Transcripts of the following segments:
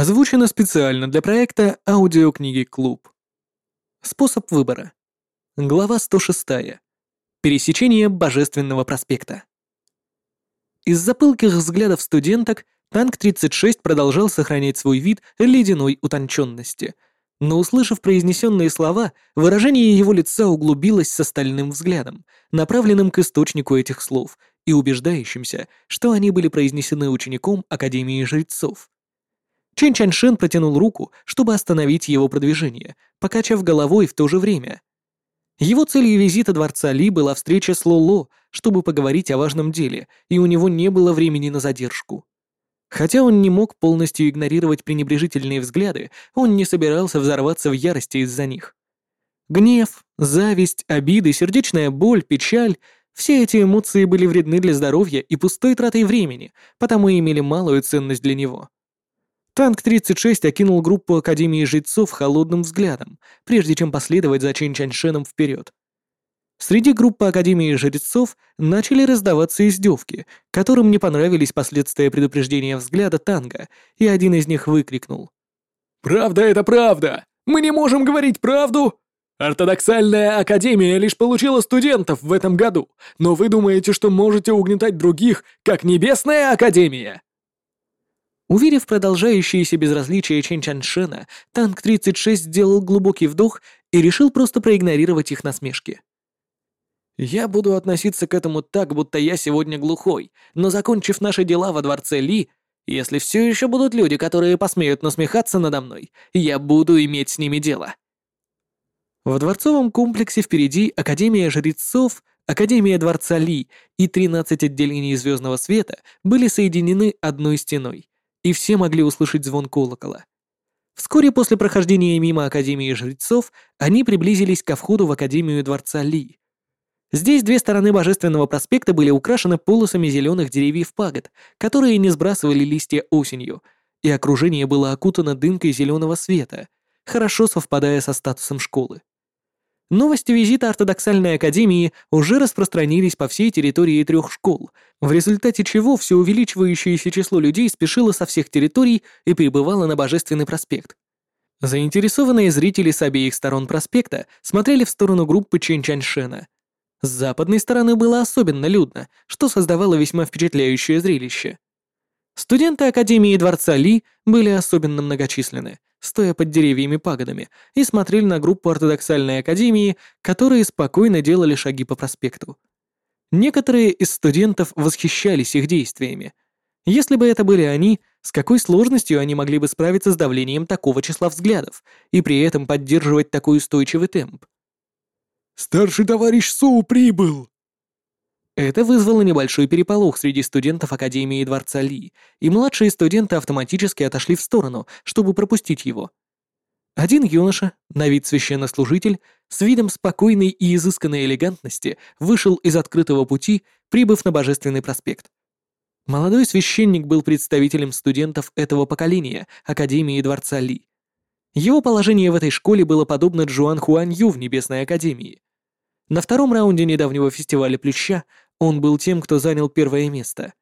Озвучено специально для проекта «Аудиокниги Клуб». Способ выбора. Глава 106. Пересечение Божественного проспекта. Из-за пылких взглядов студенток танк-36 продолжал сохранять свой вид ледяной утонченности, но, услышав произнесенные слова, выражение его лица углубилось с остальным взглядом, направленным к источнику этих слов и убеждающимся, что они были произнесены учеником Академии жрецов. Чен Чаньшин протянул руку, чтобы остановить его продвижение, покачав головой в то же время. Его целью визита дворца Ли была встреча с Лоло, чтобы поговорить о важном деле, и у него не было времени на задержку. Хотя он не мог полностью игнорировать пренебрежительные взгляды, он не собирался взорваться в ярости из-за них. Гнев, зависть, обиды, сердечная боль, печаль — все эти эмоции были вредны для здоровья и пустой тратой времени, потому имели малую ценность для него. Танк-36 окинул группу Академии жрецов холодным взглядом, прежде чем последовать за Чен Чаньшеном вперед. Среди группы Академии жрецов начали раздаваться издевки, которым не понравились последствия предупреждения взгляда Танга, и один из них выкрикнул. «Правда это правда! Мы не можем говорить правду! Ортодоксальная Академия лишь получила студентов в этом году, но вы думаете, что можете угнетать других, как Небесная Академия?» Увидев продолжающееся безразличие Чен Чаншена, танк-36 сделал глубокий вдох и решил просто проигнорировать их насмешки. «Я буду относиться к этому так, будто я сегодня глухой, но закончив наши дела во дворце Ли, если все еще будут люди, которые посмеют насмехаться надо мной, я буду иметь с ними дело». В дворцовом комплексе впереди Академия жрецов, Академия дворца Ли и 13 отделений Звездного света были соединены одной стеной и все могли услышать звон колокола. Вскоре после прохождения мимо Академии жрецов они приблизились ко входу в Академию Дворца Ли. Здесь две стороны Божественного проспекта были украшены полосами зеленых деревьев пагод, которые не сбрасывали листья осенью, и окружение было окутано дымкой зеленого света, хорошо совпадая со статусом школы. Новости визита ортодоксальной академии уже распространились по всей территории трех школ, в результате чего все увеличивающееся число людей спешило со всех территорий и прибывало на Божественный проспект. Заинтересованные зрители с обеих сторон проспекта смотрели в сторону группы Чен Чаньшена. С западной стороны было особенно людно, что создавало весьма впечатляющее зрелище. Студенты Академии Дворца Ли были особенно многочисленны, стоя под деревьями-пагодами, и смотрели на группу ортодоксальной академии, которые спокойно делали шаги по проспекту. Некоторые из студентов восхищались их действиями. Если бы это были они, с какой сложностью они могли бы справиться с давлением такого числа взглядов и при этом поддерживать такой устойчивый темп? «Старший товарищ Соу прибыл!» Это вызвало небольшой переполох среди студентов Академии Дворца Ли, и младшие студенты автоматически отошли в сторону, чтобы пропустить его. Один юноша, на вид священнослужитель, с видом спокойной и изысканной элегантности вышел из открытого пути, прибыв на Божественный проспект. Молодой священник был представителем студентов этого поколения Академии Дворца Ли. Его положение в этой школе было подобно Джуан Хуанью в Небесной Академии. На втором раунде недавнего фестиваля Плюща он был тем, кто занял первое место.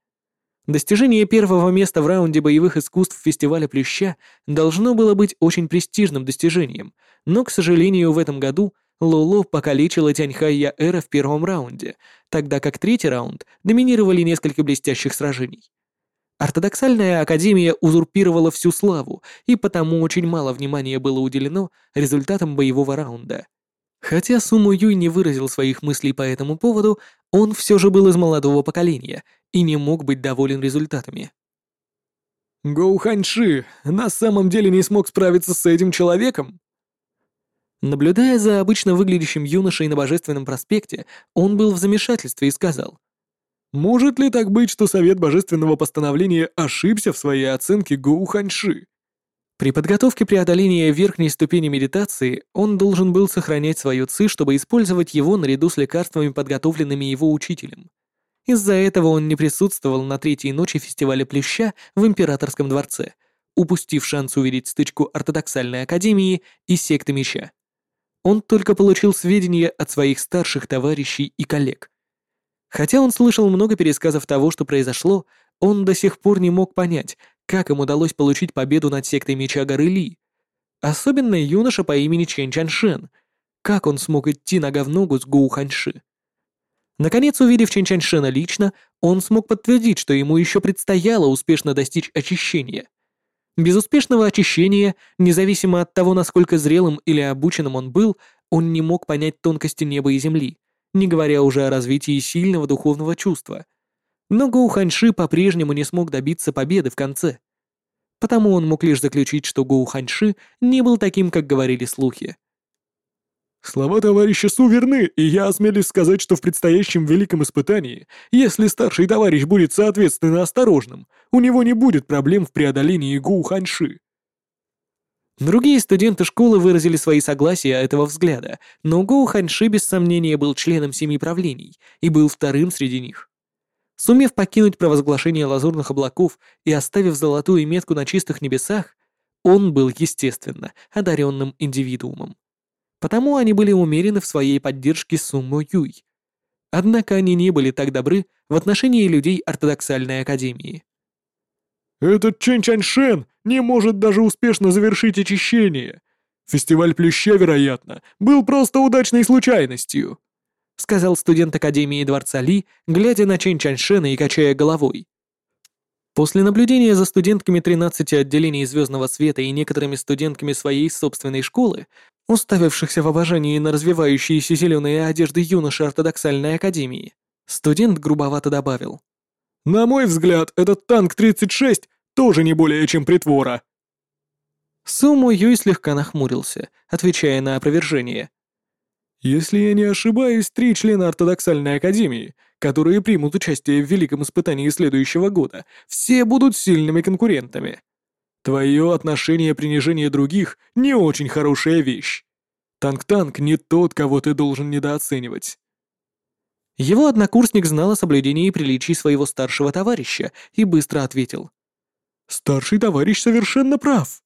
Достижение первого места в раунде боевых искусств фестиваля Плюща должно было быть очень престижным достижением, но, к сожалению, в этом году Лоло покалечила Тяньхая Эра в первом раунде, тогда как третий раунд доминировали несколько блестящих сражений. Ортодоксальная академия узурпировала всю славу, и потому очень мало внимания было уделено результатам боевого раунда. Хотя Суму Юй не выразил своих мыслей по этому поводу, он все же был из молодого поколения и не мог быть доволен результатами. Гоу Ханьши на самом деле не смог справиться с этим человеком? Наблюдая за обычно выглядящим юношей на Божественном проспекте, он был в замешательстве и сказал. «Может ли так быть, что Совет Божественного Постановления ошибся в своей оценке Гоу Ханьши?» При подготовке преодоления верхней ступени медитации он должен был сохранять свою ци, чтобы использовать его наряду с лекарствами, подготовленными его учителем. Из-за этого он не присутствовал на третьей ночи фестиваля Плюща в Императорском дворце, упустив шанс увидеть стычку ортодоксальной академии и секты меча. Он только получил сведения от своих старших товарищей и коллег. Хотя он слышал много пересказов того, что произошло, он до сих пор не мог понять, как им удалось получить победу над сектой Меча Горы Ли. Особенно юноша по имени Чен Чаншен. Как он смог идти нога в ногу с Гоу Ханьши? Наконец, увидев Чен Чаншена лично, он смог подтвердить, что ему еще предстояло успешно достичь очищения. Без успешного очищения, независимо от того, насколько зрелым или обученным он был, он не мог понять тонкости неба и земли, не говоря уже о развитии сильного духовного чувства. Но Гоу Ханьши по-прежнему не смог добиться победы в конце. Потому он мог лишь заключить, что Гоу Ханьши не был таким, как говорили слухи. Слова товарища Су верны, и я осмелюсь сказать, что в предстоящем великом испытании, если старший товарищ будет соответственно осторожным, у него не будет проблем в преодолении Гу Ханьши. Другие студенты школы выразили свои согласия этого взгляда, но Гоу Ханьши без сомнения был членом семи правлений и был вторым среди них. Сумев покинуть провозглашение лазурных облаков и оставив золотую метку на чистых небесах, он был, естественно, одаренным индивидуумом потому они были умерены в своей поддержке Суммо Юй. Однако они не были так добры в отношении людей ортодоксальной академии. «Этот Чен Чаньшен не может даже успешно завершить очищение. Фестиваль Плюща, вероятно, был просто удачной случайностью», сказал студент Академии Дворца Ли, глядя на Чен Чаньшена и качая головой. После наблюдения за студентками 13 отделений Звездного Света и некоторыми студентками своей собственной школы, уставившихся в обожании на развивающиеся зеленые одежды юноши ортодоксальной академии, студент грубовато добавил. «На мой взгляд, этот танк 36 тоже не более чем притвора». Суму Юй слегка нахмурился, отвечая на опровержение. «Если я не ошибаюсь, три члена ортодоксальной академии которые примут участие в великом испытании следующего года, все будут сильными конкурентами. Твое отношение принижения других — не очень хорошая вещь. Танк-танк не тот, кого ты должен недооценивать. Его однокурсник знал о соблюдении приличий своего старшего товарища и быстро ответил. «Старший товарищ совершенно прав».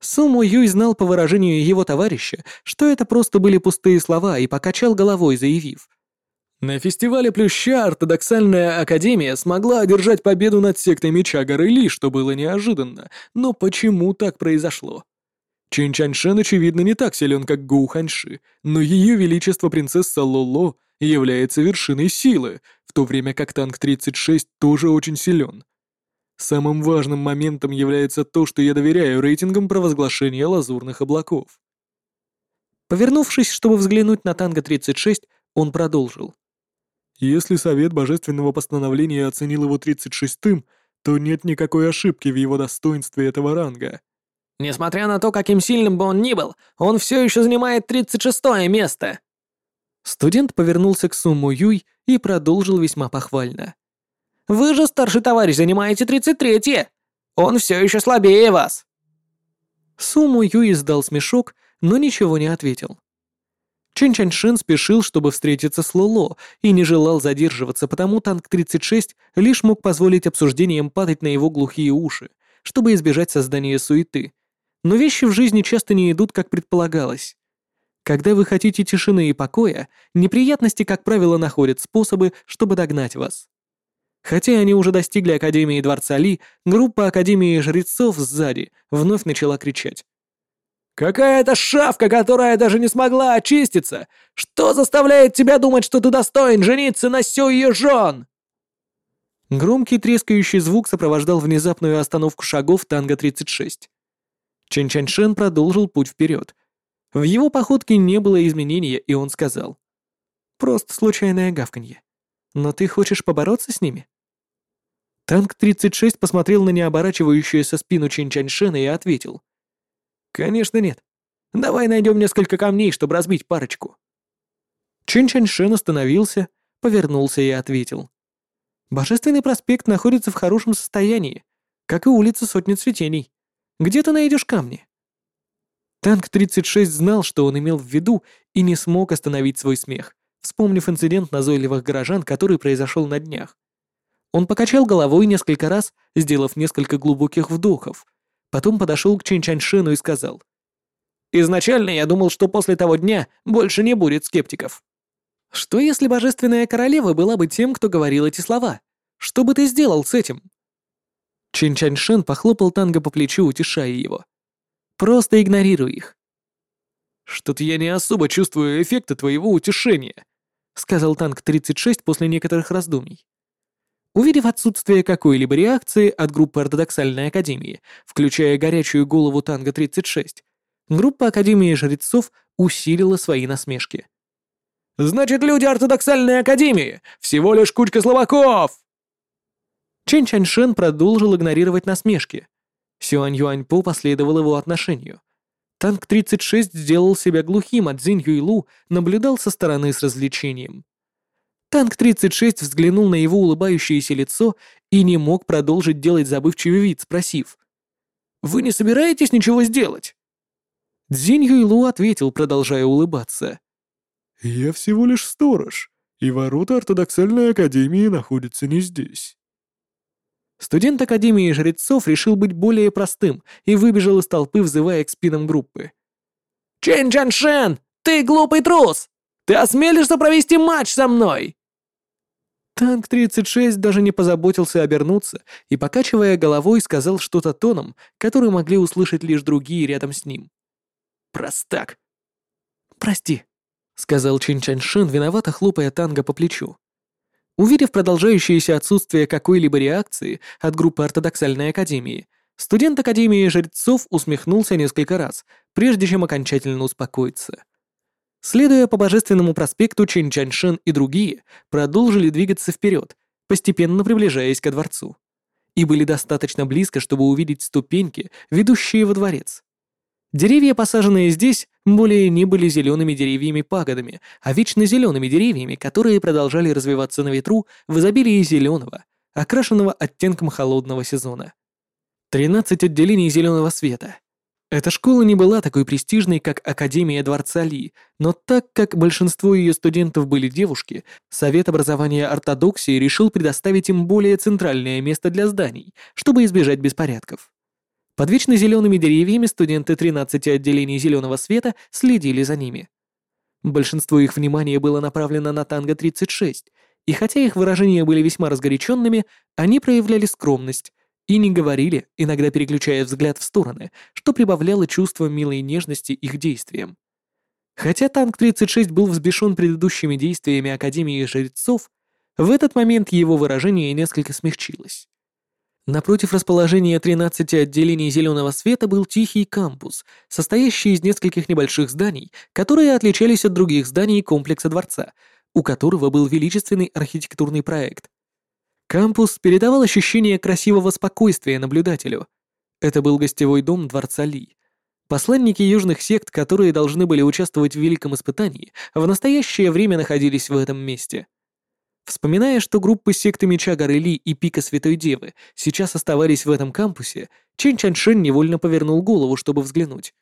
Суму Юй знал по выражению его товарища, что это просто были пустые слова и покачал головой, заявив. На фестивале Плюща ортодоксальная академия смогла одержать победу над сектой Меча Горы Ли, что было неожиданно, но почему так произошло? Чин Чаньшен, очевидно, не так силен, как Гоу Ханьши, но ее величество принцесса Лоло является вершиной силы, в то время как танк 36 тоже очень силен. Самым важным моментом является то, что я доверяю рейтингам провозглашения лазурных облаков. Повернувшись, чтобы взглянуть на танго 36, он продолжил. Если Совет Божественного Постановления оценил его 36-м, то нет никакой ошибки в его достоинстве этого ранга. Несмотря на то, каким сильным бы он ни был, он все еще занимает 36-е место. Студент повернулся к Сумму Юй и продолжил весьма похвально. «Вы же, старший товарищ, занимаете 33-е! Он все еще слабее вас!» Сумму Юй издал смешок, но ничего не ответил. Чен Чаньшин спешил, чтобы встретиться с Лоло, и не желал задерживаться, потому танк 36 лишь мог позволить обсуждениям падать на его глухие уши, чтобы избежать создания суеты. Но вещи в жизни часто не идут, как предполагалось. Когда вы хотите тишины и покоя, неприятности, как правило, находят способы, чтобы догнать вас. Хотя они уже достигли Академии Дворца Ли, группа Академии Жрецов сзади вновь начала кричать. Какая-то шавка, которая даже не смогла очиститься! Что заставляет тебя думать, что ты достоин жениться на сё ее жен?» Громкий трескающий звук сопровождал внезапную остановку шагов Танго-36. Чен Чаньшен продолжил путь вперед. В его походке не было изменения, и он сказал. «Просто случайное гавканье. Но ты хочешь побороться с ними?» Танк-36 посмотрел на необорачивающуюся спину Чен Чаньшена и ответил. «Конечно нет. Давай найдем несколько камней, чтобы разбить парочку». Чин Чаньшен остановился, повернулся и ответил. «Божественный проспект находится в хорошем состоянии, как и улица Сотни Цветений. Где ты найдешь камни?» Танк 36 знал, что он имел в виду, и не смог остановить свой смех, вспомнив инцидент назойливых горожан, который произошел на днях. Он покачал головой несколько раз, сделав несколько глубоких вдохов, Потом подошел к Чин Чаньшину и сказал. «Изначально я думал, что после того дня больше не будет скептиков. Что если Божественная Королева была бы тем, кто говорил эти слова? Что бы ты сделал с этим?» Чин Чаньшен похлопал Танго по плечу, утешая его. «Просто игнорируй их». «Что-то я не особо чувствую эффекта твоего утешения», сказал Танк 36 после некоторых раздумий. Увидев отсутствие какой-либо реакции от группы ортодоксальной академии, включая горячую голову Танга 36, группа Академии жрецов усилила свои насмешки. «Значит, люди ортодоксальной академии! Всего лишь кучка словаков!» Чен Чаньшен продолжил игнорировать насмешки. Сюань Юаньпо последовал его отношению. Танк 36 сделал себя глухим, а Цзинь Юйлу наблюдал со стороны с развлечением. Танк 36 взглянул на его улыбающееся лицо и не мог продолжить делать забывчивый вид, спросив. «Вы не собираетесь ничего сделать?» Цзинь Юйлу ответил, продолжая улыбаться. «Я всего лишь сторож, и ворота ортодоксальной академии находятся не здесь». Студент Академии Жрецов решил быть более простым и выбежал из толпы, взывая к спинам группы. «Чен Чаншен, ты глупый трус! Ты осмелишься провести матч со мной!» Танк 36 даже не позаботился обернуться и, покачивая головой, сказал что-то тоном, который могли услышать лишь другие рядом с ним. «Простак!» «Прости», — сказал Чин Чаньшин, виновато хлопая танго по плечу. Увидев продолжающееся отсутствие какой-либо реакции от группы ортодоксальной академии, студент Академии жрецов усмехнулся несколько раз, прежде чем окончательно успокоиться. Следуя по Божественному проспекту, Чин Чаньшин и другие продолжили двигаться вперед, постепенно приближаясь ко дворцу. И были достаточно близко, чтобы увидеть ступеньки, ведущие во дворец. Деревья, посаженные здесь, более не были зелеными деревьями-пагодами, а вечно зелеными деревьями, которые продолжали развиваться на ветру в изобилии зеленого, окрашенного оттенком холодного сезона. 13 отделений зеленого света. Эта школа не была такой престижной, как Академия Дворца Ли, но так как большинство ее студентов были девушки, Совет образования ортодоксии решил предоставить им более центральное место для зданий, чтобы избежать беспорядков. Под вечно зелеными деревьями студенты 13 отделений зеленого света следили за ними. Большинство их внимания было направлено на Танго-36, и хотя их выражения были весьма разгоряченными, они проявляли скромность и не говорили, иногда переключая взгляд в стороны, что прибавляло чувство милой нежности их действиям. Хотя Танк-36 был взбешен предыдущими действиями Академии жрецов, в этот момент его выражение несколько смягчилось. Напротив расположения 13 отделений зеленого света был тихий кампус, состоящий из нескольких небольших зданий, которые отличались от других зданий комплекса дворца, у которого был величественный архитектурный проект. Кампус передавал ощущение красивого спокойствия наблюдателю. Это был гостевой дом дворца Ли. Посланники южных сект, которые должны были участвовать в великом испытании, в настоящее время находились в этом месте. Вспоминая, что группы секты Меча Горы Ли и Пика Святой Девы сейчас оставались в этом кампусе, Чен Чаншин невольно повернул голову, чтобы взглянуть.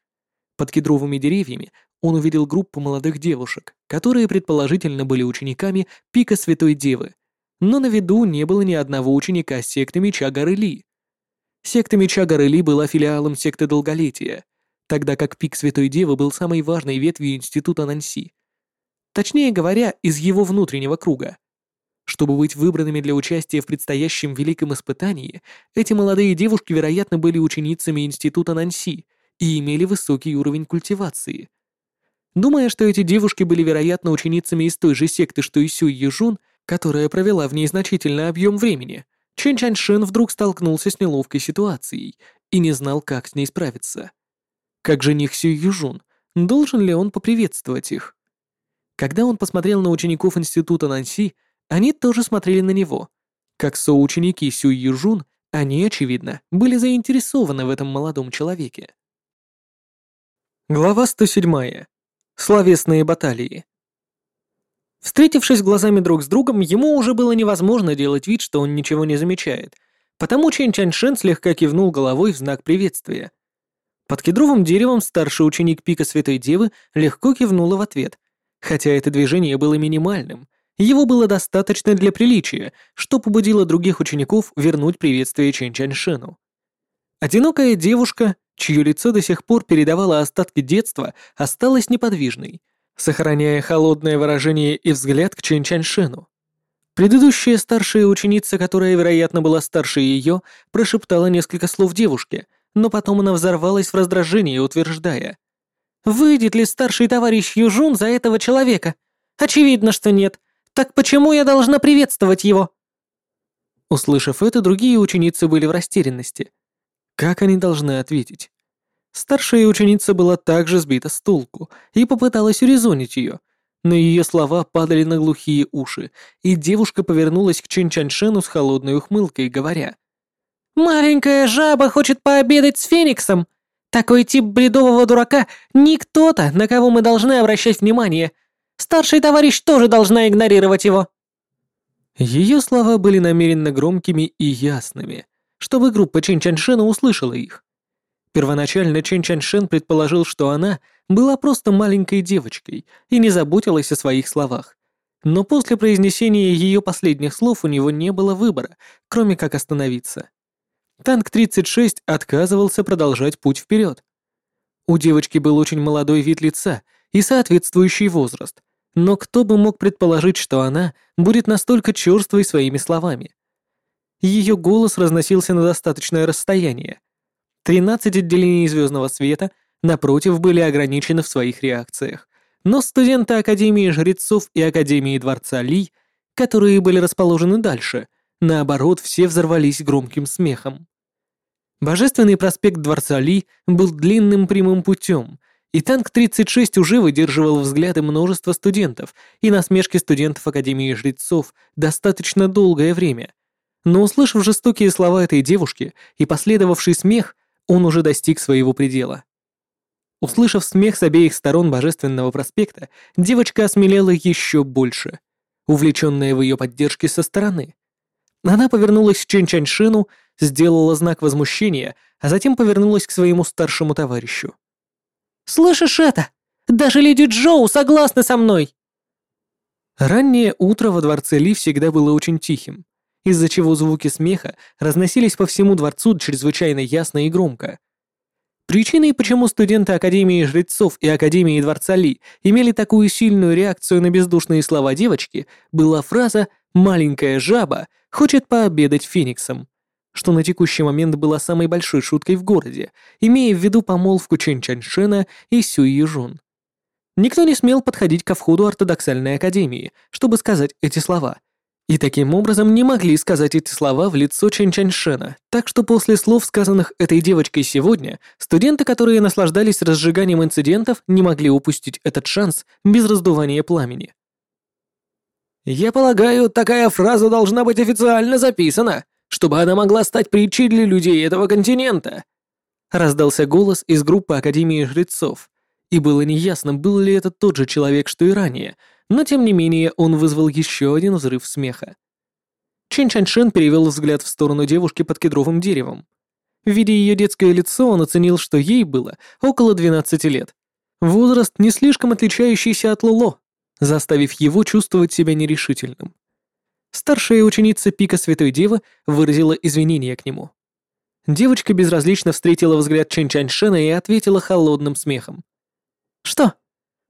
Под кедровыми деревьями он увидел группу молодых девушек, которые предположительно были учениками Пика Святой Девы, но на виду не было ни одного ученика секты Меча Горы Ли. Секта Меча Горы Ли была филиалом секты Долголетия, тогда как Пик Святой Девы был самой важной ветвью Института Нанси. Точнее говоря, из его внутреннего круга. Чтобы быть выбранными для участия в предстоящем великом испытании, эти молодые девушки, вероятно, были ученицами Института Нанси и имели высокий уровень культивации. Думая, что эти девушки были, вероятно, ученицами из той же секты, что и Сюй Южун, которая провела в ней значительный объем времени, Чен Чаньшин вдруг столкнулся с неловкой ситуацией и не знал, как с ней справиться. Как жених Сюй Южун, должен ли он поприветствовать их? Когда он посмотрел на учеников Института Нанси, они тоже смотрели на него. Как соученики Сюй Южун, они, очевидно, были заинтересованы в этом молодом человеке. Глава 107. Словесные баталии. Встретившись глазами друг с другом, ему уже было невозможно делать вид, что он ничего не замечает, потому Чен Чаньшен слегка кивнул головой в знак приветствия. Под кедровым деревом старший ученик Пика Святой Девы легко кивнула в ответ, хотя это движение было минимальным, его было достаточно для приличия, что побудило других учеников вернуть приветствие Чен Чаньшену. Одинокая девушка, чье лицо до сих пор передавало остатки детства, осталась неподвижной, сохраняя холодное выражение и взгляд к Чен Чаньшену. Предыдущая старшая ученица, которая, вероятно, была старше ее, прошептала несколько слов девушке, но потом она взорвалась в раздражении, утверждая. «Выйдет ли старший товарищ Южун за этого человека? Очевидно, что нет. Так почему я должна приветствовать его?» Услышав это, другие ученицы были в растерянности. Как они должны ответить? Старшая ученица была также сбита с толку и попыталась урезонить ее, но ее слова падали на глухие уши, и девушка повернулась к Чин Чаньшену с холодной ухмылкой, говоря. «Маленькая жаба хочет пообедать с Фениксом. Такой тип бредового дурака не кто-то, на кого мы должны обращать внимание. Старший товарищ тоже должна игнорировать его». Ее слова были намеренно громкими и ясными, чтобы группа Чин Чаньшена услышала их. Первоначально Чин Чаньшен предположил, что она была просто маленькой девочкой и не заботилась о своих словах. Но после произнесения ее последних слов у него не было выбора, кроме как остановиться. Танк 36 отказывался продолжать путь вперед. У девочки был очень молодой вид лица и соответствующий возраст, но кто бы мог предположить, что она будет настолько черствой своими словами? Ее голос разносился на достаточное расстояние. Тринадцать отделений звездного света, напротив, были ограничены в своих реакциях, но студенты Академии Жрецов и Академии Дворца Ли, которые были расположены дальше, наоборот, все взорвались громким смехом. Божественный проспект Дворца Ли был длинным прямым путем, и танк 36 уже выдерживал взгляды множества студентов и насмешки студентов Академии Жрецов достаточно долгое время. Но услышав жестокие слова этой девушки и последовавший смех, он уже достиг своего предела. Услышав смех с обеих сторон Божественного проспекта, девочка осмелела еще больше, увлеченная в ее поддержке со стороны. Она повернулась к Чен Чаньшину, сделала знак возмущения, а затем повернулась к своему старшему товарищу. Слышишь это? Даже леди Джоу согласна со мной!» Раннее утро во дворце Ли всегда было очень тихим, из-за чего звуки смеха разносились по всему дворцу чрезвычайно ясно и громко. Причиной, почему студенты Академии Жрецов и Академии Дворца Ли имели такую сильную реакцию на бездушные слова девочки, была фраза «маленькая жаба хочет пообедать Фениксом», что на текущий момент была самой большой шуткой в городе, имея в виду помолвку Чэнь Чаньшена и Сю Ежун. Никто не смел подходить ко входу ортодоксальной академии, чтобы сказать эти слова. И таким образом не могли сказать эти слова в лицо Чэнь Чаньшена, так что после слов, сказанных этой девочкой сегодня, студенты, которые наслаждались разжиганием инцидентов, не могли упустить этот шанс без раздувания пламени. «Я полагаю, такая фраза должна быть официально записана», чтобы она могла стать притчей для людей этого континента!» Раздался голос из группы Академии Жрецов, и было неясно, был ли это тот же человек, что и ранее, но тем не менее он вызвал еще один взрыв смеха. Чен Чаньшен перевел взгляд в сторону девушки под кедровым деревом. Видя ее детское лицо, он оценил, что ей было около 12 лет. Возраст, не слишком отличающийся от Луло, заставив его чувствовать себя нерешительным. Старшая ученица Пика Святой Девы выразила извинения к нему. Девочка безразлично встретила взгляд Чэнь Чаньшена и ответила холодным смехом. «Что?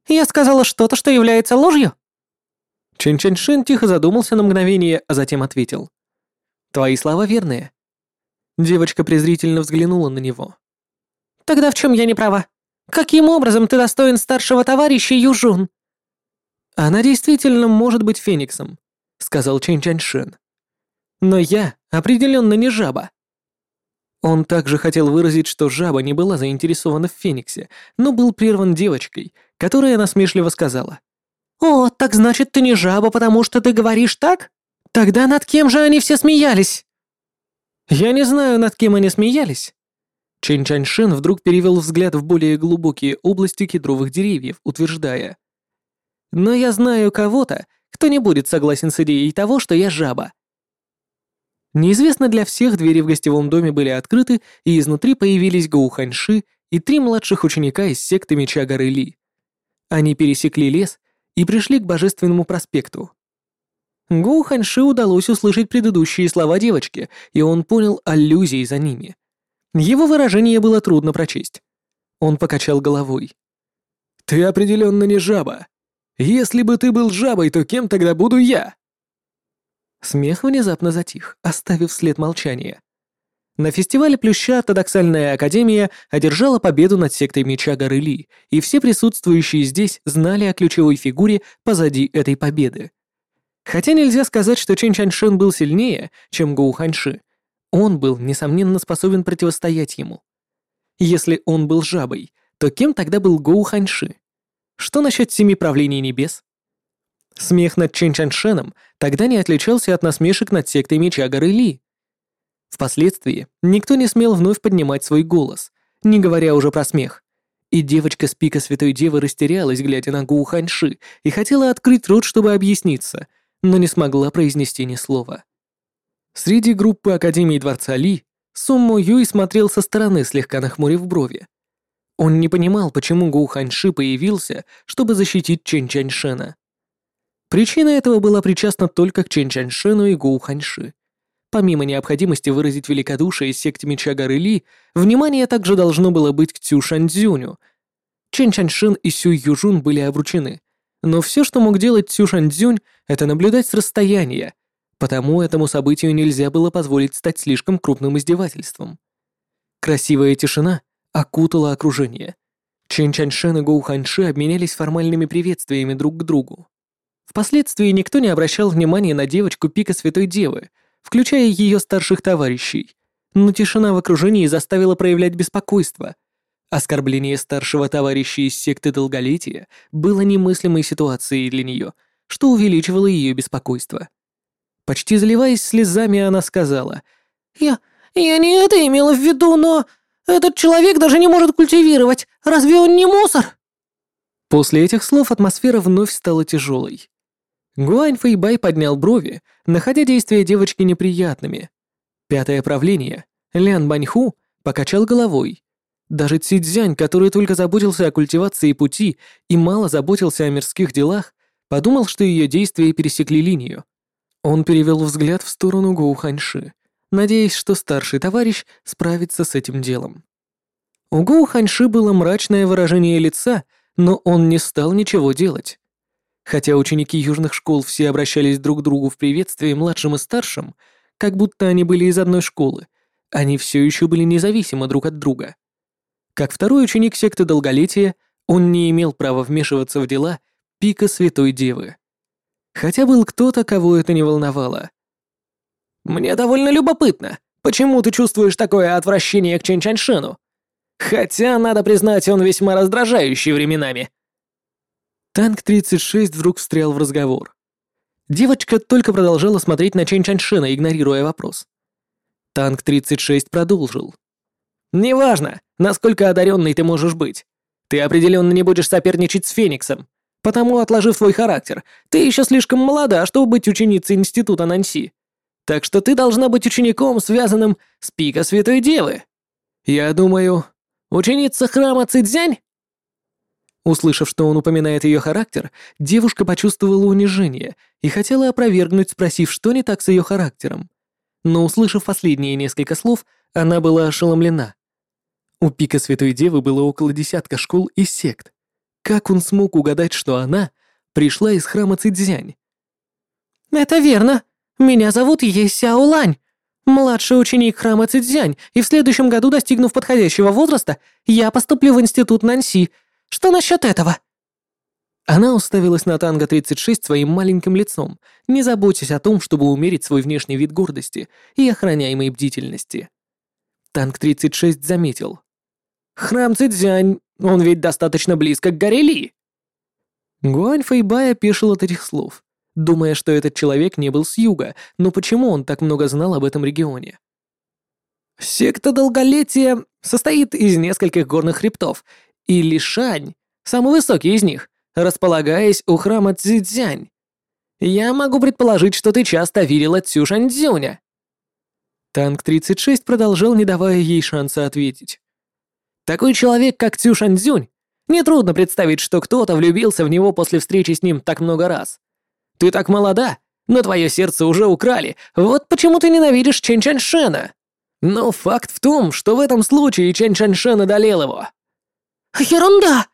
Я сказала что-то, что является ложью?» Чэнь Чаньшен тихо задумался на мгновение, а затем ответил. «Твои слова верные». Девочка презрительно взглянула на него. «Тогда в чем я не права? Каким образом ты достоин старшего товарища Южун?» Она действительно может быть Фениксом, — сказал Чэнь Чаньшин. «Но я определенно не жаба». Он также хотел выразить, что жаба не была заинтересована в Фениксе, но был прерван девочкой, которая насмешливо сказала. «О, так значит, ты не жаба, потому что ты говоришь так? Тогда над кем же они все смеялись?» «Я не знаю, над кем они смеялись». Чэнь Чаньшин вдруг перевел взгляд в более глубокие области кедровых деревьев, утверждая. «Но я знаю кого-то, кто не будет согласен с идеей того, что я жаба. Неизвестно для всех, двери в гостевом доме были открыты, и изнутри появились Гоу Ханьши и три младших ученика из секты Меча горы Ли. Они пересекли лес и пришли к Божественному проспекту. Гоу Ханьши удалось услышать предыдущие слова девочки, и он понял аллюзии за ними. Его выражение было трудно прочесть. Он покачал головой. «Ты определенно не жаба. Если бы ты был жабой, то кем тогда буду я?» Смех внезапно затих, оставив след молчания. На фестивале Плюща ортодоксальная академия одержала победу над сектой меча горы Ли, и все присутствующие здесь знали о ключевой фигуре позади этой победы. Хотя нельзя сказать, что Чен Чаньшен был сильнее, чем Гоу Ханьши, он был, несомненно, способен противостоять ему. Если он был жабой, то кем тогда был Гоу Ханьши? Что насчет семи правлений небес? Смех над Чен Чаньшеном тогда не отличался от насмешек над сектой меча горы Ли. Впоследствии никто не смел вновь поднимать свой голос, не говоря уже про смех. И девочка с пика Святой Девы растерялась, глядя на Гу Ханьши, и хотела открыть рот, чтобы объясниться, но не смогла произнести ни слова. Среди группы Академии Дворца Ли Суммо Юй смотрел со стороны, слегка нахмурив брови. Он не понимал, почему Гу Ханьши появился, чтобы защитить Чен Чаньшена. Причина этого была причастна только к Чен Чаньшену и Гу Ханьши. Помимо необходимости выразить великодушие секте Меча Горы Ли, внимание также должно было быть к Цю Шаньцзюню. Чен Чаньшин и Сю Южун были обручены, но все, что мог делать Цю Шаньцзюнь, это наблюдать с расстояния, потому этому событию нельзя было позволить стать слишком крупным издевательством. Красивая тишина окутала окружение. Чен Чаньшен и Гоу Ханьши обменялись формальными приветствиями друг к другу. Впоследствии никто не обращал внимания на девочку пика Святой Девы — включая ее старших товарищей, но тишина в окружении заставила проявлять беспокойство. Оскорбление старшего товарища из секты долголетия было немыслимой ситуацией для нее, что увеличивало ее беспокойство. Почти заливаясь слезами, она сказала, «Я... я не это имела в виду, но... этот человек даже не может культивировать. Разве он не мусор?» После этих слов атмосфера вновь стала тяжелой. Гуань Фэйбай поднял брови, находя действия девочки неприятными. Пятое правление, Лян Баньху, покачал головой. Даже Цидзянь, который только заботился о культивации пути и мало заботился о мирских делах, подумал, что ее действия пересекли линию. Он перевел взгляд в сторону Гоу Ханьши, надеясь, что старший товарищ справится с этим делом. У Гоу Ханьши было мрачное выражение лица, но он не стал ничего делать. Хотя ученики южных школ все обращались друг к другу в приветствии младшим и старшим, как будто они были из одной школы, они все еще были независимы друг от друга. Как второй ученик секты Долголетия, он не имел права вмешиваться в дела пика Святой Девы. Хотя был кто-то, кого это не волновало. «Мне довольно любопытно, почему ты чувствуешь такое отвращение к Чен Чаньшену? Хотя, надо признать, он весьма раздражающий временами», Танк 36 вдруг встрял в разговор. Девочка только продолжала смотреть на Чэнь Чаньшена, игнорируя вопрос. Танк 36 продолжил. «Неважно, насколько одаренный ты можешь быть. Ты определенно не будешь соперничать с Фениксом. Потому, отложив твой характер, ты еще слишком молода, чтобы быть ученицей Института Нанси. Так что ты должна быть учеником, связанным с пика Святой Девы. Я думаю, ученица храма Цидзянь Услышав, что он упоминает ее характер, девушка почувствовала унижение и хотела опровергнуть, спросив, что не так с ее характером. Но услышав последние несколько слов, она была ошеломлена. У пика Святой Девы было около десятка школ и сект. Как он смог угадать, что она пришла из храма Цидзянь? «Это верно. Меня зовут Е Сяо Лань, младший ученик храма Цидзянь, и в следующем году, достигнув подходящего возраста, я поступлю в институт Нанси, что насчет этого?» Она уставилась на Танго-36 своим маленьким лицом, не заботясь о том, чтобы умерить свой внешний вид гордости и охраняемой бдительности. Танк-36 заметил. «Храм Цзянь, он ведь достаточно близко к горе Ли!» Гуань Фэйбай опешил от этих слов, думая, что этот человек не был с юга, но почему он так много знал об этом регионе? Секта Долголетия состоит из нескольких горных хребтов и Лишань, самый высокий из них, располагаясь у храма Цзюцзянь. Я могу предположить, что ты часто видела Цюшаньцзюня». Танк 36 продолжал, не давая ей шанса ответить. «Такой человек, как Цюшаньцзюнь, нетрудно представить, что кто-то влюбился в него после встречи с ним так много раз. Ты так молода, но твое сердце уже украли, вот почему ты ненавидишь Чэнь Чаньшена. Но факт в том, что в этом случае Чэнь Чаньшен одолел его. «Ерунда!»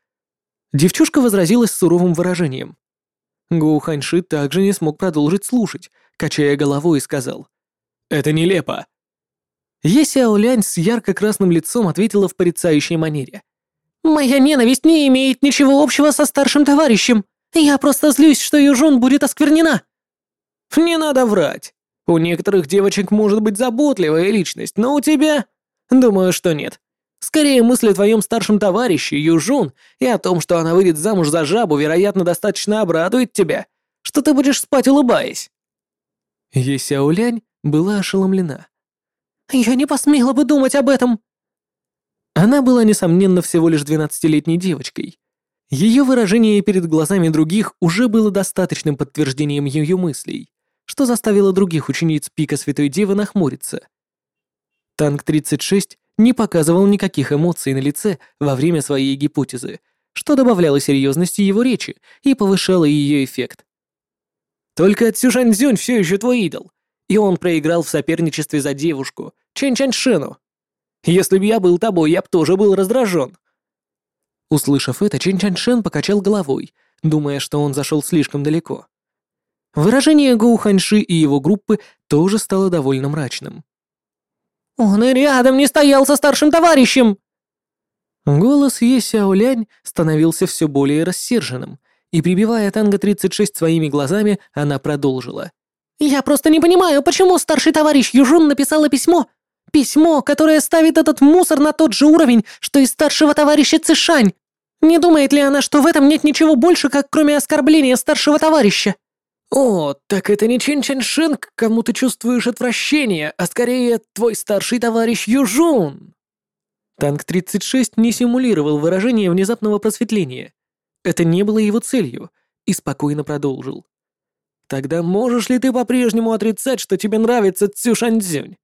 Девчушка возразила с суровым выражением. Гоу Ханьши также не смог продолжить слушать, качая головой, и сказал. «Это нелепо». Е Сяолянь с ярко-красным лицом ответила в порицающей манере. «Моя ненависть не имеет ничего общего со старшим товарищем. Я просто злюсь, что Южун будет осквернена». «Не надо врать. У некоторых девочек может быть заботливая личность, но у тебя...» «Думаю, что нет. Скорее, мысль о твоем старшем товарище, Южун, и о том, что она выйдет замуж за жабу, вероятно, достаточно обрадует тебя, что ты будешь спать, улыбаясь». Есяолянь была ошеломлена. «Я не посмела бы думать об этом!» Она была, несомненно, всего лишь двенадцатилетней девочкой. Ее выражение перед глазами других уже было достаточным подтверждением ее мыслей, что заставило других учениц Пика Святой Девы нахмуриться. Танк-36 не показывал никаких эмоций на лице во время своей гипотезы, что добавляло серьезности его речи и повышало ее эффект. «Только Цюшаньцзюнь все еще твой идол, и он проиграл в соперничестве за девушку, Чэнь Чаньшину. Если бы я был тобой, я бы тоже был раздражен». Услышав это, Чэнь Чаньшин покачал головой, думая, что он зашел слишком далеко. Выражение Гоу Ханьши и его группы тоже стало довольно мрачным. «Он и рядом не стоял со старшим товарищем!» Голос Е Сяолянь становился все более рассерженным, и, прибивая Танго-36 своими глазами, она продолжила. «Я просто не понимаю, почему старший товарищ Южун написала письмо, письмо, которое ставит этот мусор на тот же уровень, что и старшего товарища Цишань. Не думает ли она, что в этом нет ничего больше, как кроме оскорбления старшего товарища?» «О, так это не Чин Чин Шин, к кому ты чувствуешь отвращение, а скорее твой старший товарищ Южун!» Танк-36 не симулировал выражение внезапного просветления. Это не было его целью, и спокойно продолжил. «Тогда можешь ли ты по-прежнему отрицать, что тебе нравится Цюшаньцзюнь?»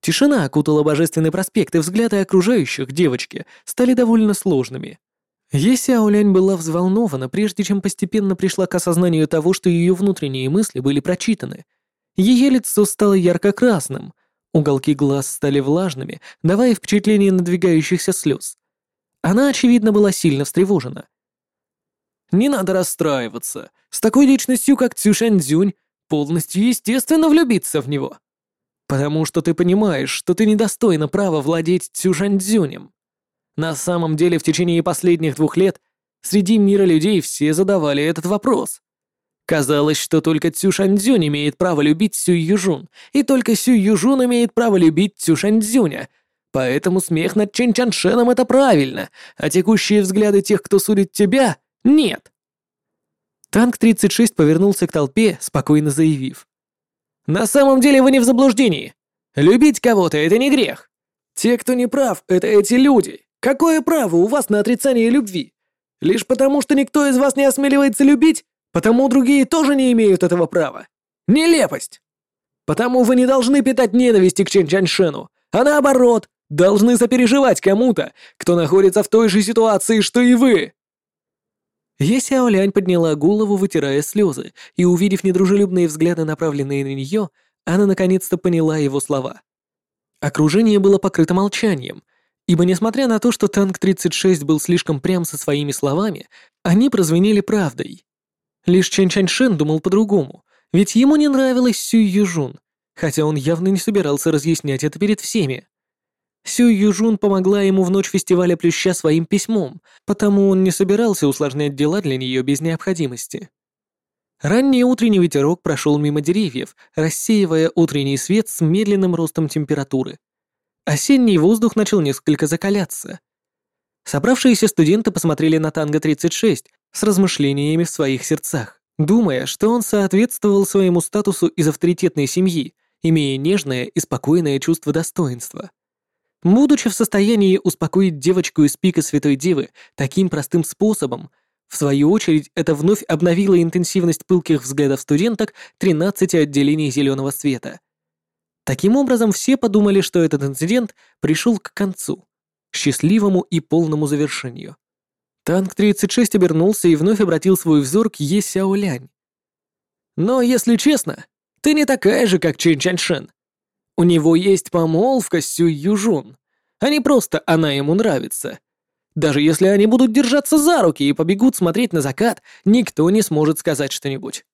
Тишина окутала Божественный проспект, и взгляды окружающих девочки стали довольно сложными. Есяолянь была взволнована, прежде чем постепенно пришла к осознанию того, что ее внутренние мысли были прочитаны. Ее лицо стало ярко-красным, уголки глаз стали влажными, давая впечатление надвигающихся слез. Она, очевидно, была сильно встревожена. «Не надо расстраиваться. С такой личностью, как Цюшаньцзюнь, полностью естественно влюбиться в него. Потому что ты понимаешь, что ты недостойна права владеть Цюшаньцзюнем. На самом деле, в течение последних двух лет среди мира людей все задавали этот вопрос. Казалось, что только Цю Шаньцзюнь имеет право любить Сю Южун, и только Сю Южун имеет право любить Цю Шаньцзюня. Поэтому смех над Чен Чаншеном — это правильно, а текущие взгляды тех, кто судит тебя, нет. Танк-36 повернулся к толпе, спокойно заявив. «На самом деле вы не в заблуждении. Любить кого-то — это не грех. Те, кто не прав, — это эти люди, Какое право у вас на отрицание любви? Лишь потому, что никто из вас не осмеливается любить, потому другие тоже не имеют этого права. Нелепость! Потому вы не должны питать ненависти к Чен Чаньшену, а наоборот, должны сопереживать кому-то, кто находится в той же ситуации, что и вы. Есяо Лянь подняла голову, вытирая слезы, и, увидев недружелюбные взгляды, направленные на нее, она наконец-то поняла его слова. Окружение было покрыто молчанием, ибо несмотря на то, что танк-36 был слишком прям со своими словами, они прозвенели правдой. Лишь Чен Чаньшен думал по-другому, ведь ему не нравилась Сюй Южун, хотя он явно не собирался разъяснять это перед всеми. Сюй Южун помогла ему в ночь фестиваля Плюща своим письмом, потому он не собирался усложнять дела для нее без необходимости. Ранний утренний ветерок прошел мимо деревьев, рассеивая утренний свет с медленным ростом температуры. Осенний воздух начал несколько закаляться. Собравшиеся студенты посмотрели на Танго-36 с размышлениями в своих сердцах, думая, что он соответствовал своему статусу из авторитетной семьи, имея нежное и спокойное чувство достоинства. Будучи в состоянии успокоить девочку из пика Святой Девы таким простым способом, в свою очередь это вновь обновило интенсивность пылких взглядов студенток 13 отделений зеленого света. Таким образом, все подумали, что этот инцидент пришел к концу, счастливому и полному завершению. Танк-36 обернулся и вновь обратил свой взор к Е Сяолянь. «Но, если честно, ты не такая же, как Чин Чаньшен. У него есть помолвка с Сюй Южун, а не просто она ему нравится. Даже если они будут держаться за руки и побегут смотреть на закат, никто не сможет сказать что-нибудь.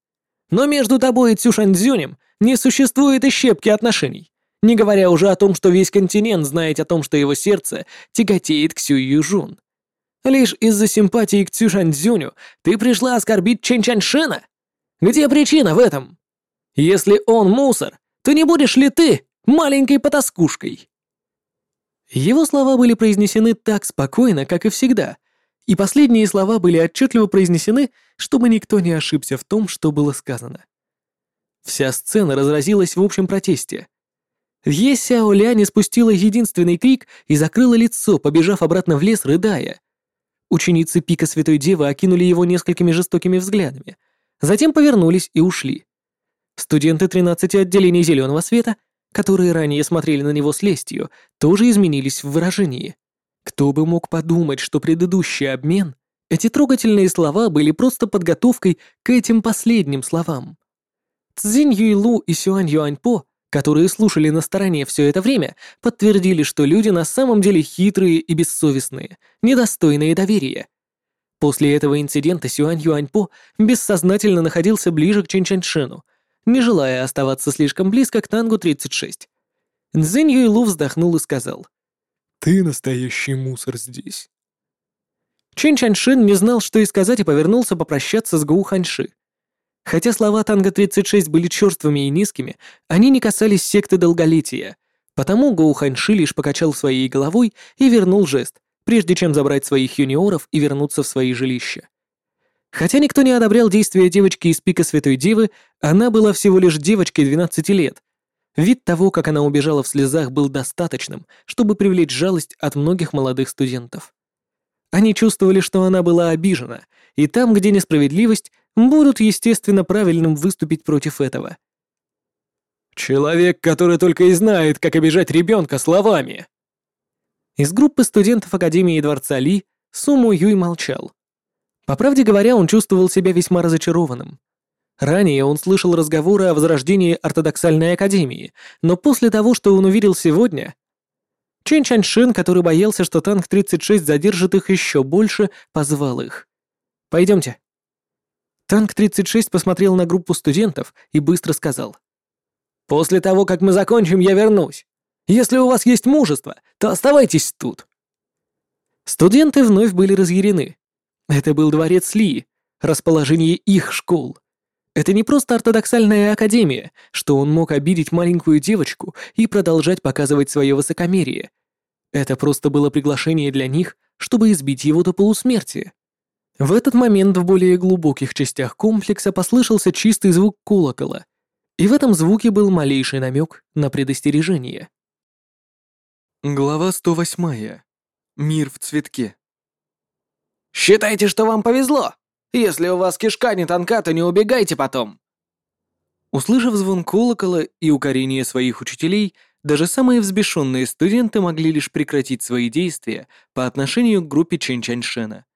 Но между тобой и Цюшаньцзюнем не существует и щепки отношений, не говоря уже о том, что весь континент знает о том, что его сердце тяготеет к Сю Южун. Лишь из-за симпатии к Цюшаньцзюню ты пришла оскорбить Чэнь Чаньшина? Где причина в этом? Если он мусор, то не будешь ли ты маленькой потаскушкой?» Его слова были произнесены так спокойно, как и всегда, и последние слова были отчетливо произнесены, чтобы никто не ошибся в том, что было сказано. Вся сцена разразилась в общем протесте. Е Сяо Ляни спустила единственный крик и закрыла лицо, побежав обратно в лес, рыдая. Ученицы пика Святой Девы окинули его несколькими жестокими взглядами, затем повернулись и ушли. Студенты 13 отделений зеленого света, которые ранее смотрели на него с лестью, тоже изменились в выражении. Кто бы мог подумать, что предыдущий обмен, эти трогательные слова были просто подготовкой к этим последним словам. Цзинь Юйлу и Сюань Юаньпо, которые слушали на стороне все это время, подтвердили, что люди на самом деле хитрые и бессовестные, недостойные доверия. После этого инцидента Сюань Юаньпо бессознательно находился ближе к Чин Чаньшину, не желая оставаться слишком близко к Тангу 36. Цзинь Юйлу вздохнул и сказал. «Ты настоящий мусор здесь». Чин Чаньшин не знал, что и сказать, и повернулся попрощаться с Гоу Ханьши. Хотя слова Танго-36 были черствыми и низкими, они не касались секты долголетия, потому Гоу Ханьши лишь покачал своей головой и вернул жест, прежде чем забрать своих юниоров и вернуться в свои жилища. Хотя никто не одобрял действия девочки из пика Святой Девы, она была всего лишь девочкой 12 лет. Вид того, как она убежала в слезах, был достаточным, чтобы привлечь жалость от многих молодых студентов. Они чувствовали, что она была обижена, и там, где несправедливость, будут, естественно, правильным выступить против этого. «Человек, который только и знает, как обижать ребенка словами!» Из группы студентов Академии Дворца Ли Суму Юй молчал. По правде говоря, он чувствовал себя весьма разочарованным. Ранее он слышал разговоры о возрождении ортодоксальной академии, но после того, что он увидел сегодня... Чен Чаньшин, который боялся, что танк 36 задержит их еще больше, позвал их. «Пойдемте». Танк 36 посмотрел на группу студентов и быстро сказал. «После того, как мы закончим, я вернусь. Если у вас есть мужество, то оставайтесь тут». Студенты вновь были разъярены. Это был дворец Ли, расположение их школ. Это не просто ортодоксальная академия, что он мог обидеть маленькую девочку и продолжать показывать свое высокомерие. Это просто было приглашение для них, чтобы избить его до полусмерти. В этот момент в более глубоких частях комплекса послышался чистый звук колокола, и в этом звуке был малейший намек на предостережение. Глава 108. Мир в цветке. «Считайте, что вам повезло! Если у вас кишка не тонка, то не убегайте потом!» Услышав звон колокола и укорение своих учителей, даже самые взбешенные студенты могли лишь прекратить свои действия по отношению к группе Чэнь Чаньшена.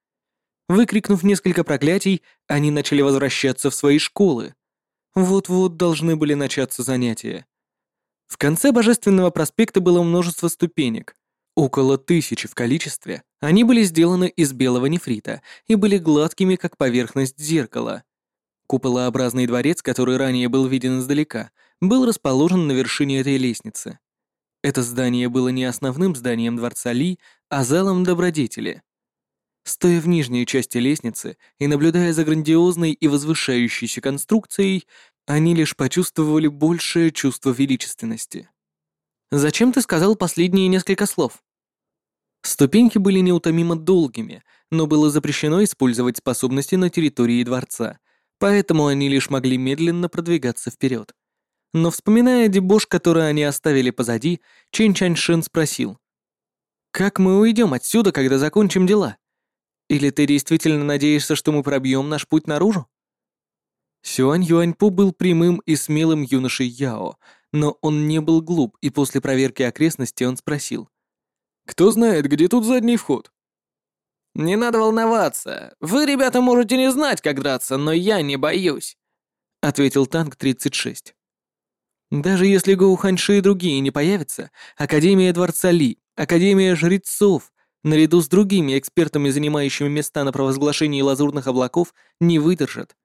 Выкрикнув несколько проклятий, они начали возвращаться в свои школы. Вот-вот должны были начаться занятия. В конце Божественного проспекта было множество ступенек. Около тысячи в количестве. Они были сделаны из белого нефрита и были гладкими, как поверхность зеркала. Куполообразный дворец, который ранее был виден издалека, был расположен на вершине этой лестницы. Это здание было не основным зданием дворца Ли, а залом добродетели. Стоя в нижней части лестницы и наблюдая за грандиозной и возвышающейся конструкцией, они лишь почувствовали большее чувство величественности. «Зачем ты сказал последние несколько слов?» Ступеньки были неутомимо долгими, но было запрещено использовать способности на территории дворца, поэтому они лишь могли медленно продвигаться вперед. Но вспоминая дебош, который они оставили позади, Чен Чаньшин спросил. «Как мы уйдем отсюда, когда закончим дела?» Или ты действительно надеешься, что мы пробьем наш путь наружу?» Сюань Юаньпу был прямым и смелым юношей Яо, но он не был глуп, и после проверки окрестностей он спросил. «Кто знает, где тут задний вход?» «Не надо волноваться. Вы, ребята, можете не знать, как драться, но я не боюсь», — ответил танк 36. Даже если Гоу Ханьши и другие не появятся, Академия Дворца Ли, Академия Жрецов, наряду с другими экспертами, занимающими места на провозглашении лазурных облаков, не выдержат.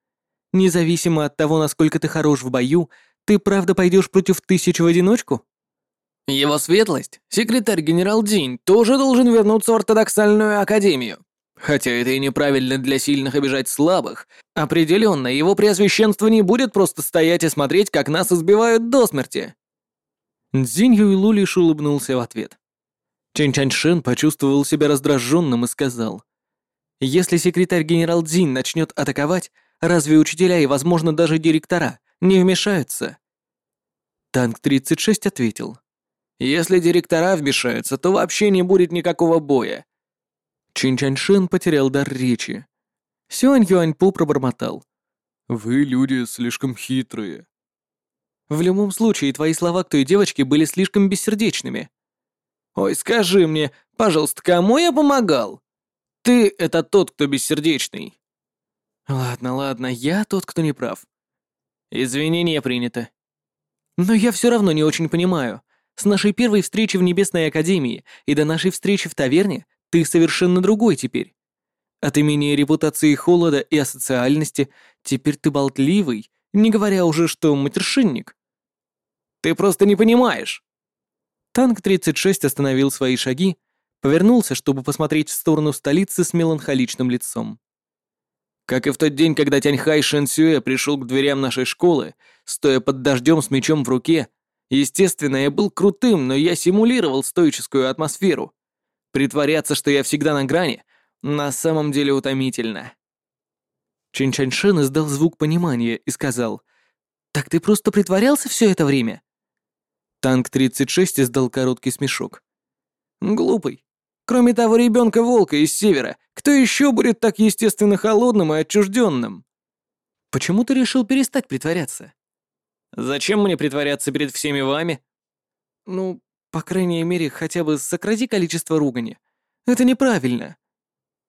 Независимо от того, насколько ты хорош в бою, ты правда пойдешь против тысячи в одиночку? Его светлость, секретарь генерал Динь, тоже должен вернуться в ортодоксальную академию. Хотя это и неправильно для сильных обижать слабых, определенно его преосвященство не будет просто стоять и смотреть, как нас избивают до смерти. Цзинь Юйлу лишь улыбнулся в ответ. Чэнь Чаньшин почувствовал себя раздраженным и сказал, «Если секретарь генерал Цзинь начнет атаковать, разве учителя и, возможно, даже директора не вмешаются?» Танк 36 ответил, «Если директора вмешаются, то вообще не будет никакого боя». Чин Чаньшин потерял дар речи. Сюань Юаньпу пробормотал. «Вы люди слишком хитрые». В любом случае, твои слова к той девочке были слишком бессердечными. Ой, скажи мне, пожалуйста, кому я помогал? Ты — это тот, кто бессердечный. Ладно, ладно, я тот, кто не прав. Извинения принято. Но я все равно не очень понимаю. С нашей первой встречи в Небесной Академии и до нашей встречи в таверне ты совершенно другой теперь. От имени репутации холода и асоциальности теперь ты болтливый, не говоря уже, что матершинник. Ты просто не понимаешь. Танк 36 остановил свои шаги, повернулся, чтобы посмотреть в сторону столицы с меланхоличным лицом. Как и в тот день, когда Тяньхай Шэнсюэ пришел к дверям нашей школы, стоя под дождем с мечом в руке, естественно, я был крутым, но я симулировал стоическую атмосферу. Притворяться, что я всегда на грани, на самом деле утомительно. Чин Чаньшин издал звук понимания и сказал, «Так ты просто притворялся все это время?» Танк 36 издал короткий смешок. «Глупый. Кроме того ребенка-волка из севера, кто еще будет так естественно холодным и отчужденным?» «Почему ты решил перестать притворяться?» «Зачем мне притворяться перед всеми вами?» «Ну, по крайней мере, хотя бы сократи количество ругани. Это неправильно».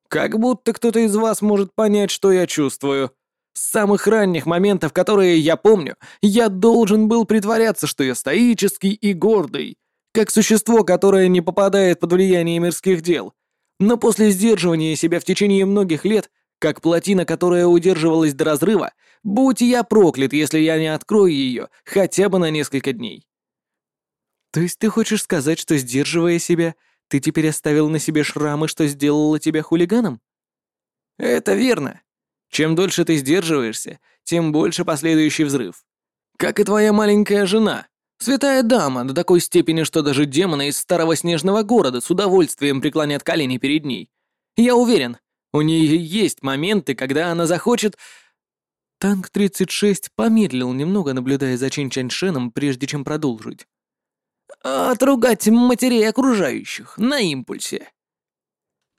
«Как будто кто-то из вас может понять, что я чувствую», с самых ранних моментов, которые я помню, я должен был притворяться, что я стоический и гордый, как существо, которое не попадает под влияние мирских дел. Но после сдерживания себя в течение многих лет, как плотина, которая удерживалась до разрыва, будь я проклят, если я не открою ее хотя бы на несколько дней. То есть ты хочешь сказать, что сдерживая себя, ты теперь оставил на себе шрамы, что сделало тебя хулиганом? Это верно. Чем дольше ты сдерживаешься, тем больше последующий взрыв. Как и твоя маленькая жена. Святая дама до такой степени, что даже демоны из старого снежного города с удовольствием преклонят колени перед ней. Я уверен, у нее есть моменты, когда она захочет... Танк 36 помедлил немного, наблюдая за Чин Чаньшеном, прежде чем продолжить. Отругать матерей окружающих на импульсе.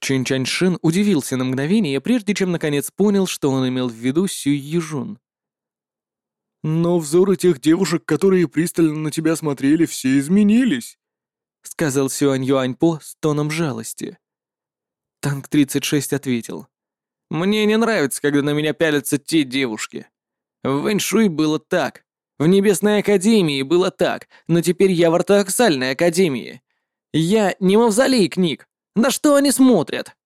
Чин Чаньшин удивился на мгновение, прежде чем наконец понял, что он имел в виду Сюй Южун. «Но взоры тех девушек, которые пристально на тебя смотрели, все изменились», сказал Сюань Юаньпо с тоном жалости. Танк 36 ответил. «Мне не нравится, когда на меня пялятся те девушки. В Вэньшуй было так, в Небесной Академии было так, но теперь я в ортодоксальной Академии. Я не мавзолей книг, на что они смотрят?»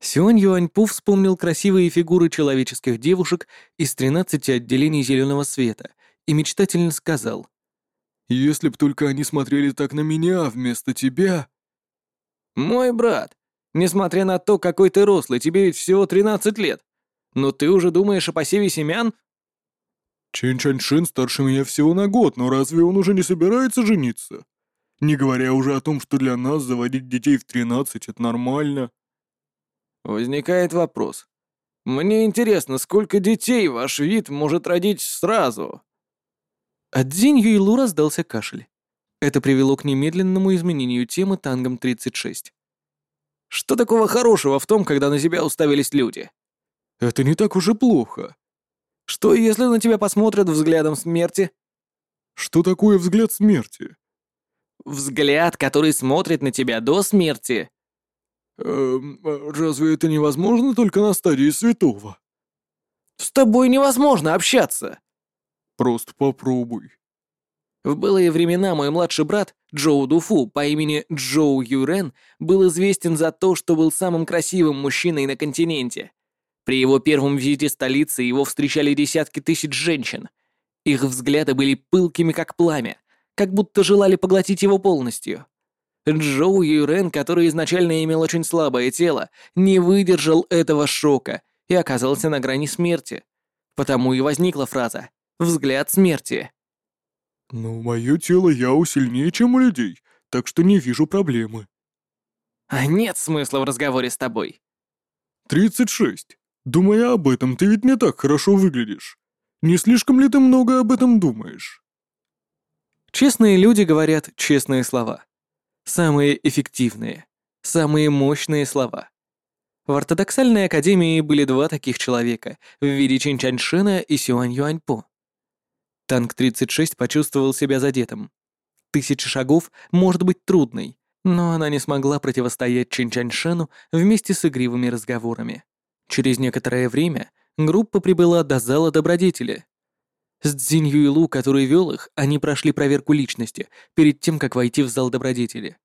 Сюань Юаньпу вспомнил красивые фигуры человеческих девушек из 13 отделений зеленого света и мечтательно сказал. «Если б только они смотрели так на меня вместо тебя...» «Мой брат, несмотря на то, какой ты рослый, тебе ведь всего 13 лет. Но ты уже думаешь о посеве семян?» «Чен Чаньшин старше меня всего на год, но разве он уже не собирается жениться?» Не говоря уже о том, что для нас заводить детей в 13 — это нормально. Возникает вопрос. Мне интересно, сколько детей ваш вид может родить сразу? От Дзинь Юйлу раздался кашель. Это привело к немедленному изменению темы тангом 36. Что такого хорошего в том, когда на тебя уставились люди? Это не так уж и плохо. Что, если на тебя посмотрят взглядом смерти? Что такое взгляд смерти? Взгляд, который смотрит на тебя до смерти. Эм, разве это невозможно только на стадии святого? С тобой невозможно общаться. Просто попробуй. В былые времена мой младший брат Джоу Дуфу по имени Джоу Юрен был известен за то, что был самым красивым мужчиной на континенте. При его первом визите столицы его встречали десятки тысяч женщин. Их взгляды были пылкими, как пламя, как будто желали поглотить его полностью. Джоу Юрен, который изначально имел очень слабое тело, не выдержал этого шока и оказался на грани смерти. Потому и возникла фраза «взгляд смерти». «Но мое тело Яо сильнее, чем у людей, так что не вижу проблемы». «А нет смысла в разговоре с тобой». «Тридцать шесть. Думая об этом, ты ведь не так хорошо выглядишь. Не слишком ли ты много об этом думаешь?» Честные люди говорят честные слова. Самые эффективные, самые мощные слова. В ортодоксальной академии были два таких человека в виде Чин и Сюань Юаньпо. Танк 36 почувствовал себя задетым. Тысяча шагов может быть трудной, но она не смогла противостоять Чин Чаньшину вместе с игривыми разговорами. Через некоторое время группа прибыла до зала добродетели. С Цзинь Юйлу, который вел их, они прошли проверку личности перед тем, как войти в зал добродетели.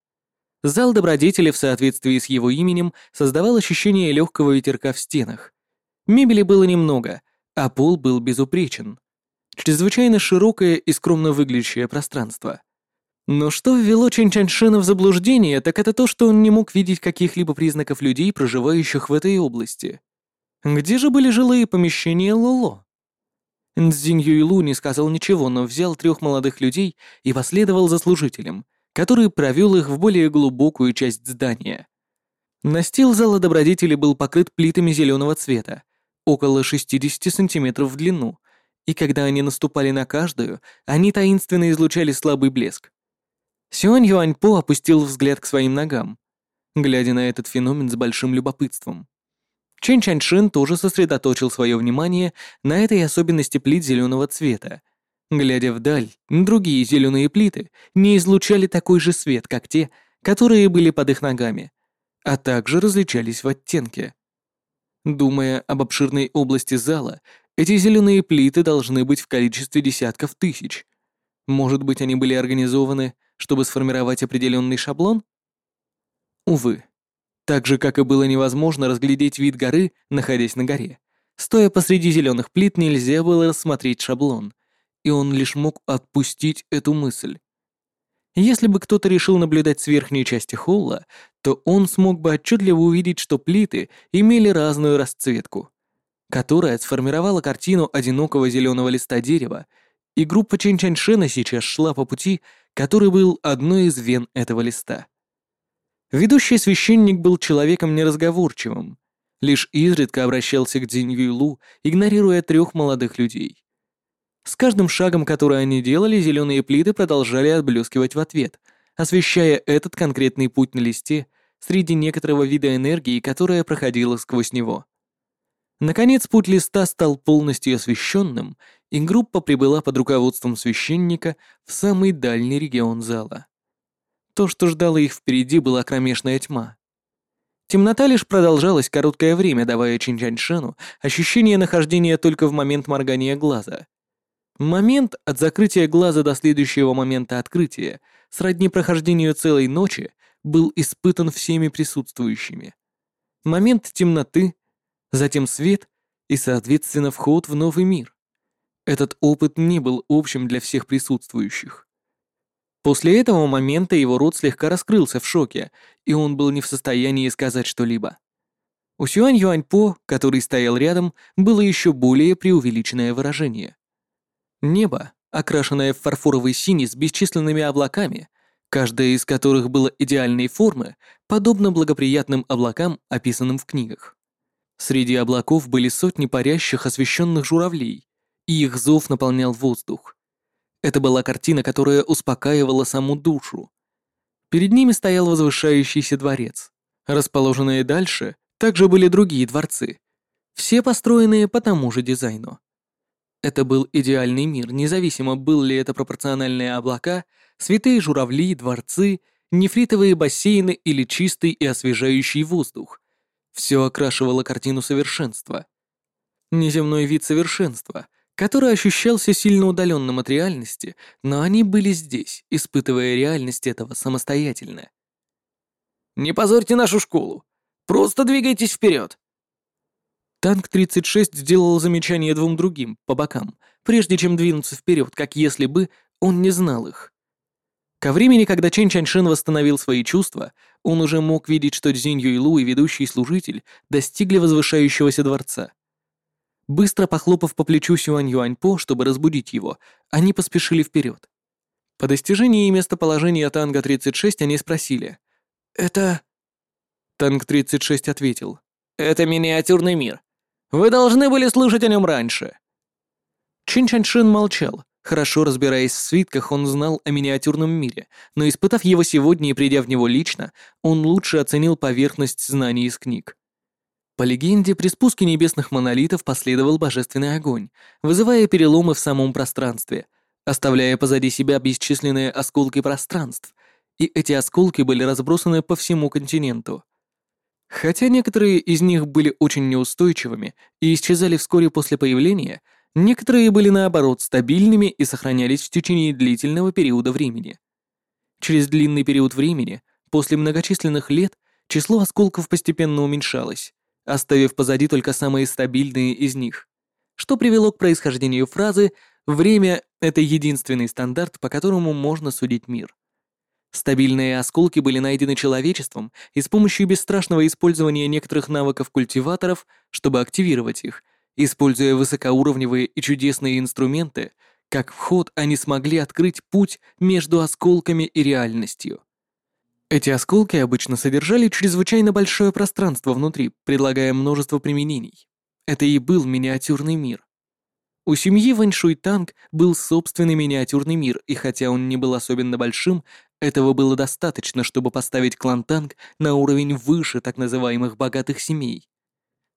Зал добродетели в соответствии с его именем создавал ощущение легкого ветерка в стенах. Мебели было немного, а пол был безупречен. Чрезвычайно широкое и скромно выглядящее пространство. Но что ввело Чэнь Чаньшина в заблуждение, так это то, что он не мог видеть каких-либо признаков людей, проживающих в этой области. Где же были жилые помещения Лоло? Цзинь Юйлу не сказал ничего, но взял трех молодых людей и последовал за служителем, который провел их в более глубокую часть здания. Настил зала добродетели был покрыт плитами зеленого цвета, около 60 сантиметров в длину, и когда они наступали на каждую, они таинственно излучали слабый блеск. Сюань Юаньпо опустил взгляд к своим ногам, глядя на этот феномен с большим любопытством. Чэнь Чаньшин тоже сосредоточил свое внимание на этой особенности плит зеленого цвета. Глядя вдаль, другие зеленые плиты не излучали такой же свет, как те, которые были под их ногами, а также различались в оттенке. Думая об обширной области зала, эти зеленые плиты должны быть в количестве десятков тысяч. Может быть, они были организованы, чтобы сформировать определенный шаблон? Увы, так же, как и было невозможно разглядеть вид горы, находясь на горе. Стоя посреди зеленых плит, нельзя было рассмотреть шаблон, и он лишь мог отпустить эту мысль. Если бы кто-то решил наблюдать с верхней части холла, то он смог бы отчетливо увидеть, что плиты имели разную расцветку, которая сформировала картину одинокого зеленого листа дерева, и группа Чэнь-Чаньшена сейчас шла по пути, который был одной из вен этого листа. Ведущий священник был человеком неразговорчивым, лишь изредка обращался к Дзинь Юйлу, игнорируя трех молодых людей. С каждым шагом, который они делали, зеленые плиты продолжали отблескивать в ответ, освещая этот конкретный путь на листе среди некоторого вида энергии, которая проходила сквозь него. Наконец, путь листа стал полностью освещенным, и группа прибыла под руководством священника в самый дальний регион зала. То, что ждало их впереди, была кромешная тьма. Темнота лишь продолжалась короткое время, давая Чинчаньшену ощущение нахождения только в момент моргания глаза. Момент от закрытия глаза до следующего момента открытия, сродни прохождению целой ночи, был испытан всеми присутствующими. Момент темноты, затем свет и, соответственно, вход в новый мир. Этот опыт не был общим для всех присутствующих. После этого момента его рот слегка раскрылся в шоке, и он был не в состоянии сказать что-либо. У Сюань Юаньпо, который стоял рядом, было еще более преувеличенное выражение. Небо, окрашенное в фарфоровый синий с бесчисленными облаками, каждая из которых было идеальной формы, подобно благоприятным облакам, описанным в книгах. Среди облаков были сотни парящих освещенных журавлей, и их зов наполнял воздух. Это была картина, которая успокаивала саму душу. Перед ними стоял возвышающийся дворец. Расположенные дальше также были другие дворцы, все построенные по тому же дизайну. Это был идеальный мир, независимо, был ли это пропорциональные облака, святые журавли, дворцы, нефритовые бассейны или чистый и освежающий воздух. Все окрашивало картину совершенства. Неземной вид совершенства — который ощущался сильно удаленным от реальности, но они были здесь, испытывая реальность этого самостоятельно. «Не позорьте нашу школу! Просто двигайтесь вперед!» Танк-36 сделал замечание двум другим, по бокам, прежде чем двинуться вперед, как если бы он не знал их. Ко времени, когда Чен Чаньшин восстановил свои чувства, он уже мог видеть, что Цзинь Юйлу и ведущий служитель достигли возвышающегося дворца. Быстро похлопав по плечу Сюань Юаньпо, чтобы разбудить его, они поспешили вперед. По достижении местоположения Танга-36 они спросили. «Это...» Танк-36 ответил. «Это миниатюрный мир. Вы должны были слышать о нем раньше». Чин Чаньшин молчал. Хорошо разбираясь в свитках, он знал о миниатюрном мире, но испытав его сегодня и придя в него лично, он лучше оценил поверхность знаний из книг. По легенде, при спуске небесных монолитов последовал божественный огонь, вызывая переломы в самом пространстве, оставляя позади себя бесчисленные осколки пространств, и эти осколки были разбросаны по всему континенту. Хотя некоторые из них были очень неустойчивыми и исчезали вскоре после появления, некоторые были наоборот стабильными и сохранялись в течение длительного периода времени. Через длинный период времени, после многочисленных лет, число осколков постепенно уменьшалось, оставив позади только самые стабильные из них, что привело к происхождению фразы «время — это единственный стандарт, по которому можно судить мир». Стабильные осколки были найдены человечеством и с помощью бесстрашного использования некоторых навыков культиваторов, чтобы активировать их, используя высокоуровневые и чудесные инструменты, как вход они смогли открыть путь между осколками и реальностью. Эти осколки обычно содержали чрезвычайно большое пространство внутри, предлагая множество применений. Это и был миниатюрный мир. У семьи Ваньшуй Танг был собственный миниатюрный мир, и хотя он не был особенно большим, этого было достаточно, чтобы поставить клан Танг на уровень выше так называемых богатых семей.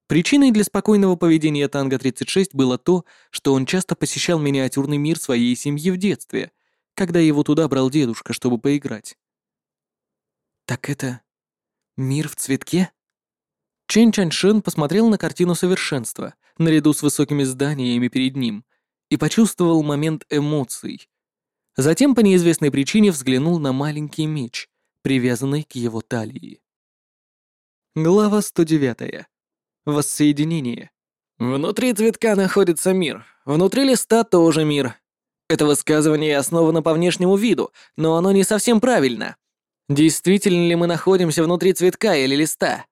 Причиной для спокойного поведения Танга-36 было то, что он часто посещал миниатюрный мир своей семьи в детстве, когда его туда брал дедушка, чтобы поиграть. «Так это... мир в цветке?» Чен Чаньшин посмотрел на картину совершенства, наряду с высокими зданиями перед ним, и почувствовал момент эмоций, Затем по неизвестной причине взглянул на маленький меч, привязанный к его талии. Глава 109. Воссоединение. Внутри цветка находится мир, внутри листа тоже мир. Это высказывание основано по внешнему виду, но оно не совсем правильно. Действительно ли мы находимся внутри цветка или листа?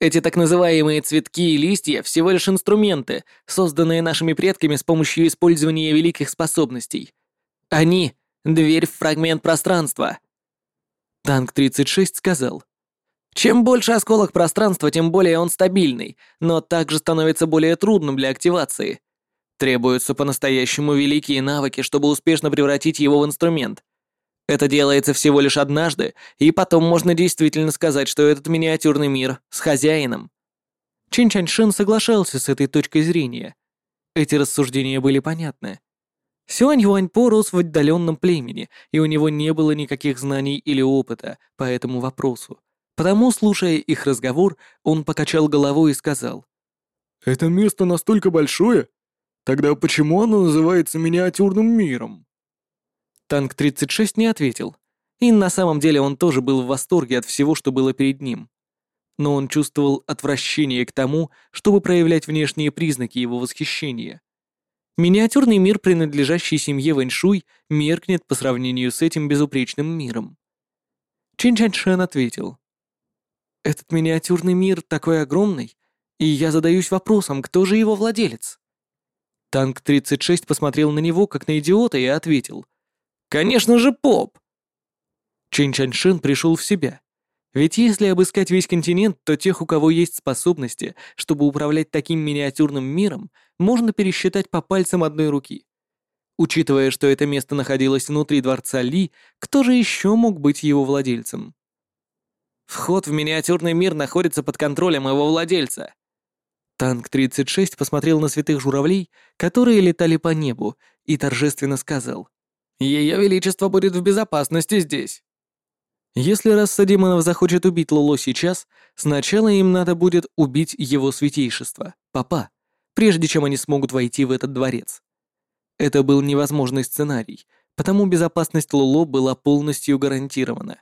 Эти так называемые цветки и листья всего лишь инструменты, созданные нашими предками с помощью использования великих способностей — они — дверь в фрагмент пространства. Танк-36 сказал. Чем больше осколок пространства, тем более он стабильный, но также становится более трудным для активации. Требуются по-настоящему великие навыки, чтобы успешно превратить его в инструмент. Это делается всего лишь однажды, и потом можно действительно сказать, что этот миниатюрный мир с хозяином. Чин Чаньшин соглашался с этой точкой зрения. Эти рассуждения были понятны. Сюань Юаньпо рос в отдаленном племени, и у него не было никаких знаний или опыта по этому вопросу. Потому, слушая их разговор, он покачал головой и сказал. «Это место настолько большое? Тогда почему оно называется миниатюрным миром?» Танк-36 не ответил. И на самом деле он тоже был в восторге от всего, что было перед ним. Но он чувствовал отвращение к тому, чтобы проявлять внешние признаки его восхищения. Миниатюрный мир, принадлежащий семье Вэньшуй, меркнет по сравнению с этим безупречным миром. Чин Чаньшен ответил. «Этот миниатюрный мир такой огромный, и я задаюсь вопросом, кто же его владелец?» Танк-36 посмотрел на него, как на идиота, и ответил. «Конечно же, Поп!» Чин Чаньшин пришел в себя. Ведь если обыскать весь континент, то тех, у кого есть способности, чтобы управлять таким миниатюрным миром, можно пересчитать по пальцам одной руки. Учитывая, что это место находилось внутри дворца Ли, кто же еще мог быть его владельцем? Вход в миниатюрный мир находится под контролем его владельца. Танк-36 посмотрел на святых журавлей, которые летали по небу, и торжественно сказал. «Ее Величество будет в безопасности здесь». Если раса демонов захочет убить Лоло сейчас, сначала им надо будет убить его святейшество, папа, прежде чем они смогут войти в этот дворец. Это был невозможный сценарий, потому безопасность Лоло была полностью гарантирована.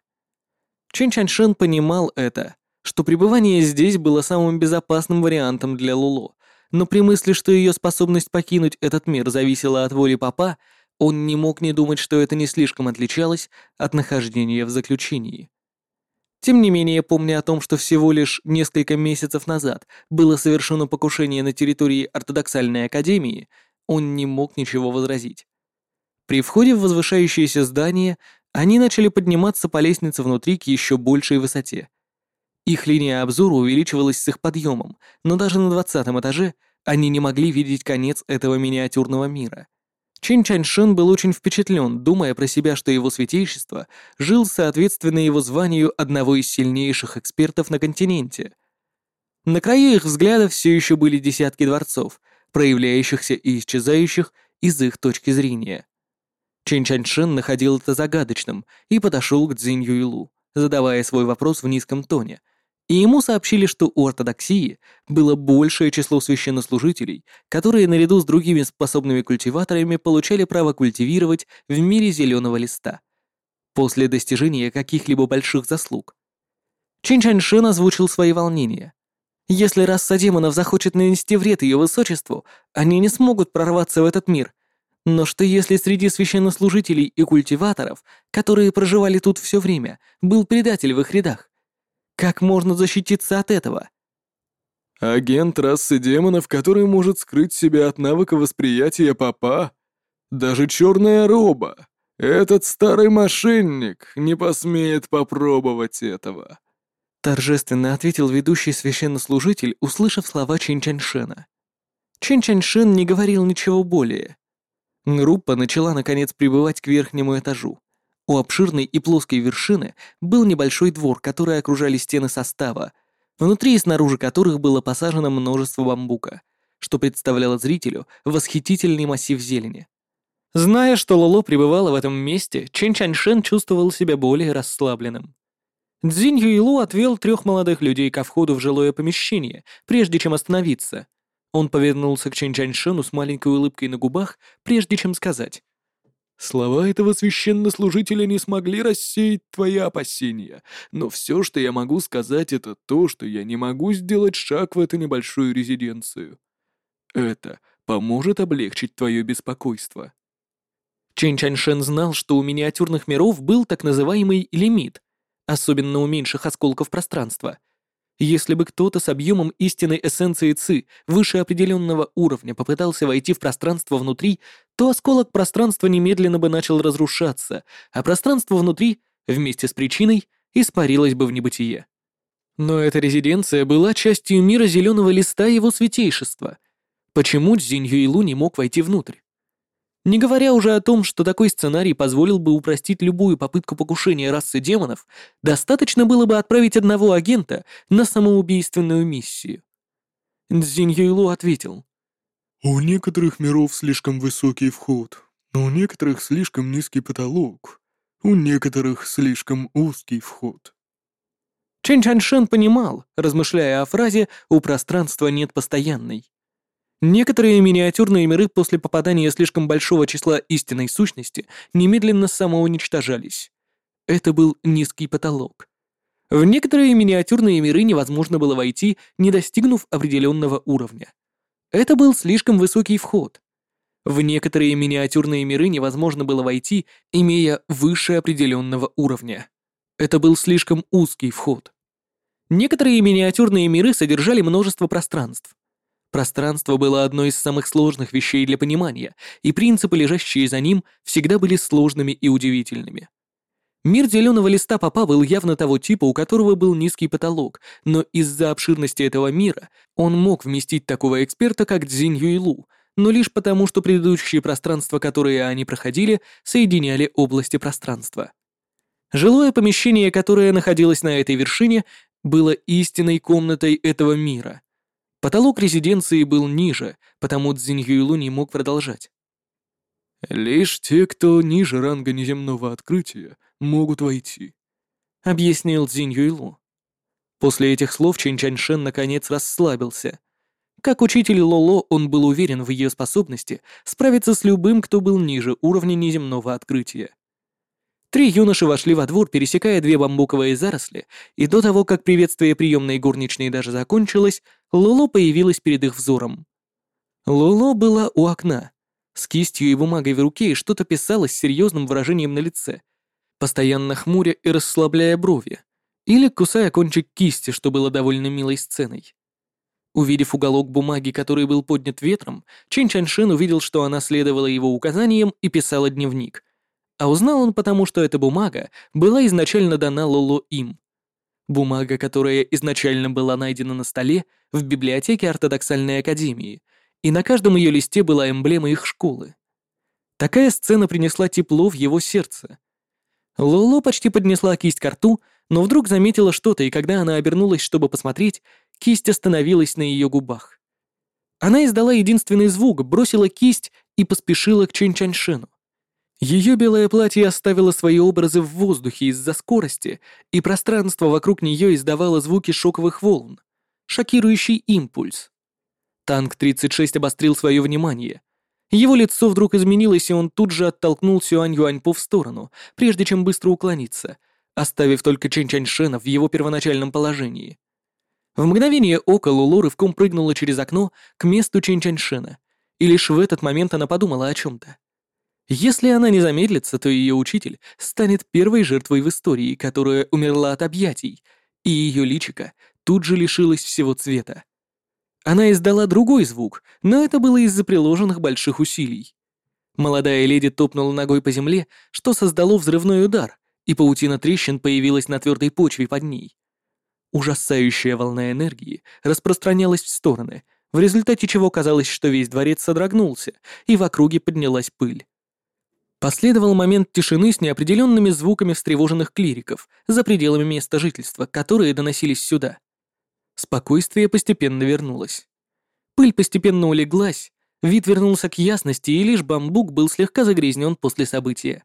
Чен Чаньшен понимал это, что пребывание здесь было самым безопасным вариантом для Лоло, но при мысли, что ее способность покинуть этот мир зависела от воли папа, он не мог не думать, что это не слишком отличалось от нахождения в заключении. Тем не менее, помня о том, что всего лишь несколько месяцев назад было совершено покушение на территории ортодоксальной академии, он не мог ничего возразить. При входе в возвышающееся здание они начали подниматься по лестнице внутри к еще большей высоте. Их линия обзора увеличивалась с их подъемом, но даже на двадцатом этаже они не могли видеть конец этого миниатюрного мира. Чин Чаньшин был очень впечатлен, думая про себя, что его святейшество жил соответственно его званию одного из сильнейших экспертов на континенте. На краю их взгляда все еще были десятки дворцов, проявляющихся и исчезающих из их точки зрения. Чин Чаньшин находил это загадочным и подошел к Цзинь Юйлу, задавая свой вопрос в низком тоне — и ему сообщили, что у ортодоксии было большее число священнослужителей, которые наряду с другими способными культиваторами получали право культивировать в мире зеленого листа после достижения каких-либо больших заслуг. Чин Чаньшин озвучил свои волнения. Если раса демонов захочет нанести вред ее высочеству, они не смогут прорваться в этот мир. Но что если среди священнослужителей и культиваторов, которые проживали тут все время, был предатель в их рядах? Как можно защититься от этого? Агент расы демонов, который может скрыть себя от навыка восприятия папа? Даже черная роба. Этот старый мошенник не посмеет попробовать этого. Торжественно ответил ведущий священнослужитель, услышав слова Чин Чаньшена. Чин Чаньшен не говорил ничего более. Группа начала наконец прибывать к верхнему этажу. У обширной и плоской вершины был небольшой двор, который окружали стены состава, внутри и снаружи которых было посажено множество бамбука, что представляло зрителю восхитительный массив зелени. Зная, что Лоло пребывала в этом месте, Чен Чаньшен чувствовал себя более расслабленным. Цзинь Юйлу отвел трех молодых людей ко входу в жилое помещение, прежде чем остановиться. Он повернулся к Чен Чаньшену с маленькой улыбкой на губах, прежде чем сказать Слова этого священнослужителя не смогли рассеять твои опасения, но все, что я могу сказать, это то, что я не могу сделать шаг в эту небольшую резиденцию. Это поможет облегчить твое беспокойство. Чен Чаньшен знал, что у миниатюрных миров был так называемый лимит, особенно у меньших осколков пространства — если бы кто-то с объемом истинной эссенции ЦИ выше определенного уровня попытался войти в пространство внутри, то осколок пространства немедленно бы начал разрушаться, а пространство внутри, вместе с причиной, испарилось бы в небытие. Но эта резиденция была частью мира зеленого листа его святейшества. Почему Цзинь Юйлу не мог войти внутрь? Не говоря уже о том, что такой сценарий позволил бы упростить любую попытку покушения расы демонов, достаточно было бы отправить одного агента на самоубийственную миссию. Цзинь Юйлу ответил. «У некоторых миров слишком высокий вход, но у некоторых слишком низкий потолок, у некоторых слишком узкий вход». Чен Чаншен понимал, размышляя о фразе «у пространства нет постоянной». Некоторые миниатюрные миры после попадания слишком большого числа истинной сущности немедленно самоуничтожались. Это был низкий потолок. В некоторые миниатюрные миры невозможно было войти, не достигнув определенного уровня. Это был слишком высокий вход. В некоторые миниатюрные миры невозможно было войти, имея выше определенного уровня. Это был слишком узкий вход. Некоторые миниатюрные миры содержали множество пространств. Пространство было одной из самых сложных вещей для понимания, и принципы, лежащие за ним, всегда были сложными и удивительными. Мир зеленого листа папа был явно того типа, у которого был низкий потолок, но из-за обширности этого мира он мог вместить такого эксперта, как Цзинь Юйлу, но лишь потому, что предыдущие пространства, которые они проходили, соединяли области пространства. Жилое помещение, которое находилось на этой вершине, было истинной комнатой этого мира, Потолок резиденции был ниже, потому Цзинь Юйлу не мог продолжать. «Лишь те, кто ниже ранга неземного открытия, могут войти», — объяснил Цзинь Юйлу. После этих слов Чин Чаньшен наконец расслабился. Как учитель Лоло, он был уверен в ее способности справиться с любым, кто был ниже уровня неземного открытия. Три юноши вошли во двор, пересекая две бамбуковые заросли, и до того, как приветствие приемной горничной даже закончилось, Лоло появилась перед их взором. Лоло была у окна, с кистью и бумагой в руке и что-то писала с серьезным выражением на лице, постоянно хмуря и расслабляя брови, или кусая кончик кисти, что было довольно милой сценой. Увидев уголок бумаги, который был поднят ветром, Чин Чаншин увидел, что она следовала его указаниям и писала дневник. А узнал он потому, что эта бумага была изначально дана Лоло им. Бумага, которая изначально была найдена на столе в библиотеке ортодоксальной академии, и на каждом ее листе была эмблема их школы. Такая сцена принесла тепло в его сердце. Лоло почти поднесла кисть к рту, но вдруг заметила что-то, и когда она обернулась, чтобы посмотреть, кисть остановилась на ее губах. Она издала единственный звук, бросила кисть и поспешила к Чэнь Чаньшену. Ее белое платье оставило свои образы в воздухе из-за скорости, и пространство вокруг нее издавало звуки шоковых волн, шокирующий импульс. Танк 36 обострил свое внимание. Его лицо вдруг изменилось, и он тут же оттолкнул Сюань Юаньпо в сторону, прежде чем быстро уклониться, оставив только Чэнь Чаньшена в его первоначальном положении. В мгновение ока Лулу рывком прыгнула через окно к месту Чэнь Чаньшена, и лишь в этот момент она подумала о чем-то. Если она не замедлится, то ее учитель станет первой жертвой в истории, которая умерла от объятий, и ее личико тут же лишилось всего цвета. Она издала другой звук, но это было из-за приложенных больших усилий. Молодая леди топнула ногой по земле, что создало взрывной удар, и паутина трещин появилась на твердой почве под ней. Ужасающая волна энергии распространялась в стороны, в результате чего казалось, что весь дворец содрогнулся, и в округе поднялась пыль. Последовал момент тишины с неопределенными звуками встревоженных клириков за пределами места жительства, которые доносились сюда. Спокойствие постепенно вернулось. Пыль постепенно улеглась, вид вернулся к ясности, и лишь бамбук был слегка загрязнен после события.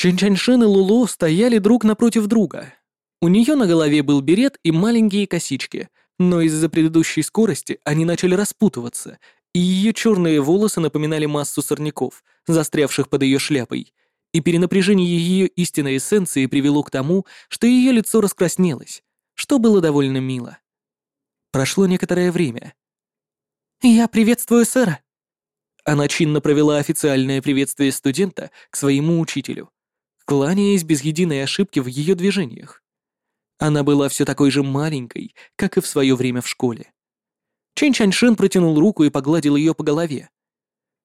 Чэнь-Чаньшен и Луло стояли друг напротив друга. У нее на голове был берет и маленькие косички, но из-за предыдущей скорости они начали распутываться, и ее черные волосы напоминали массу сорняков, застрявших под ее шляпой, и перенапряжение ее истинной эссенции привело к тому, что ее лицо раскраснелось, что было довольно мило. Прошло некоторое время. «Я приветствую сэра». Она чинно провела официальное приветствие студента к своему учителю, кланяясь без единой ошибки в ее движениях. Она была все такой же маленькой, как и в свое время в школе. Чэнь Чаньшин протянул руку и погладил ее по голове.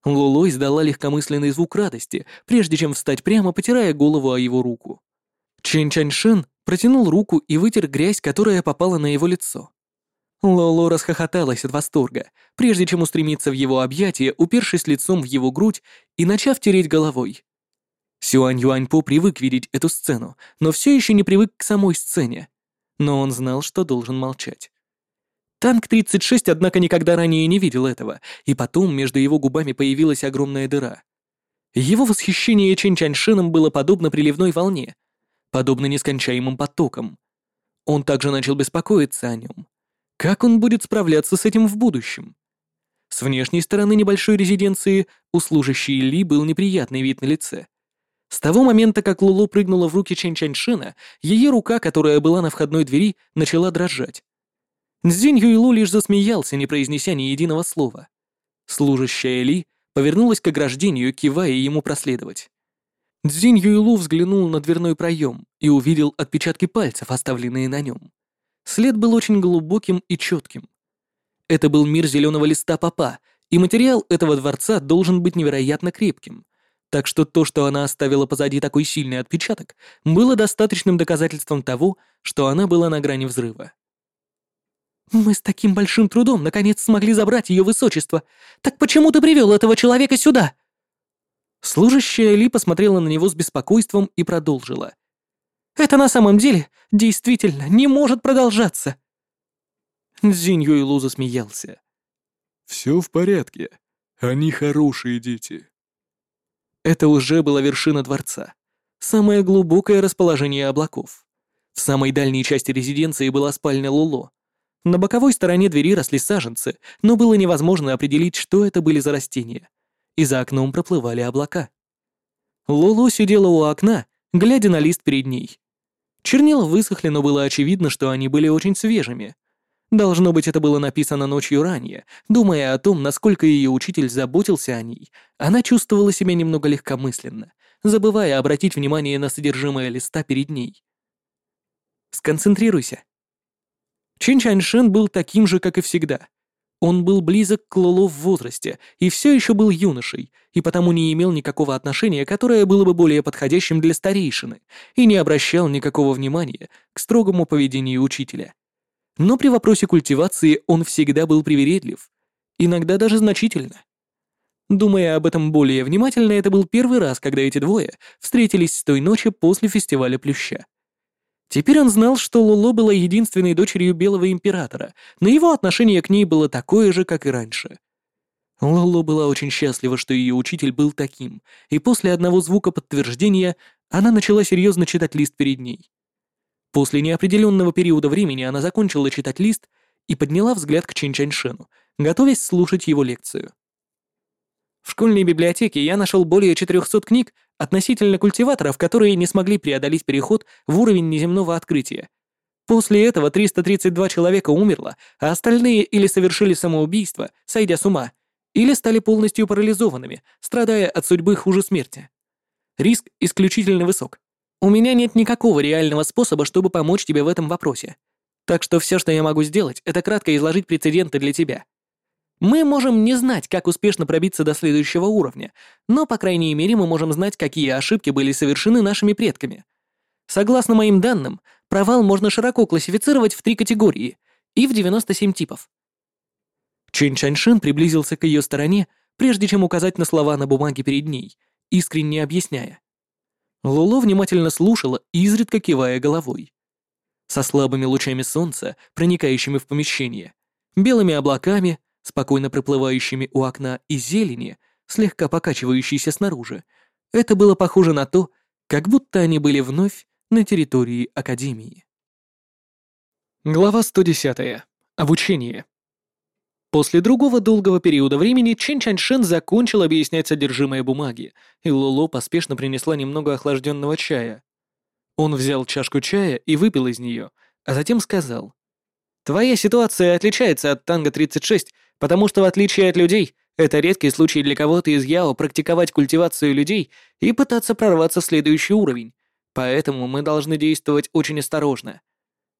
Луло издала легкомысленный звук радости, прежде чем встать прямо, потирая голову о его руку. Чэнь Чаньшин протянул руку и вытер грязь, которая попала на его лицо. Лоло расхохоталась от восторга, прежде чем устремиться в его объятия, упершись лицом в его грудь и начав тереть головой. Сюань Юаньпо привык видеть эту сцену, но все еще не привык к самой сцене. Но он знал, что должен молчать. Танк-36, однако, никогда ранее не видел этого, и потом между его губами появилась огромная дыра. Его восхищение Чэнь Чаньшином было подобно приливной волне, подобно нескончаемым потокам. Он также начал беспокоиться о нем. Как он будет справляться с этим в будущем? С внешней стороны небольшой резиденции у служащей Ли был неприятный вид на лице. С того момента, как Лулу прыгнула в руки Чэнь Чаньшина, ее рука, которая была на входной двери, начала дрожать. Цзинь Юйлу лишь засмеялся, не произнеся ни единого слова. Служащая Ли повернулась к ограждению, кивая ему проследовать. Цзинь Юйлу взглянул на дверной проем и увидел отпечатки пальцев, оставленные на нем. След был очень глубоким и четким. Это был мир зеленого листа папа, и материал этого дворца должен быть невероятно крепким. Так что то, что она оставила позади такой сильный отпечаток, было достаточным доказательством того, что она была на грани взрыва. «Мы с таким большим трудом наконец смогли забрать ее высочество. Так почему ты привел этого человека сюда?» Служащая Ли посмотрела на него с беспокойством и продолжила. Это на самом деле действительно не может продолжаться. Цзинь Юйлу засмеялся. Все в порядке. Они хорошие дети. Это уже была вершина дворца. Самое глубокое расположение облаков. В самой дальней части резиденции была спальня Луло. На боковой стороне двери росли саженцы, но было невозможно определить, что это были за растения. И за окном проплывали облака. Луло сидела у окна, глядя на лист перед ней. Чернила высохли, но было очевидно, что они были очень свежими. Должно быть, это было написано ночью ранее. Думая о том, насколько ее учитель заботился о ней, она чувствовала себя немного легкомысленно, забывая обратить внимание на содержимое листа перед ней. «Сконцентрируйся». Чин Чаньшин был таким же, как и всегда. Он был близок к Лоло в возрасте и все еще был юношей, и потому не имел никакого отношения, которое было бы более подходящим для старейшины, и не обращал никакого внимания к строгому поведению учителя. Но при вопросе культивации он всегда был привередлив, иногда даже значительно. Думая об этом более внимательно, это был первый раз, когда эти двое встретились с той ночи после фестиваля Плюща. Теперь он знал, что Лоло была единственной дочерью Белого Императора, но его отношение к ней было такое же, как и раньше. Лоло была очень счастлива, что ее учитель был таким, и после одного звука подтверждения она начала серьезно читать лист перед ней. После неопределенного периода времени она закончила читать лист и подняла взгляд к Чин Чаньшену, готовясь слушать его лекцию. В школьной библиотеке я нашел более 400 книг относительно культиваторов, которые не смогли преодолеть переход в уровень неземного открытия. После этого 332 человека умерло, а остальные или совершили самоубийство, сойдя с ума, или стали полностью парализованными, страдая от судьбы хуже смерти. Риск исключительно высок. У меня нет никакого реального способа, чтобы помочь тебе в этом вопросе. Так что все, что я могу сделать, это кратко изложить прецеденты для тебя. Мы можем не знать, как успешно пробиться до следующего уровня, но, по крайней мере, мы можем знать, какие ошибки были совершены нашими предками. Согласно моим данным, провал можно широко классифицировать в три категории и в 97 типов. Чэнь Чаньшин приблизился к ее стороне, прежде чем указать на слова на бумаге перед ней, искренне объясняя. Луло внимательно слушала, изредка кивая головой. Со слабыми лучами солнца, проникающими в помещение, белыми облаками, спокойно проплывающими у окна, и зелени, слегка покачивающейся снаружи, это было похоже на то, как будто они были вновь на территории Академии. Глава 110. Обучение. После другого долгого периода времени Чен Чаньшен закончил объяснять содержимое бумаги, и Лоло поспешно принесла немного охлажденного чая. Он взял чашку чая и выпил из нее, а затем сказал. «Твоя ситуация отличается от Танго-36, потому что в отличие от людей, это редкий случай для кого-то из Яо практиковать культивацию людей и пытаться прорваться в следующий уровень, поэтому мы должны действовать очень осторожно.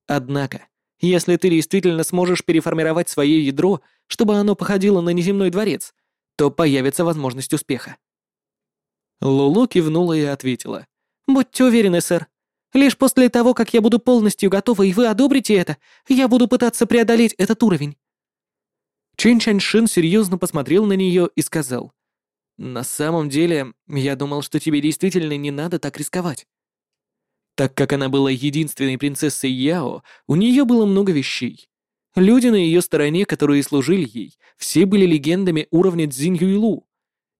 Однако, если ты действительно сможешь переформировать свое ядро, чтобы оно походило на неземной дворец, то появится возможность успеха». Лулу кивнула и ответила. «Будьте уверены, сэр. Лишь после того, как я буду полностью готова и вы одобрите это, я буду пытаться преодолеть этот уровень». Чен Чаньшин серьезно посмотрел на нее и сказал. «На самом деле, я думал, что тебе действительно не надо так рисковать. Так как она была единственной принцессой Яо, у нее было много вещей. Люди на ее стороне, которые служили ей, все были легендами уровня Цзинь Юйлу.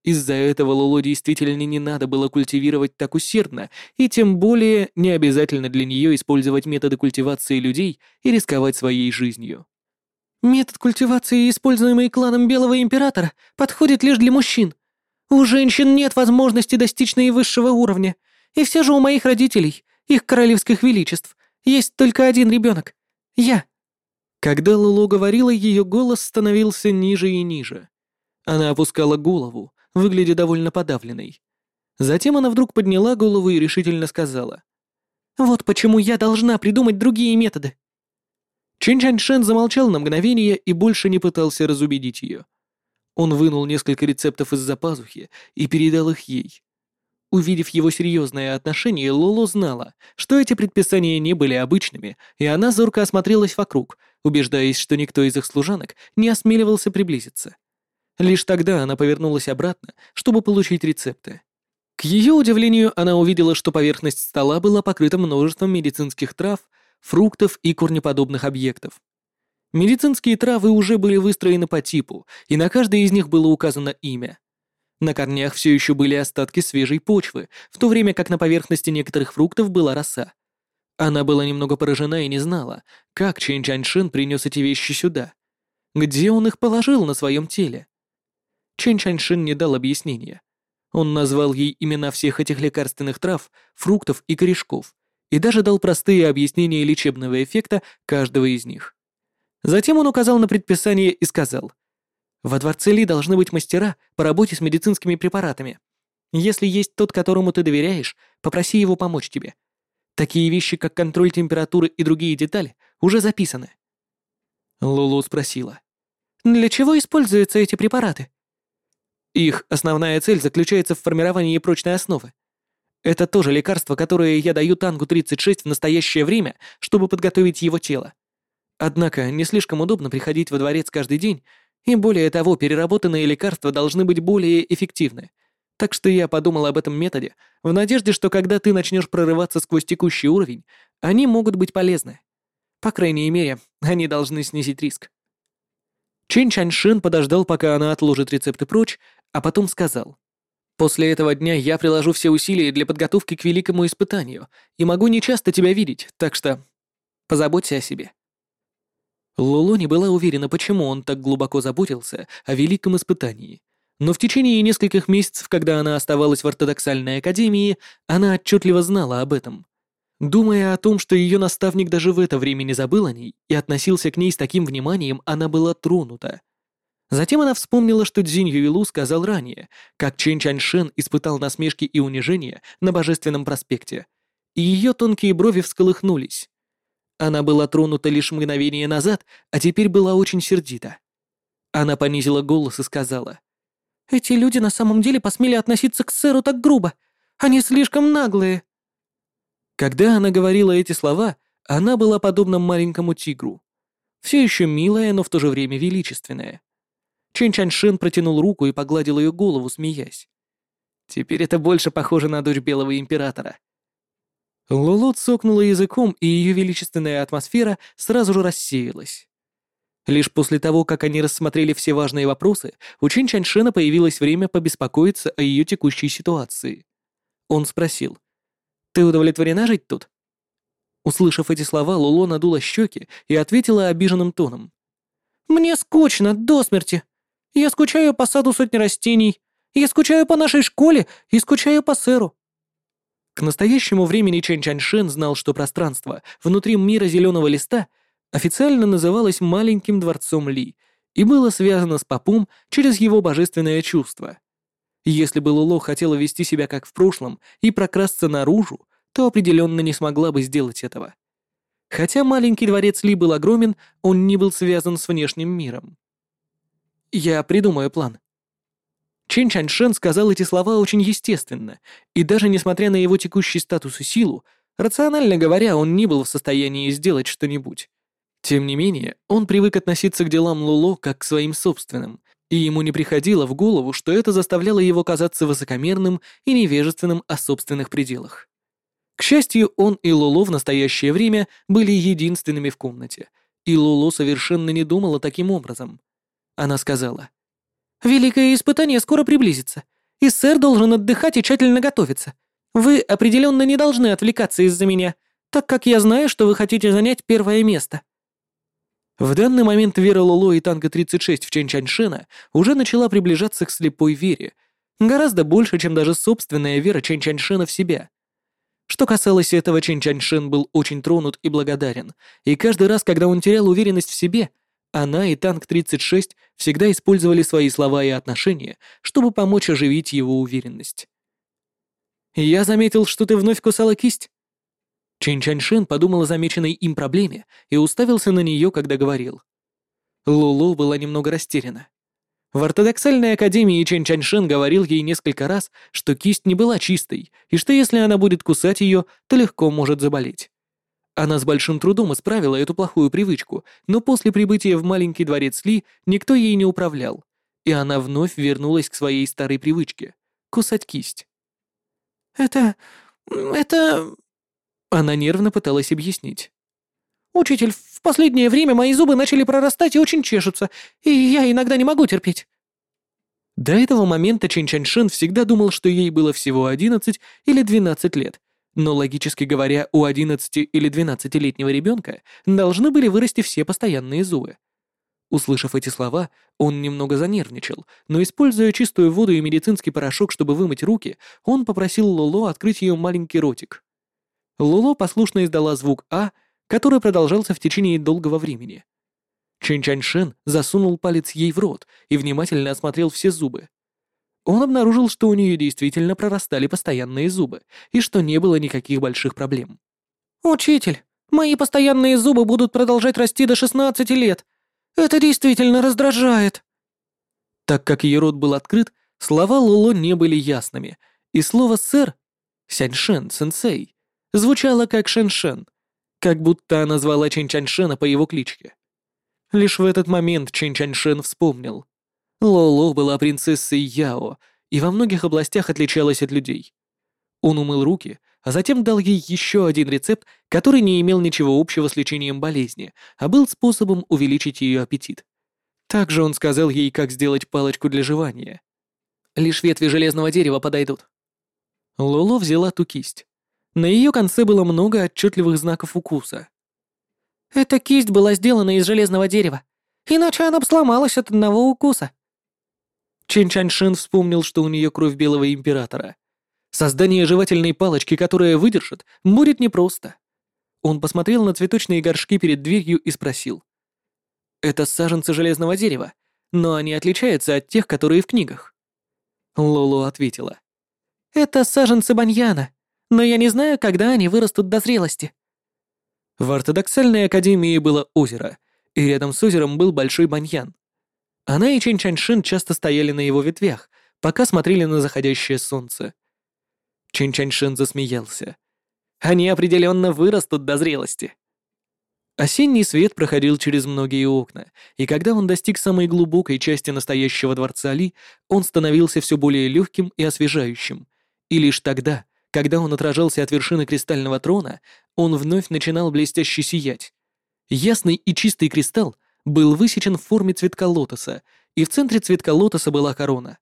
Из-за этого Лоло действительно не надо было культивировать так усердно, и тем более не обязательно для нее использовать методы культивации людей и рисковать своей жизнью. «Метод культивации, используемый кланом Белого Императора, подходит лишь для мужчин. У женщин нет возможности достичь наивысшего уровня, и все же у моих родителей их королевских величеств, есть только один ребенок. Я». Когда Лулу говорила, ее голос становился ниже и ниже. Она опускала голову, выглядя довольно подавленной. Затем она вдруг подняла голову и решительно сказала. «Вот почему я должна придумать другие методы». Чин Чаньшен замолчал на мгновение и больше не пытался разубедить ее. Он вынул несколько рецептов из-за пазухи и передал их ей. Увидев его серьезное отношение, Лоло знала, что эти предписания не были обычными, и она зорко осмотрелась вокруг, убеждаясь, что никто из их служанок не осмеливался приблизиться. Лишь тогда она повернулась обратно, чтобы получить рецепты. К ее удивлению, она увидела, что поверхность стола была покрыта множеством медицинских трав, фруктов и корнеподобных объектов. Медицинские травы уже были выстроены по типу, и на каждой из них было указано имя — на корнях все еще были остатки свежей почвы, в то время как на поверхности некоторых фруктов была роса. Она была немного поражена и не знала, как Чэнь Чаньшин принес эти вещи сюда. Где он их положил на своем теле? Чэнь Чаньшин не дал объяснения. Он назвал ей имена всех этих лекарственных трав, фруктов и корешков, и даже дал простые объяснения лечебного эффекта каждого из них. Затем он указал на предписание и сказал, «Во дворце Ли должны быть мастера по работе с медицинскими препаратами. Если есть тот, которому ты доверяешь, попроси его помочь тебе. Такие вещи, как контроль температуры и другие детали, уже записаны». Лулу спросила, «Для чего используются эти препараты?» Их основная цель заключается в формировании прочной основы. Это тоже лекарство, которое я даю Тангу-36 в настоящее время, чтобы подготовить его тело. Однако не слишком удобно приходить во дворец каждый день, и более того, переработанные лекарства должны быть более эффективны. Так что я подумал об этом методе, в надежде, что когда ты начнешь прорываться сквозь текущий уровень, они могут быть полезны. По крайней мере, они должны снизить риск. Чен Чаньшин подождал, пока она отложит рецепты прочь, а потом сказал. «После этого дня я приложу все усилия для подготовки к великому испытанию и могу нечасто тебя видеть, так что позаботься о себе». Лулу не была уверена, почему он так глубоко заботился о великом испытании. Но в течение нескольких месяцев, когда она оставалась в ортодоксальной академии, она отчетливо знала об этом. Думая о том, что ее наставник даже в это время не забыл о ней и относился к ней с таким вниманием, она была тронута. Затем она вспомнила, что Цзинь Юйлу сказал ранее, как Чен Чаньшен испытал насмешки и унижения на Божественном проспекте, и ее тонкие брови всколыхнулись. Она была тронута лишь мгновение назад, а теперь была очень сердита. Она понизила голос и сказала, «Эти люди на самом деле посмели относиться к сэру так грубо. Они слишком наглые». Когда она говорила эти слова, она была подобна маленькому тигру. Все еще милая, но в то же время величественная. Чен Чаньшин протянул руку и погладил ее голову, смеясь. Теперь это больше похоже на дочь Белого Императора. Лоло цокнула языком, и ее величественная атмосфера сразу же рассеялась. Лишь после того, как они рассмотрели все важные вопросы, у Чин Чаньшина появилось время побеспокоиться о ее текущей ситуации. Он спросил, «Ты удовлетворена жить тут?» Услышав эти слова, Луло надула щеки и ответила обиженным тоном. «Мне скучно, до смерти. Я скучаю по саду сотни растений. Я скучаю по нашей школе и скучаю по сэру». К настоящему времени Чен Чаньшен знал, что пространство внутри мира зеленого листа официально называлось маленьким дворцом Ли и было связано с Папум через его божественное чувство. Если бы Луло хотела вести себя как в прошлом и прокрасться наружу, то определенно не смогла бы сделать этого. Хотя маленький дворец Ли был огромен, он не был связан с внешним миром. Я придумаю план». Чен Чаньшен сказал эти слова очень естественно, и даже несмотря на его текущий статус и силу, рационально говоря, он не был в состоянии сделать что-нибудь. Тем не менее, он привык относиться к делам Луло как к своим собственным, и ему не приходило в голову, что это заставляло его казаться высокомерным и невежественным о собственных пределах. К счастью, он и Луло в настоящее время были единственными в комнате, и Луло совершенно не думала таким образом. Она сказала. «Великое испытание скоро приблизится, и сэр должен отдыхать и тщательно готовиться. Вы определенно не должны отвлекаться из-за меня, так как я знаю, что вы хотите занять первое место». В данный момент Вера Лоло и Танго-36 в Чэнь-Чаньшена уже начала приближаться к слепой вере, гораздо больше, чем даже собственная вера Чэнь-Чаньшена в себя. Что касалось этого, Чэнь Чаньшен был очень тронут и благодарен, и каждый раз, когда он терял уверенность в себе, она и Танк-36 всегда использовали свои слова и отношения, чтобы помочь оживить его уверенность. «Я заметил, что ты вновь кусала кисть». Чин Чаньшин подумал о замеченной им проблеме и уставился на нее, когда говорил. Лулу была немного растеряна. В ортодоксальной академии Чен Чаньшин говорил ей несколько раз, что кисть не была чистой, и что если она будет кусать ее, то легко может заболеть. Она с большим трудом исправила эту плохую привычку, но после прибытия в маленький дворец Ли никто ей не управлял, и она вновь вернулась к своей старой привычке — кусать кисть. «Это... это...» Она нервно пыталась объяснить. «Учитель, в последнее время мои зубы начали прорастать и очень чешутся, и я иногда не могу терпеть». До этого момента Чин Чаньшин всегда думал, что ей было всего 11 или 12 лет, но логически говоря, у 11 или 12-летнего ребенка должны были вырасти все постоянные зубы. Услышав эти слова, он немного занервничал, но используя чистую воду и медицинский порошок, чтобы вымыть руки, он попросил Лоло открыть ее маленький ротик. Лоло послушно издала звук «А», который продолжался в течение долгого времени. Чэнь Чаньшен засунул палец ей в рот и внимательно осмотрел все зубы. Он обнаружил, что у нее действительно прорастали постоянные зубы и что не было никаких больших проблем. «Учитель, мои постоянные зубы будут продолжать расти до 16 лет. Это действительно раздражает». Так как ее рот был открыт, слова Лоло не были ясными, и слово «сэр» — «сяньшен», «сенсей» — звучало как «шэньшен», как будто она звала Чэнь Чаньшена по его кличке. Лишь в этот момент Чэнь Чаньшен вспомнил. Лоло была принцессой Яо и во многих областях отличалась от людей. Он умыл руки, а затем дал ей еще один рецепт, который не имел ничего общего с лечением болезни, а был способом увеличить ее аппетит. Также он сказал ей, как сделать палочку для жевания. Лишь ветви железного дерева подойдут. Лоло взяла ту кисть. На ее конце было много отчетливых знаков укуса. «Эта кисть была сделана из железного дерева, иначе она бы сломалась от одного укуса», Чен Чаньшин вспомнил, что у нее кровь белого императора. Создание жевательной палочки, которая выдержит, будет непросто. Он посмотрел на цветочные горшки перед дверью и спросил. «Это саженцы железного дерева, но они отличаются от тех, которые в книгах». Лоло ответила. «Это саженцы баньяна, но я не знаю, когда они вырастут до зрелости». В ортодоксальной академии было озеро, и рядом с озером был большой баньян. Она и Чэнь Чаньшин часто стояли на его ветвях, пока смотрели на заходящее солнце. Чэнь Чаньшин засмеялся. Они определенно вырастут до зрелости. Осенний свет проходил через многие окна, и когда он достиг самой глубокой части настоящего дворца Ли, он становился все более легким и освежающим. И лишь тогда, когда он отражался от вершины кристального трона, он вновь начинал блестяще сиять. Ясный и чистый кристалл был высечен в форме цветка лотоса, и в центре цветка лотоса была корона.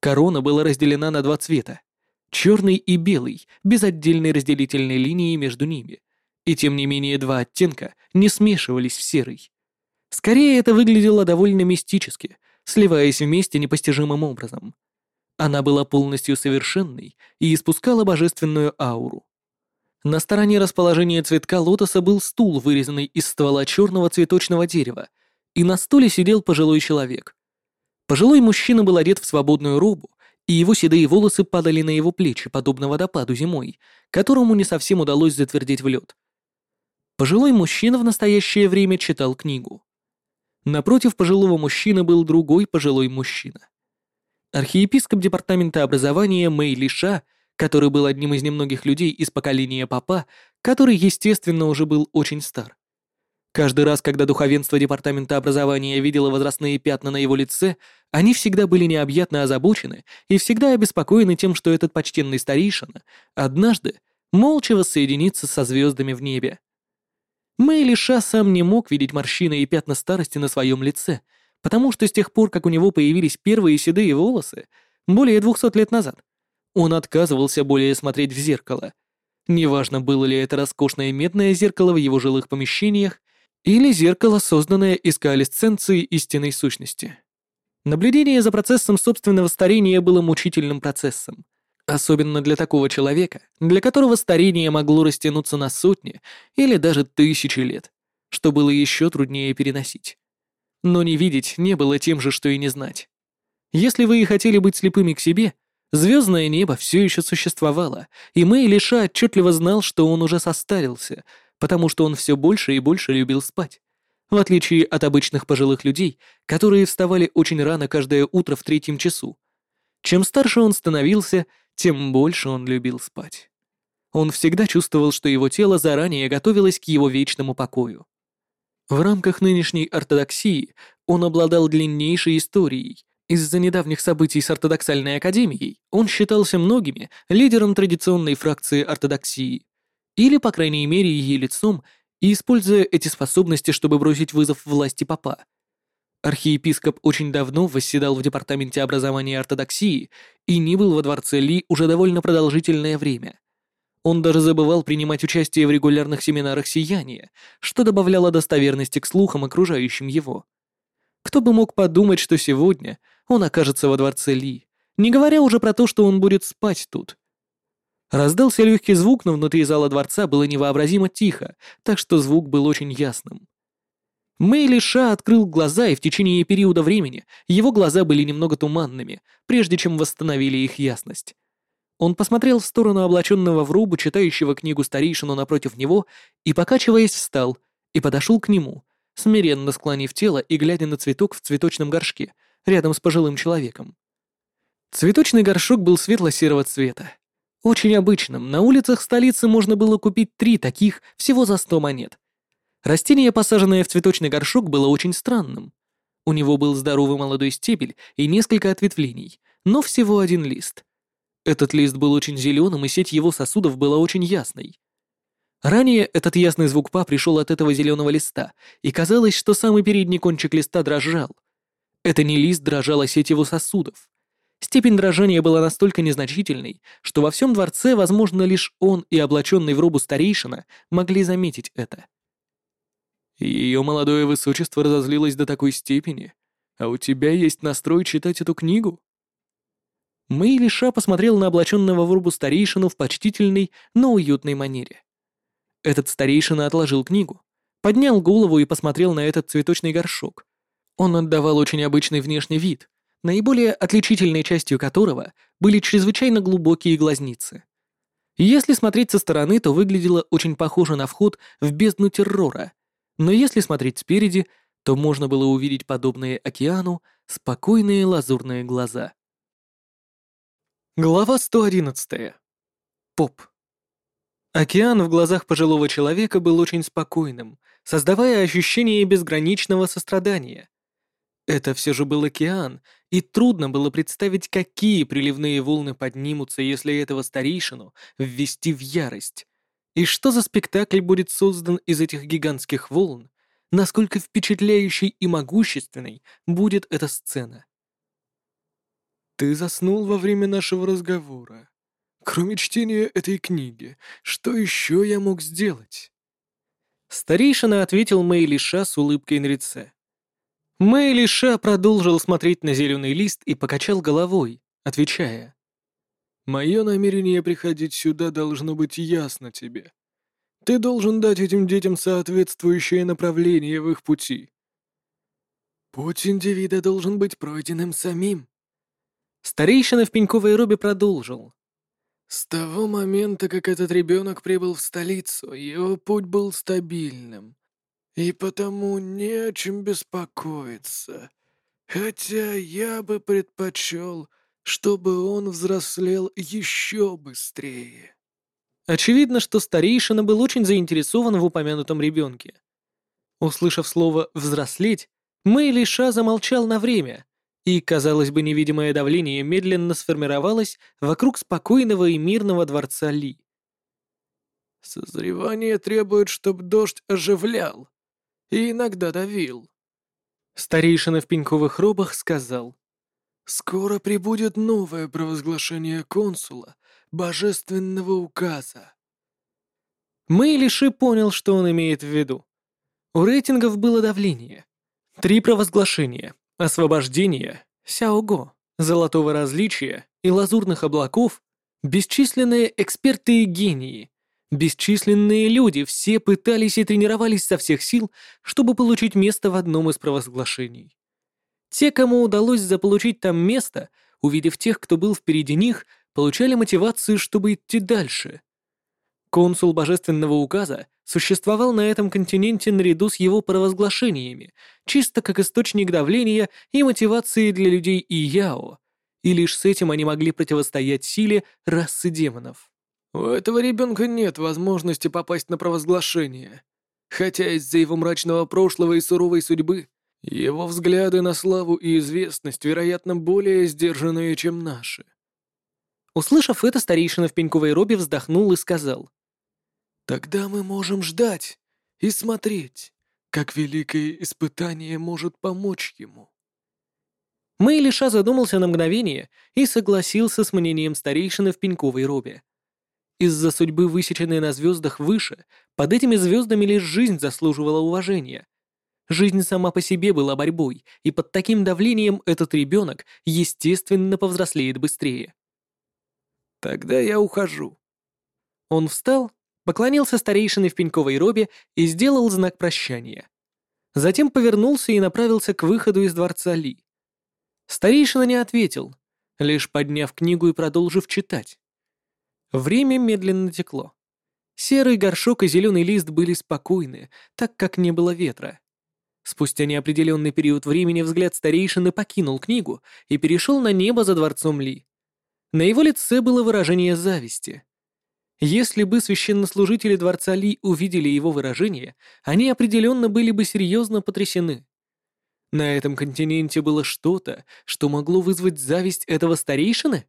Корона была разделена на два цвета — черный и белый, без отдельной разделительной линии между ними. И тем не менее два оттенка не смешивались в серый. Скорее, это выглядело довольно мистически, сливаясь вместе непостижимым образом. Она была полностью совершенной и испускала божественную ауру. На стороне расположения цветка лотоса был стул, вырезанный из ствола черного цветочного дерева, и на стуле сидел пожилой человек. Пожилой мужчина был одет в свободную робу, и его седые волосы падали на его плечи, подобно водопаду зимой, которому не совсем удалось затвердеть в лед. Пожилой мужчина в настоящее время читал книгу. Напротив пожилого мужчины был другой пожилой мужчина. Архиепископ департамента образования Мэй Лиша — который был одним из немногих людей из поколения папа, который, естественно, уже был очень стар. Каждый раз, когда духовенство Департамента образования видело возрастные пятна на его лице, они всегда были необъятно озабочены и всегда обеспокоены тем, что этот почтенный старейшина однажды молча воссоединится со звездами в небе. Мэйли Ша сам не мог видеть морщины и пятна старости на своем лице, потому что с тех пор, как у него появились первые седые волосы, более двухсот лет назад, он отказывался более смотреть в зеркало. Неважно, было ли это роскошное медное зеркало в его жилых помещениях или зеркало, созданное из коалесценции истинной сущности. Наблюдение за процессом собственного старения было мучительным процессом. Особенно для такого человека, для которого старение могло растянуться на сотни или даже тысячи лет, что было еще труднее переносить. Но не видеть не было тем же, что и не знать. Если вы и хотели быть слепыми к себе — Звездное небо все еще существовало, и Мэй Лиша отчетливо знал, что он уже состарился, потому что он все больше и больше любил спать. В отличие от обычных пожилых людей, которые вставали очень рано каждое утро в третьем часу. Чем старше он становился, тем больше он любил спать. Он всегда чувствовал, что его тело заранее готовилось к его вечному покою. В рамках нынешней ортодоксии он обладал длиннейшей историей, из-за недавних событий с ортодоксальной академией он считался многими лидером традиционной фракции ортодоксии, или, по крайней мере, ее лицом, и используя эти способности, чтобы бросить вызов власти папа. Архиепископ очень давно восседал в департаменте образования ортодоксии и не был во дворце Ли уже довольно продолжительное время. Он даже забывал принимать участие в регулярных семинарах сияния, что добавляло достоверности к слухам, окружающим его. Кто бы мог подумать, что сегодня он окажется во дворце Ли, не говоря уже про то, что он будет спать тут. Раздался легкий звук, но внутри зала дворца было невообразимо тихо, так что звук был очень ясным. Мэйли Ша открыл глаза, и в течение периода времени его глаза были немного туманными, прежде чем восстановили их ясность. Он посмотрел в сторону облаченного в рубу, читающего книгу старейшину напротив него, и, покачиваясь, встал и подошел к нему, смиренно склонив тело и глядя на цветок в цветочном горшке, рядом с пожилым человеком. Цветочный горшок был светло-серого цвета. Очень обычным, на улицах столицы можно было купить три таких всего за сто монет. Растение, посаженное в цветочный горшок, было очень странным. У него был здоровый молодой стебель и несколько ответвлений, но всего один лист. Этот лист был очень зеленым, и сеть его сосудов была очень ясной. Ранее этот ясный звук па пришел от этого зеленого листа, и казалось, что самый передний кончик листа дрожал. Это не лист дрожал, а сеть его сосудов. Степень дрожания была настолько незначительной, что во всем дворце, возможно, лишь он и облаченный в робу старейшина могли заметить это. Ее молодое высочество разозлилось до такой степени. А у тебя есть настрой читать эту книгу? Мэй Лиша посмотрел на облаченного в рубу старейшину в почтительной, но уютной манере. Этот старейшина отложил книгу, поднял голову и посмотрел на этот цветочный горшок. Он отдавал очень обычный внешний вид, наиболее отличительной частью которого были чрезвычайно глубокие глазницы. Если смотреть со стороны, то выглядело очень похоже на вход в бездну террора, но если смотреть спереди, то можно было увидеть подобные океану спокойные лазурные глаза. Глава 111. Поп. Океан в глазах пожилого человека был очень спокойным, создавая ощущение безграничного сострадания. Это все же был океан, и трудно было представить, какие приливные волны поднимутся, если этого старейшину ввести в ярость. И что за спектакль будет создан из этих гигантских волн? Насколько впечатляющей и могущественной будет эта сцена? Ты заснул во время нашего разговора. Кроме чтения этой книги, что еще я мог сделать? Старейшина ответил Мэйли Ша с улыбкой на лице. Мэйли Ша продолжил смотреть на зеленый лист и покачал головой, отвечая. Мое намерение приходить сюда должно быть ясно тебе. Ты должен дать этим детям соответствующее направление в их пути. Путь индивида должен быть пройденным самим. Старейшина в пеньковой робе продолжил. С того момента, как этот ребенок прибыл в столицу, его путь был стабильным. И потому не о чем беспокоиться. Хотя я бы предпочел чтобы он взрослел еще быстрее. Очевидно, что старейшина был очень заинтересован в упомянутом ребенке. Услышав слово «взрослеть», Мэйли Ша замолчал на время, и, казалось бы, невидимое давление медленно сформировалось вокруг спокойного и мирного дворца Ли. «Созревание требует, чтобы дождь оживлял и иногда давил», Старейшина в пеньковых робах сказал. Скоро прибудет новое провозглашение консула божественного указа. Мэйлиши понял, что он имеет в виду. У рейтингов было давление. Три провозглашения. Освобождение, Сяого, Золотого различия и Лазурных облаков, бесчисленные эксперты и гении, бесчисленные люди все пытались и тренировались со всех сил, чтобы получить место в одном из провозглашений. Те, кому удалось заполучить там место, увидев тех, кто был впереди них, получали мотивацию, чтобы идти дальше. Консул Божественного Указа существовал на этом континенте наряду с его провозглашениями, чисто как источник давления и мотивации для людей и Яо, и лишь с этим они могли противостоять силе расы демонов. «У этого ребенка нет возможности попасть на провозглашение, хотя из-за его мрачного прошлого и суровой судьбы его взгляды на славу и известность, вероятно, более сдержанные, чем наши. Услышав это, старейшина в пеньковой робе вздохнул и сказал. «Тогда мы можем ждать и смотреть, как великое испытание может помочь ему». Мэй Лиша задумался на мгновение и согласился с мнением старейшины в пеньковой робе. Из-за судьбы, высеченной на звездах выше, под этими звездами лишь жизнь заслуживала уважения, Жизнь сама по себе была борьбой, и под таким давлением этот ребенок, естественно, повзрослеет быстрее. «Тогда я ухожу». Он встал, поклонился старейшине в пеньковой робе и сделал знак прощания. Затем повернулся и направился к выходу из дворца Ли. Старейшина не ответил, лишь подняв книгу и продолжив читать. Время медленно текло. Серый горшок и зеленый лист были спокойны, так как не было ветра. Спустя неопределенный период времени взгляд старейшины покинул книгу и перешел на небо за дворцом Ли. На его лице было выражение зависти. Если бы священнослужители дворца Ли увидели его выражение, они определенно были бы серьезно потрясены. На этом континенте было что-то, что могло вызвать зависть этого старейшины?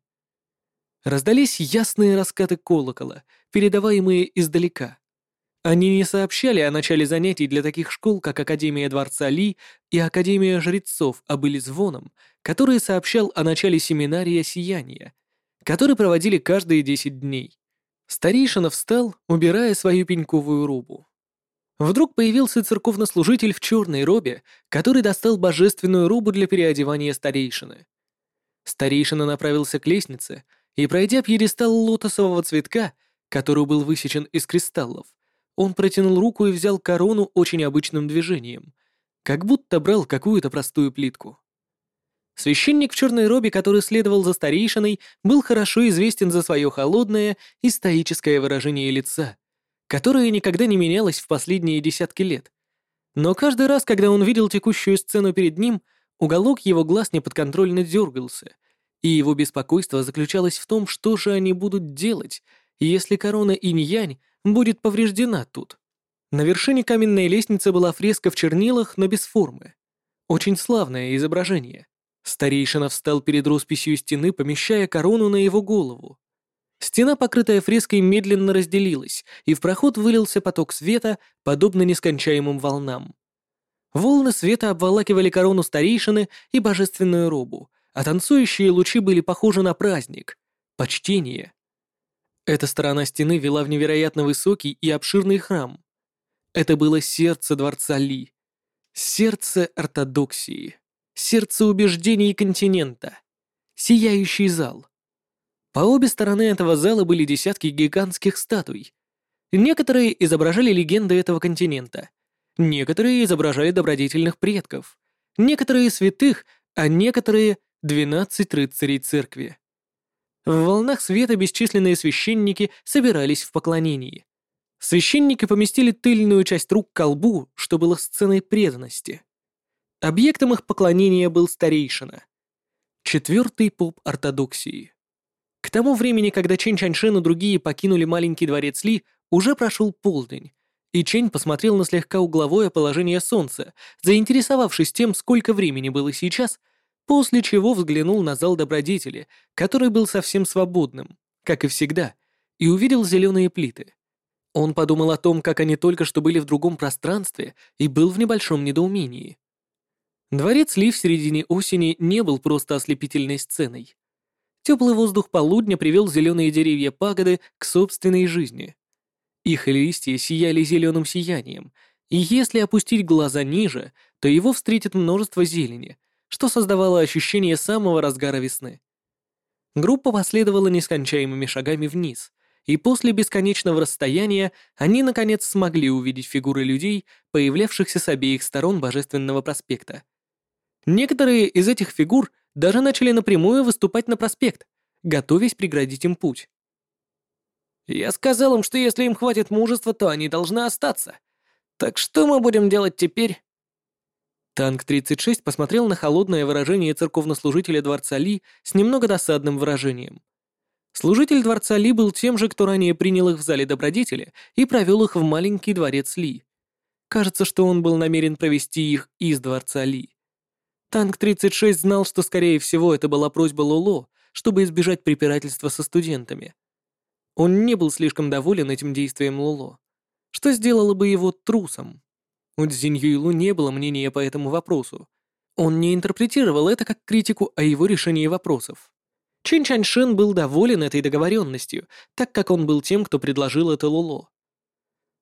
Раздались ясные раскаты колокола, передаваемые издалека. Они не сообщали о начале занятий для таких школ, как Академия Дворца Ли и Академия Жрецов, а были звоном, который сообщал о начале семинария Сияния, который проводили каждые 10 дней. Старейшина встал, убирая свою пеньковую робу. Вдруг появился церковнослужитель в черной робе, который достал божественную робу для переодевания старейшины. Старейшина направился к лестнице и, пройдя пьедестал лотосового цветка, который был высечен из кристаллов, он протянул руку и взял корону очень обычным движением, как будто брал какую-то простую плитку. Священник в черной робе, который следовал за старейшиной, был хорошо известен за свое холодное и стоическое выражение лица, которое никогда не менялось в последние десятки лет. Но каждый раз, когда он видел текущую сцену перед ним, уголок его глаз неподконтрольно дергался, и его беспокойство заключалось в том, что же они будут делать, если корона инь-янь будет повреждена тут. На вершине каменной лестницы была фреска в чернилах, но без формы. Очень славное изображение. Старейшина встал перед росписью стены, помещая корону на его голову. Стена, покрытая фреской, медленно разделилась, и в проход вылился поток света, подобно нескончаемым волнам. Волны света обволакивали корону старейшины и божественную робу, а танцующие лучи были похожи на праздник, почтение. Эта сторона стены вела в невероятно высокий и обширный храм. Это было сердце дворца Ли. Сердце ортодоксии. Сердце убеждений континента. Сияющий зал. По обе стороны этого зала были десятки гигантских статуй. Некоторые изображали легенды этого континента. Некоторые изображали добродетельных предков. Некоторые святых, а некоторые — двенадцать рыцарей церкви. В волнах света бесчисленные священники собирались в поклонении. Священники поместили тыльную часть рук к колбу, что было сценой преданности. Объектом их поклонения был старейшина. Четвертый поп ортодоксии. К тому времени, когда Чэнь Чаньшин и другие покинули маленький дворец Ли, уже прошел полдень, и Чэнь посмотрел на слегка угловое положение солнца, заинтересовавшись тем, сколько времени было сейчас, после чего взглянул на зал добродетели, который был совсем свободным, как и всегда, и увидел зеленые плиты. Он подумал о том, как они только что были в другом пространстве, и был в небольшом недоумении. Дворец Ли в середине осени не был просто ослепительной сценой. Теплый воздух полудня привел зеленые деревья пагоды к собственной жизни. Их листья сияли зеленым сиянием, и если опустить глаза ниже, то его встретит множество зелени, что создавало ощущение самого разгара весны. Группа последовала нескончаемыми шагами вниз, и после бесконечного расстояния они наконец смогли увидеть фигуры людей, появлявшихся с обеих сторон Божественного проспекта. Некоторые из этих фигур даже начали напрямую выступать на проспект, готовясь преградить им путь. «Я сказал им, что если им хватит мужества, то они должны остаться. Так что мы будем делать теперь?» Танк-36 посмотрел на холодное выражение церковнослужителя Дворца Ли с немного досадным выражением. Служитель Дворца Ли был тем же, кто ранее принял их в зале добродетели и провел их в маленький дворец Ли. Кажется, что он был намерен провести их из Дворца Ли. Танк-36 знал, что, скорее всего, это была просьба Лоло, чтобы избежать препирательства со студентами. Он не был слишком доволен этим действием Лоло, что сделало бы его трусом. У Цзинь Юйлу не было мнения по этому вопросу. Он не интерпретировал это как критику о его решении вопросов. Чин Чаньшин был доволен этой договоренностью, так как он был тем, кто предложил это Лоло.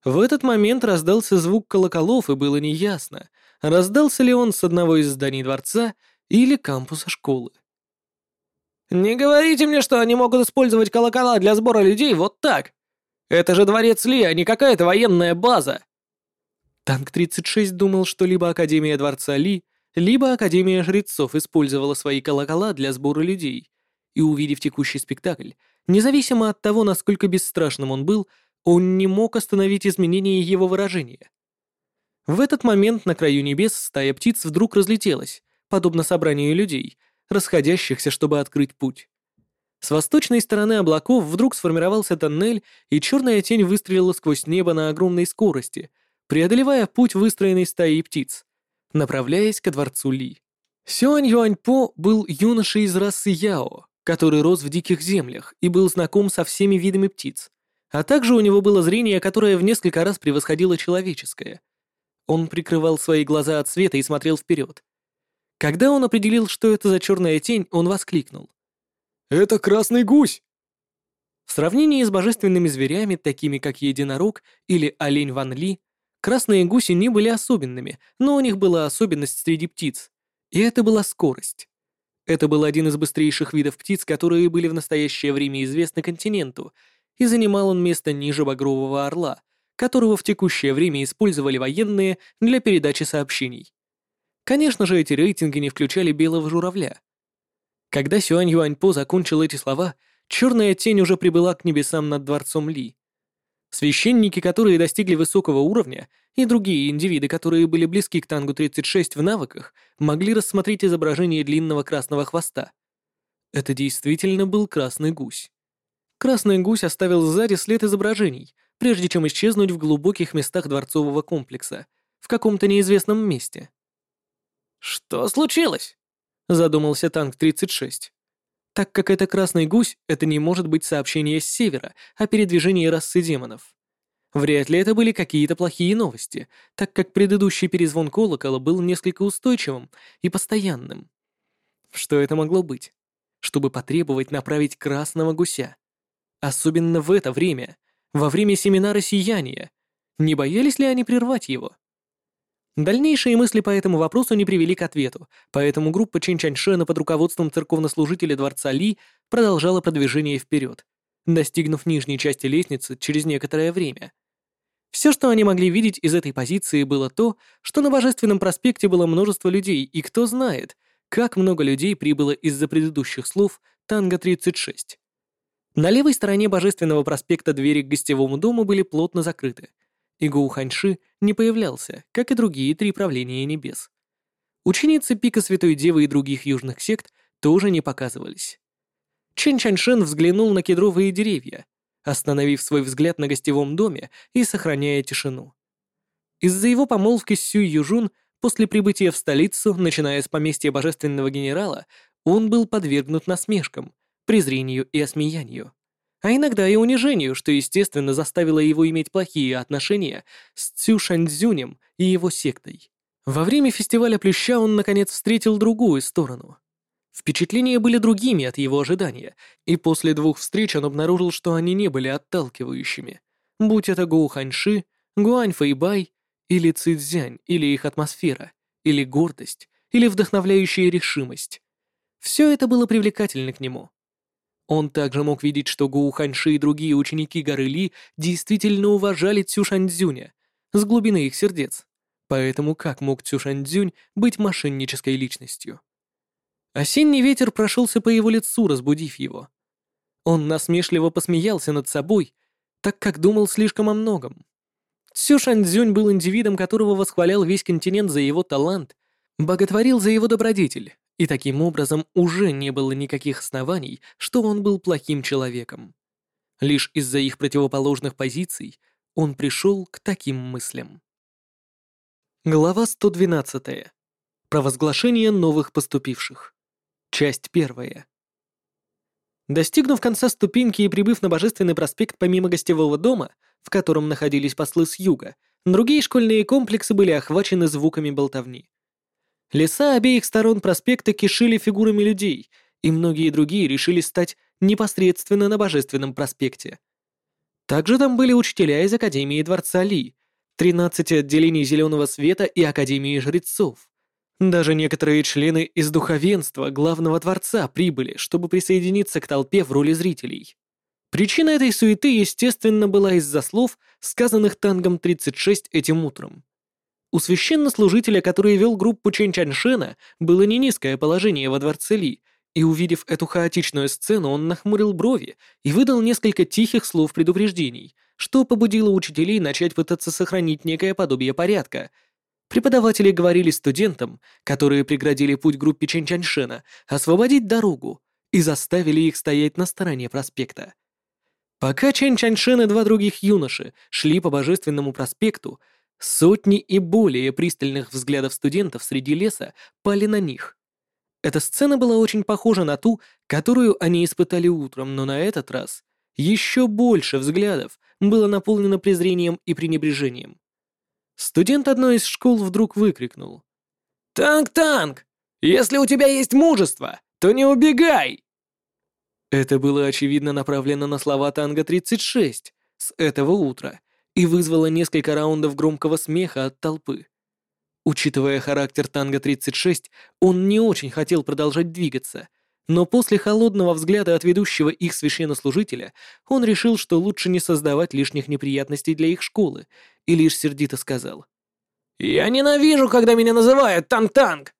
В этот момент раздался звук колоколов, и было неясно, раздался ли он с одного из зданий дворца или кампуса школы. «Не говорите мне, что они могут использовать колокола для сбора людей вот так! Это же дворец Ли, а не какая-то военная база!» Танк-36 думал, что либо Академия Дворца Ли, либо Академия Жрецов использовала свои колокола для сбора людей, и, увидев текущий спектакль, независимо от того, насколько бесстрашным он был, он не мог остановить изменение его выражения. В этот момент на краю небес стая птиц вдруг разлетелась, подобно собранию людей, расходящихся, чтобы открыть путь. С восточной стороны облаков вдруг сформировался тоннель, и черная тень выстрелила сквозь небо на огромной скорости, преодолевая путь выстроенной стаи птиц, направляясь ко дворцу Ли. Сюань Юаньпо был юношей из расы Яо, который рос в диких землях и был знаком со всеми видами птиц, а также у него было зрение, которое в несколько раз превосходило человеческое. Он прикрывал свои глаза от света и смотрел вперед. Когда он определил, что это за черная тень, он воскликнул. «Это красный гусь!» В сравнении с божественными зверями, такими как единорог или олень Ван Ли, красные гуси не были особенными, но у них была особенность среди птиц, и это была скорость. Это был один из быстрейших видов птиц, которые были в настоящее время известны континенту, и занимал он место ниже багрового орла, которого в текущее время использовали военные для передачи сообщений. Конечно же, эти рейтинги не включали белого журавля. Когда Сюань Юаньпо закончил эти слова, черная тень уже прибыла к небесам над дворцом Ли. Священники, которые достигли высокого уровня, и другие индивиды, которые были близки к Тангу-36 в навыках, могли рассмотреть изображение длинного красного хвоста. Это действительно был красный гусь. Красный гусь оставил сзади след изображений, прежде чем исчезнуть в глубоких местах дворцового комплекса, в каком-то неизвестном месте. «Что случилось?» — задумался Танк-36. Так как это красный гусь, это не может быть сообщение с севера о передвижении расы демонов. Вряд ли это были какие-то плохие новости, так как предыдущий перезвон колокола был несколько устойчивым и постоянным. Что это могло быть? Чтобы потребовать направить красного гуся. Особенно в это время, во время семинара сияния. Не боялись ли они прервать его? Дальнейшие мысли по этому вопросу не привели к ответу, поэтому группа Чинчаньшена под руководством церковнослужителя дворца Ли продолжала продвижение вперед, достигнув нижней части лестницы через некоторое время. Все, что они могли видеть из этой позиции, было то, что на Божественном проспекте было множество людей, и кто знает, как много людей прибыло из-за предыдущих слов Танго-36. На левой стороне Божественного проспекта двери к гостевому дому были плотно закрыты, и Гоу Ханьши не появлялся, как и другие три правления небес. Ученицы Пика Святой Девы и других южных сект тоже не показывались. Чен Чаньшен взглянул на кедровые деревья, остановив свой взгляд на гостевом доме и сохраняя тишину. Из-за его помолвки с Сюй Южун после прибытия в столицу, начиная с поместья божественного генерала, он был подвергнут насмешкам, презрению и осмеянию а иногда и унижению, что, естественно, заставило его иметь плохие отношения с Цю Шаньцзюнем и его сектой. Во время фестиваля Плюща он, наконец, встретил другую сторону. Впечатления были другими от его ожидания, и после двух встреч он обнаружил, что они не были отталкивающими. Будь это Гоу Ханьши, Гуань Фэйбай, или Цзянь, или их атмосфера, или гордость, или вдохновляющая решимость. Все это было привлекательно к нему. Он также мог видеть, что Гу Ханьши и другие ученики горы Ли действительно уважали Цюшаньцзюня с глубины их сердец. Поэтому как мог Цюшаньцзюнь быть мошеннической личностью? Осенний ветер прошелся по его лицу, разбудив его. Он насмешливо посмеялся над собой, так как думал слишком о многом. Цю Шаньцзюнь был индивидом, которого восхвалял весь континент за его талант, боготворил за его добродетель, и таким образом уже не было никаких оснований, что он был плохим человеком. Лишь из-за их противоположных позиций он пришел к таким мыслям. Глава 112. Провозглашение новых поступивших. Часть первая. Достигнув конца ступеньки и прибыв на Божественный проспект помимо гостевого дома, в котором находились послы с юга, другие школьные комплексы были охвачены звуками болтовни. Леса обеих сторон проспекта кишили фигурами людей, и многие другие решили стать непосредственно на Божественном проспекте. Также там были учителя из Академии Дворца Ли, 13 отделений Зеленого Света и Академии Жрецов. Даже некоторые члены из духовенства Главного Дворца прибыли, чтобы присоединиться к толпе в роли зрителей. Причина этой суеты, естественно, была из-за слов, сказанных Тангом 36 этим утром. У священнослужителя, который вел группу Чэнь Чаньшена, было не низкое положение во дворце Ли, и увидев эту хаотичную сцену, он нахмурил брови и выдал несколько тихих слов предупреждений, что побудило учителей начать пытаться сохранить некое подобие порядка. Преподаватели говорили студентам, которые преградили путь группе Чэнь Чаньшена, освободить дорогу и заставили их стоять на стороне проспекта. Пока Чэнь Чаньшен и два других юноши шли по Божественному проспекту, сотни и более пристальных взглядов студентов среди леса пали на них. Эта сцена была очень похожа на ту, которую они испытали утром, но на этот раз еще больше взглядов было наполнено презрением и пренебрежением. Студент одной из школ вдруг выкрикнул. «Танк, танк! Если у тебя есть мужество, то не убегай!» Это было очевидно направлено на слова Танго-36 с этого утра и вызвало несколько раундов громкого смеха от толпы. Учитывая характер Танго-36, он не очень хотел продолжать двигаться, но после холодного взгляда от ведущего их священнослужителя он решил, что лучше не создавать лишних неприятностей для их школы, и лишь сердито сказал. «Я ненавижу, когда меня называют Танг-Танг!»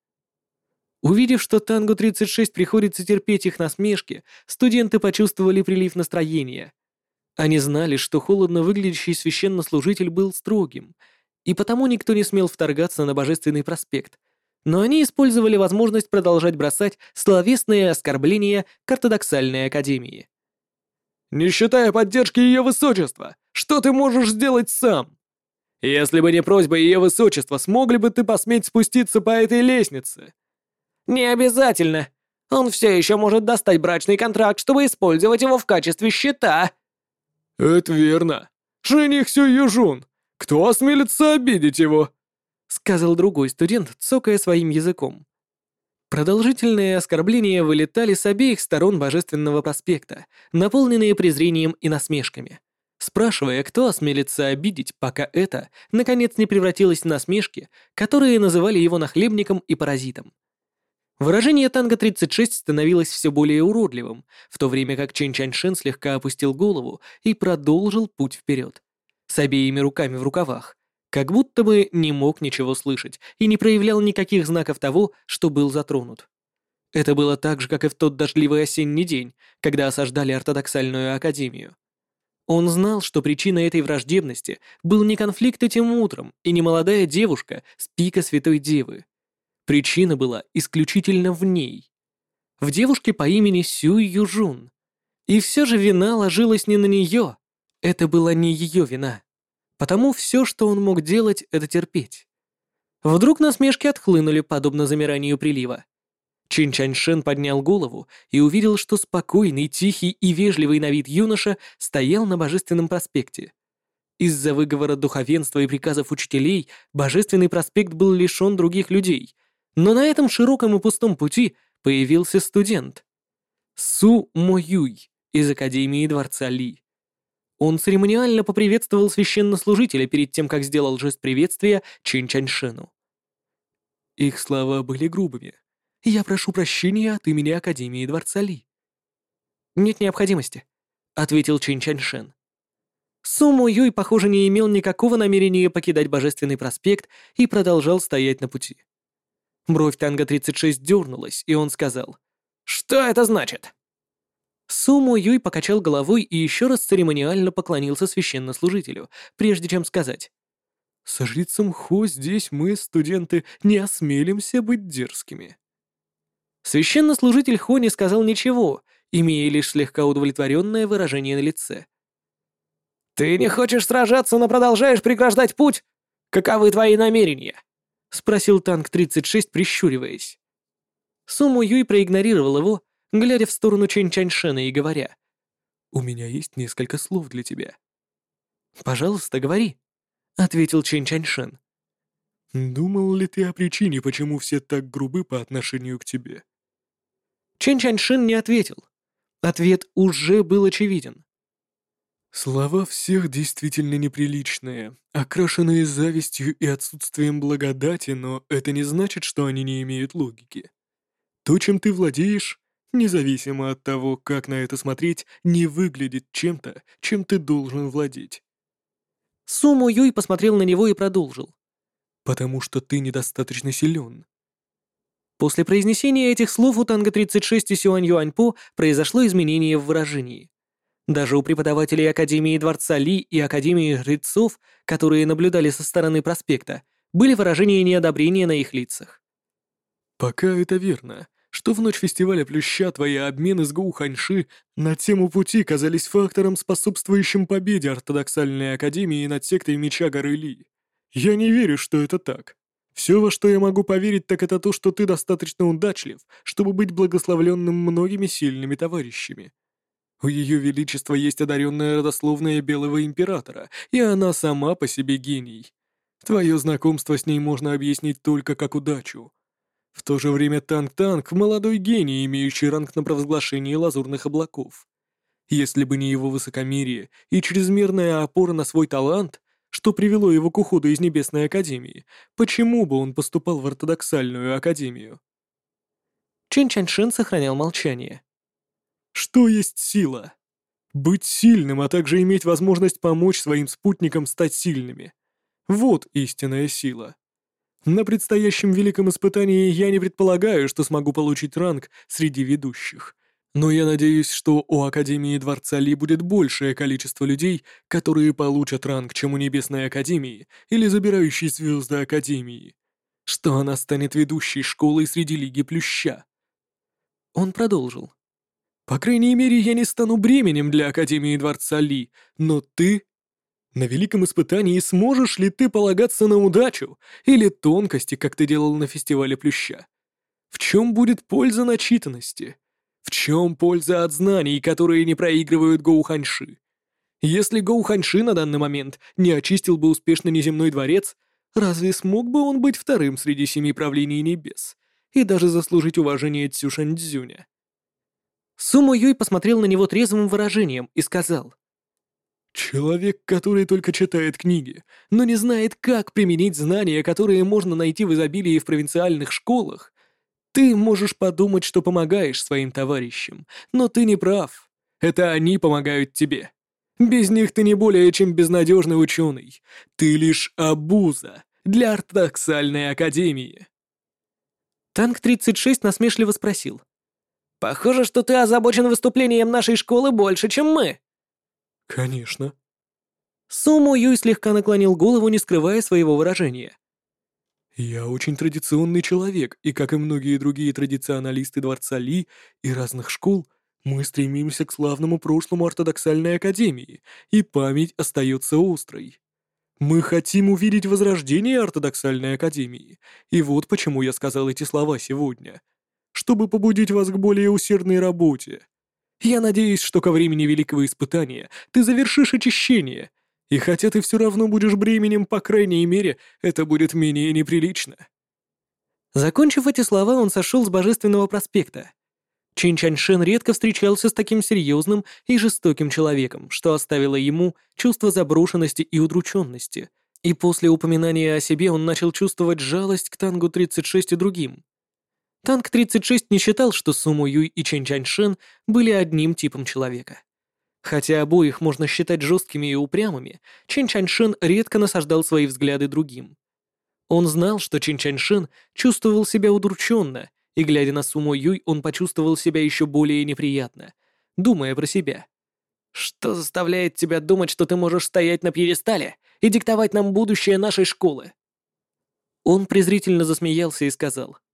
Увидев, что Тангу-36 приходится терпеть их насмешки, студенты почувствовали прилив настроения. Они знали, что холодно выглядящий священнослужитель был строгим, и потому никто не смел вторгаться на Божественный проспект. Но они использовали возможность продолжать бросать словесные оскорбления к ортодоксальной академии. «Не считая поддержки Ее Высочества, что ты можешь сделать сам? Если бы не просьба Ее Высочества, смогли бы ты посметь спуститься по этой лестнице?» «Не обязательно. Он все еще может достать брачный контракт, чтобы использовать его в качестве щита». «Это верно. Жених Сю Южун. Кто осмелится обидеть его?» Сказал другой студент, цокая своим языком. Продолжительные оскорбления вылетали с обеих сторон Божественного проспекта, наполненные презрением и насмешками, спрашивая, кто осмелится обидеть, пока это, наконец, не превратилось в насмешки, которые называли его нахлебником и паразитом. Выражение Танго-36 становилось все более уродливым, в то время как Чен Чаньшен слегка опустил голову и продолжил путь вперед, с обеими руками в рукавах, как будто бы не мог ничего слышать и не проявлял никаких знаков того, что был затронут. Это было так же, как и в тот дождливый осенний день, когда осаждали ортодоксальную академию. Он знал, что причиной этой враждебности был не конфликт этим утром и не молодая девушка с пика Святой Девы, Причина была исключительно в ней. В девушке по имени Сюй Южун. И все же вина ложилась не на нее. Это была не ее вина. Потому все, что он мог делать, это терпеть. Вдруг насмешки отхлынули, подобно замиранию прилива. Чин Чаньшен поднял голову и увидел, что спокойный, тихий и вежливый на вид юноша стоял на Божественном проспекте. Из-за выговора духовенства и приказов учителей Божественный проспект был лишен других людей, но на этом широком и пустом пути появился студент. Су Моюй из Академии Дворца Ли. Он церемониально поприветствовал священнослужителя перед тем, как сделал жест приветствия Чин Чаньшену. Их слова были грубыми. «Я прошу прощения от имени Академии Дворца Ли». «Нет необходимости», — ответил Чин Чаньшен. Суму Юй, похоже, не имел никакого намерения покидать Божественный проспект и продолжал стоять на пути. Бровь Танго-36 дернулась, и он сказал. «Что это значит?» Суму Юй покачал головой и еще раз церемониально поклонился священнослужителю, прежде чем сказать. «С жрицем Хо здесь мы, студенты, не осмелимся быть дерзкими». Священнослужитель Хо не сказал ничего, имея лишь слегка удовлетворенное выражение на лице. «Ты не хочешь сражаться, но продолжаешь преграждать путь? Каковы твои намерения?» — спросил танк 36, прищуриваясь. Суму Юй проигнорировал его, глядя в сторону Чэнь Чаньшена и говоря, «У меня есть несколько слов для тебя». «Пожалуйста, говори», — ответил Чэнь Чаньшен. «Думал ли ты о причине, почему все так грубы по отношению к тебе?» Чэнь Чаньшин не ответил. Ответ уже был очевиден. Слова всех действительно неприличные, окрашенные завистью и отсутствием благодати, но это не значит, что они не имеют логики. То, чем ты владеешь, независимо от того, как на это смотреть, не выглядит чем-то, чем ты должен владеть. Суму Юй посмотрел на него и продолжил. Потому что ты недостаточно силен. После произнесения этих слов у Танго-36 и Сюань Юаньпо произошло изменение в выражении. Даже у преподавателей Академии Дворца Ли и Академии Жрецов, которые наблюдали со стороны проспекта, были выражения неодобрения на их лицах. Пока это верно, что в ночь фестиваля Плюща твои обмены с Гоу Ханьши на тему пути казались фактором, способствующим победе ортодоксальной академии над сектой Меча Горы Ли. Я не верю, что это так. Все, во что я могу поверить, так это то, что ты достаточно удачлив, чтобы быть благословленным многими сильными товарищами. У Ее Величества есть одаренная родословная Белого Императора, и она сама по себе гений. Твое знакомство с ней можно объяснить только как удачу. В то же время Танк-Танк — молодой гений, имеющий ранг на провозглашении лазурных облаков. Если бы не его высокомерие и чрезмерная опора на свой талант, что привело его к уходу из Небесной Академии, почему бы он поступал в ортодоксальную академию? Чин Чаньшин сохранял молчание. Что есть сила? Быть сильным, а также иметь возможность помочь своим спутникам стать сильными. Вот истинная сила. На предстоящем великом испытании я не предполагаю, что смогу получить ранг среди ведущих. Но я надеюсь, что у Академии Дворца Ли будет большее количество людей, которые получат ранг, чем у Небесной Академии или Забирающей Звезды Академии. Что она станет ведущей школой среди Лиги Плюща. Он продолжил. По крайней мере, я не стану бременем для Академии Дворца Ли, но ты на великом испытании сможешь ли ты полагаться на удачу или тонкости, как ты делал на фестивале Плюща? В чем будет польза начитанности? В чем польза от знаний, которые не проигрывают Гоуханьши? Если Гоуханьши на данный момент не очистил бы успешно неземной дворец, разве смог бы он быть вторым среди семи правлений небес и даже заслужить уважение Цюшаньцзюня? Суму Юй посмотрел на него трезвым выражением и сказал — Человек, который только читает книги, но не знает, как применить знания, которые можно найти в изобилии в провинциальных школах. Ты можешь подумать, что помогаешь своим товарищам, но ты не прав. Это они помогают тебе. Без них ты не более чем безнадежный ученый. Ты лишь обуза для ортодоксальной академии. Танк-36 насмешливо спросил. «Похоже, что ты озабочен выступлением нашей школы больше, чем мы». «Конечно». Суму Юй слегка наклонил голову, не скрывая своего выражения. «Я очень традиционный человек, и, как и многие другие традиционалисты Дворца Ли и разных школ, мы стремимся к славному прошлому ортодоксальной академии, и память остается острой. Мы хотим увидеть возрождение ортодоксальной академии, и вот почему я сказал эти слова сегодня. Чтобы побудить вас к более усердной работе. Я надеюсь, что ко времени великого испытания ты завершишь очищение, и хотя ты все равно будешь бременем, по крайней мере, это будет менее неприлично». Закончив эти слова, он сошел с Божественного проспекта. Чин Чаньшен редко встречался с таким серьезным и жестоким человеком, что оставило ему чувство заброшенности и удрученности, и после упоминания о себе он начал чувствовать жалость к Тангу-36 и другим. Танк-36 не считал, что Суму Юй и Чэнь Чаньшен были одним типом человека. Хотя обоих можно считать жесткими и упрямыми, Чэнь Чаньшен редко насаждал свои взгляды другим. Он знал, что Чэнь Чаньшен чувствовал себя удрученно, и, глядя на Суму Юй, он почувствовал себя еще более неприятно, думая про себя. «Что заставляет тебя думать, что ты можешь стоять на пьедестале и диктовать нам будущее нашей школы?» Он презрительно засмеялся и сказал —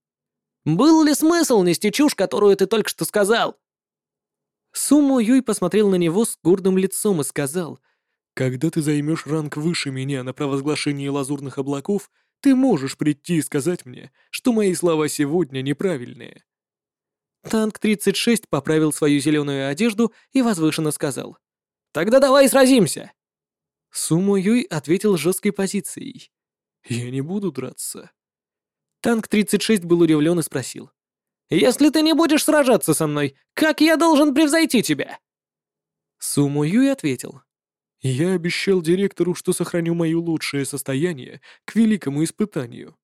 был ли смысл нести чушь, которую ты только что сказал?» Суму Юй посмотрел на него с гордым лицом и сказал, «Когда ты займешь ранг выше меня на провозглашении лазурных облаков, ты можешь прийти и сказать мне, что мои слова сегодня неправильные». Танк-36 поправил свою зеленую одежду и возвышенно сказал, «Тогда давай сразимся!» Суму Юй ответил жесткой позицией. «Я не буду драться. Танк-36 был удивлен и спросил. «Если ты не будешь сражаться со мной, как я должен превзойти тебя?» Суму Юй ответил. «Я обещал директору, что сохраню мое лучшее состояние к великому испытанию,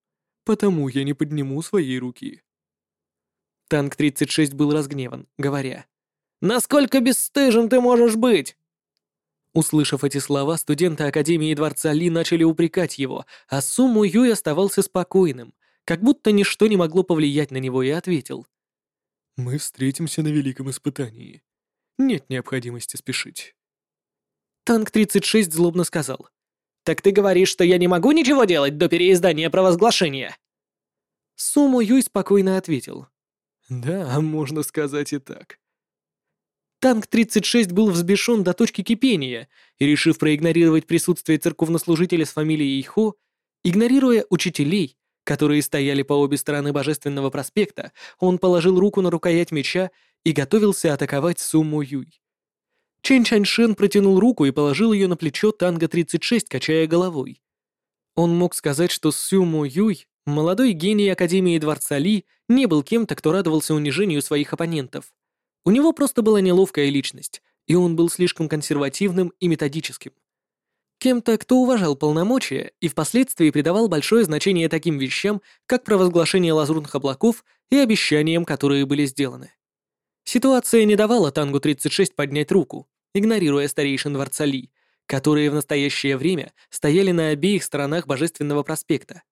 потому я не подниму своей руки». Танк-36 был разгневан, говоря. «Насколько бесстыжен ты можешь быть?» Услышав эти слова, студенты Академии Дворца Ли начали упрекать его, а Суму Юй оставался спокойным, как будто ничто не могло повлиять на него, и ответил. «Мы встретимся на великом испытании. Нет необходимости спешить». Танк-36 злобно сказал. «Так ты говоришь, что я не могу ничего делать до переиздания провозглашения?» Суму Юй спокойно ответил. «Да, можно сказать и так. Танк-36 был взбешен до точки кипения и, решив проигнорировать присутствие церковнослужителя с фамилией Хо, игнорируя учителей, которые стояли по обе стороны Божественного проспекта, он положил руку на рукоять меча и готовился атаковать Суму Юй. Чэнь Чаньшин протянул руку и положил ее на плечо Танга-36, качая головой. Он мог сказать, что Суму Юй, молодой гений Академии Дворца Ли, не был кем-то, кто радовался унижению своих оппонентов. У него просто была неловкая личность, и он был слишком консервативным и методическим. Кем-то, кто уважал полномочия и впоследствии придавал большое значение таким вещам, как провозглашение лазурных облаков и обещаниям, которые были сделаны. Ситуация не давала Тангу-36 поднять руку, игнорируя старейшин дворца Ли, которые в настоящее время стояли на обеих сторонах Божественного проспекта.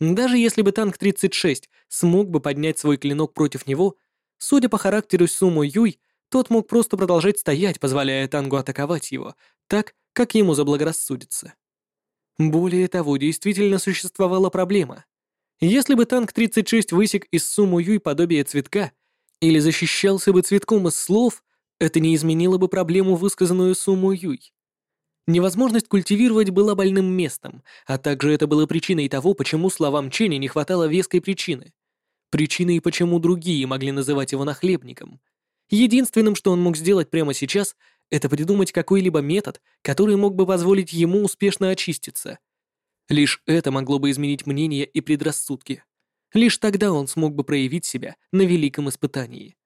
Даже если бы Танк-36 смог бы поднять свой клинок против него, Судя по характеру Суму Юй, тот мог просто продолжать стоять, позволяя Тангу атаковать его, так, как ему заблагорассудится. Более того, действительно существовала проблема. Если бы танк 36 высек из Суму Юй подобие цветка, или защищался бы цветком из слов, это не изменило бы проблему, высказанную Суму Юй. Невозможность культивировать была больным местом, а также это было причиной того, почему словам Ченни не хватало веской причины. Причиной, почему другие могли называть его нахлебником. Единственным, что он мог сделать прямо сейчас, это придумать какой-либо метод, который мог бы позволить ему успешно очиститься. Лишь это могло бы изменить мнение и предрассудки. Лишь тогда он смог бы проявить себя на великом испытании.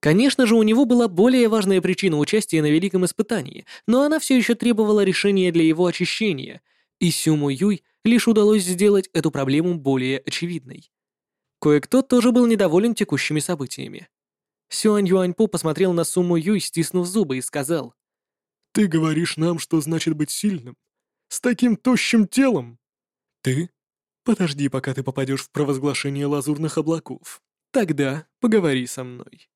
Конечно же, у него была более важная причина участия на великом испытании, но она все еще требовала решения для его очищения, и Сюму Юй лишь удалось сделать эту проблему более очевидной. Кое-кто тоже был недоволен текущими событиями. Сюань Юаньпу посмотрел на Суму Юй, стиснув зубы, и сказал. «Ты говоришь нам, что значит быть сильным? С таким тощим телом? Ты? Подожди, пока ты попадешь в провозглашение лазурных облаков. Тогда поговори со мной».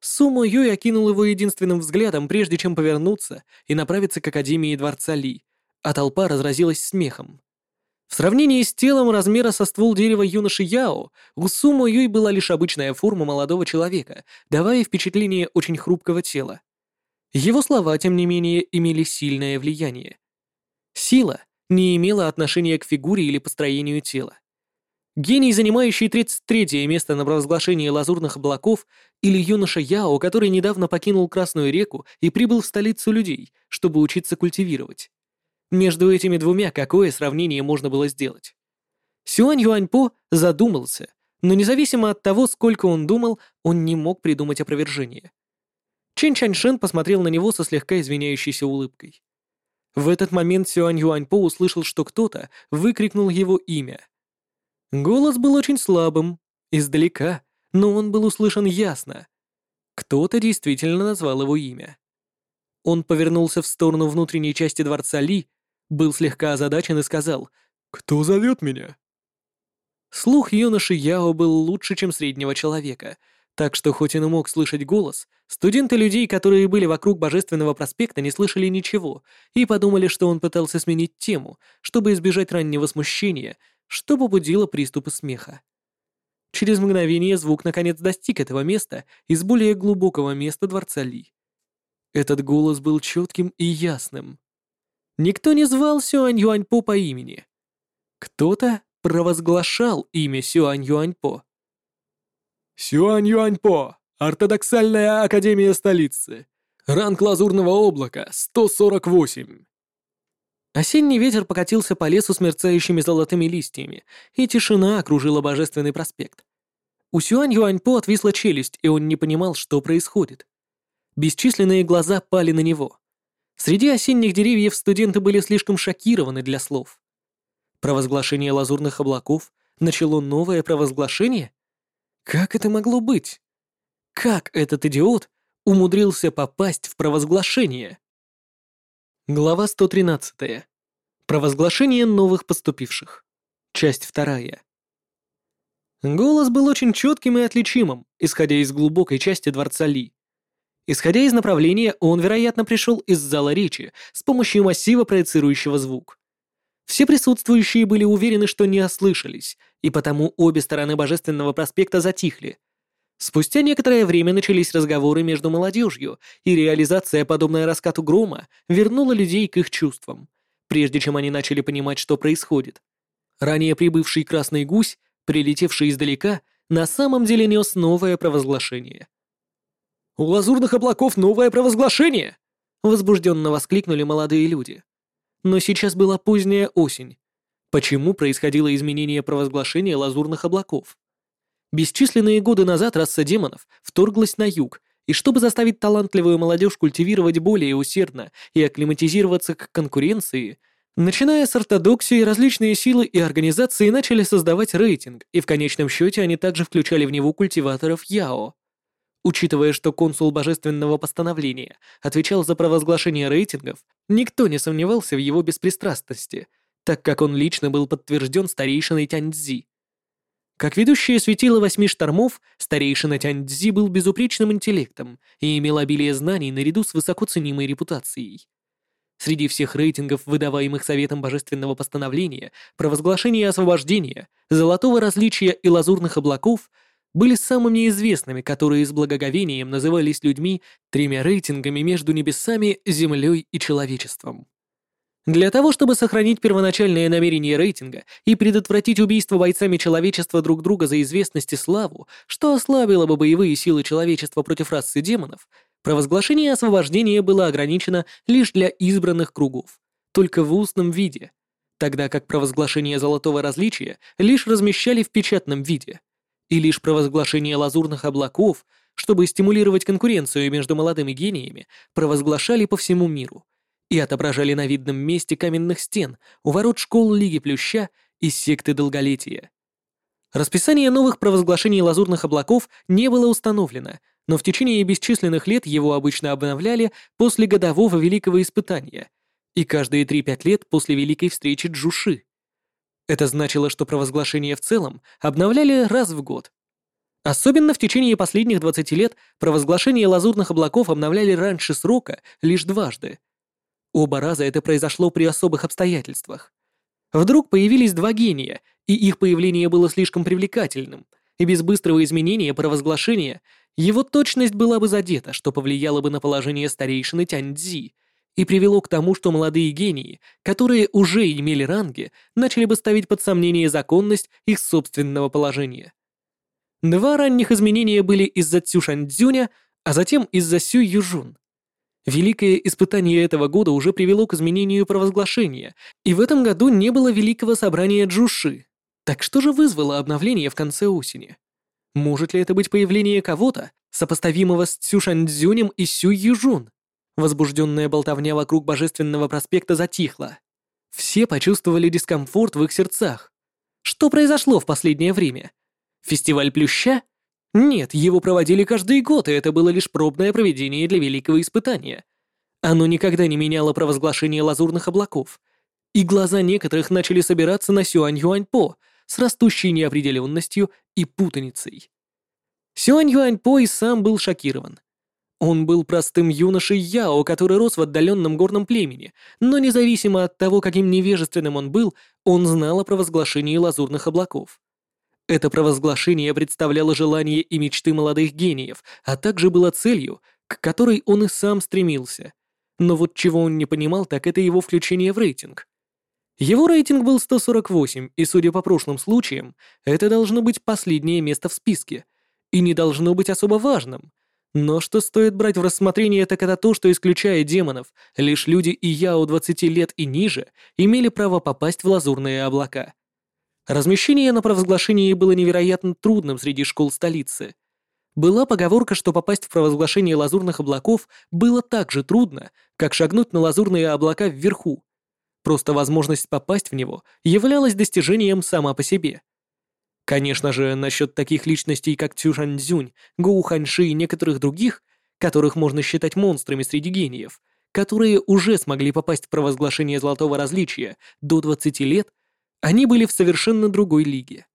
Суму Юй окинул его единственным взглядом, прежде чем повернуться и направиться к Академии Дворца Ли, а толпа разразилась смехом. В сравнении с телом размера со ствол дерева юноши Яо, у Суму Юй была лишь обычная форма молодого человека, давая впечатление очень хрупкого тела. Его слова, тем не менее, имели сильное влияние. Сила не имела отношения к фигуре или построению тела. Гений, занимающий 33-е место на провозглашении лазурных облаков, или юноша Яо, который недавно покинул Красную реку и прибыл в столицу людей, чтобы учиться культивировать. Между этими двумя какое сравнение можно было сделать? Сюань Юаньпо задумался, но независимо от того, сколько он думал, он не мог придумать опровержение. Чен Чаньшен посмотрел на него со слегка извиняющейся улыбкой. В этот момент Сюань Юаньпо услышал, что кто-то выкрикнул его имя. Голос был очень слабым, издалека, но он был услышан ясно. Кто-то действительно назвал его имя. Он повернулся в сторону внутренней части дворца Ли был слегка озадачен и сказал «Кто зовет меня?» Слух юноши Яо был лучше, чем среднего человека, так что хоть он и мог слышать голос, студенты людей, которые были вокруг Божественного проспекта, не слышали ничего и подумали, что он пытался сменить тему, чтобы избежать раннего смущения, что побудило приступы смеха. Через мгновение звук наконец достиг этого места из более глубокого места Дворца Ли. Этот голос был четким и ясным. Никто не звал Сюань Юаньпо по имени. Кто-то провозглашал имя Сюань Юаньпо. Сюань Юаньпо, ортодоксальная академия столицы. Ранг лазурного облака 148. Осенний ветер покатился по лесу с мерцающими золотыми листьями, и тишина окружила Божественный проспект. У Сюань Юаньпо отвисла челюсть, и он не понимал, что происходит. Бесчисленные глаза пали на него. Среди осенних деревьев студенты были слишком шокированы для слов. Провозглашение лазурных облаков начало новое провозглашение? Как это могло быть? Как этот идиот умудрился попасть в провозглашение? Глава 113. Провозглашение новых поступивших. Часть вторая. Голос был очень четким и отличимым, исходя из глубокой части дворца Ли. Исходя из направления, он, вероятно, пришел из зала речи с помощью массива, проецирующего звук. Все присутствующие были уверены, что не ослышались, и потому обе стороны Божественного проспекта затихли, Спустя некоторое время начались разговоры между молодежью, и реализация, подобная раскату грома, вернула людей к их чувствам, прежде чем они начали понимать, что происходит. Ранее прибывший красный гусь, прилетевший издалека, на самом деле нес новое провозглашение. «У лазурных облаков новое провозглашение!» Возбужденно воскликнули молодые люди. Но сейчас была поздняя осень. Почему происходило изменение провозглашения лазурных облаков? Бесчисленные годы назад раса демонов вторглась на юг, и чтобы заставить талантливую молодежь культивировать более усердно и акклиматизироваться к конкуренции, начиная с ортодоксии, различные силы и организации начали создавать рейтинг, и в конечном счете они также включали в него культиваторов Яо. Учитывая, что консул Божественного Постановления отвечал за провозглашение рейтингов, никто не сомневался в его беспристрастности, так как он лично был подтвержден старейшиной Тяньцзи. Как ведущее светило восьми штормов, старейшина Тяньцзи был безупречным интеллектом и имел обилие знаний наряду с высоко ценимой репутацией. Среди всех рейтингов, выдаваемых Советом Божественного Постановления, провозглашение освобождения, золотого различия и лазурных облаков были самыми известными, которые с благоговением назывались людьми тремя рейтингами между небесами, землей и человечеством. Для того, чтобы сохранить первоначальное намерение рейтинга и предотвратить убийство бойцами человечества друг друга за известность и славу, что ослабило бы боевые силы человечества против расы демонов, провозглашение освобождения было ограничено лишь для избранных кругов, только в устном виде, тогда как провозглашение золотого различия лишь размещали в печатном виде, и лишь провозглашение лазурных облаков, чтобы стимулировать конкуренцию между молодыми гениями, провозглашали по всему миру – и отображали на видном месте каменных стен у ворот школ Лиги Плюща и секты Долголетия. Расписание новых провозглашений лазурных облаков не было установлено, но в течение бесчисленных лет его обычно обновляли после годового великого испытания и каждые 3-5 лет после великой встречи Джуши. Это значило, что провозглашения в целом обновляли раз в год. Особенно в течение последних 20 лет провозглашение лазурных облаков обновляли раньше срока лишь дважды, Оба раза это произошло при особых обстоятельствах. Вдруг появились два гения, и их появление было слишком привлекательным, и без быстрого изменения провозглашения его точность была бы задета, что повлияло бы на положение старейшины Тяньцзи, и привело к тому, что молодые гении, которые уже имели ранги, начали бы ставить под сомнение законность их собственного положения. Два ранних изменения были из-за Цю Шаньцзюня, а затем из-за Сю Южун. Великое испытание этого года уже привело к изменению провозглашения, и в этом году не было великого собрания Джуши. Так что же вызвало обновление в конце осени? Может ли это быть появление кого-то, сопоставимого с Цюшаньцзюнем и Сю Южун? Возбужденная болтовня вокруг Божественного проспекта затихла. Все почувствовали дискомфорт в их сердцах. Что произошло в последнее время? Фестиваль Плюща? Нет, его проводили каждый год, и это было лишь пробное проведение для великого испытания. Оно никогда не меняло провозглашение лазурных облаков. И глаза некоторых начали собираться на Сюань-Юань-По с растущей неопределенностью и путаницей. Сюань-Юань-По и сам был шокирован. Он был простым юношей Яо, который рос в отдаленном горном племени, но независимо от того, каким невежественным он был, он знал о провозглашении лазурных облаков. Это провозглашение представляло желания и мечты молодых гениев, а также было целью, к которой он и сам стремился. Но вот чего он не понимал, так это его включение в рейтинг. Его рейтинг был 148, и, судя по прошлым случаям, это должно быть последнее место в списке, и не должно быть особо важным. Но что стоит брать в рассмотрение, так это то, что, исключая демонов, лишь люди и Яо 20 лет и ниже имели право попасть в лазурные облака. Размещение на провозглашении было невероятно трудным среди школ столицы. Была поговорка, что попасть в провозглашение лазурных облаков было так же трудно, как шагнуть на лазурные облака вверху. Просто возможность попасть в него являлась достижением сама по себе. Конечно же, насчет таких личностей, как Цюшаньцзюнь, Гоу Ханьши и некоторых других, которых можно считать монстрами среди гениев, которые уже смогли попасть в провозглашение золотого различия до 20 лет, они были в совершенно другой лиге.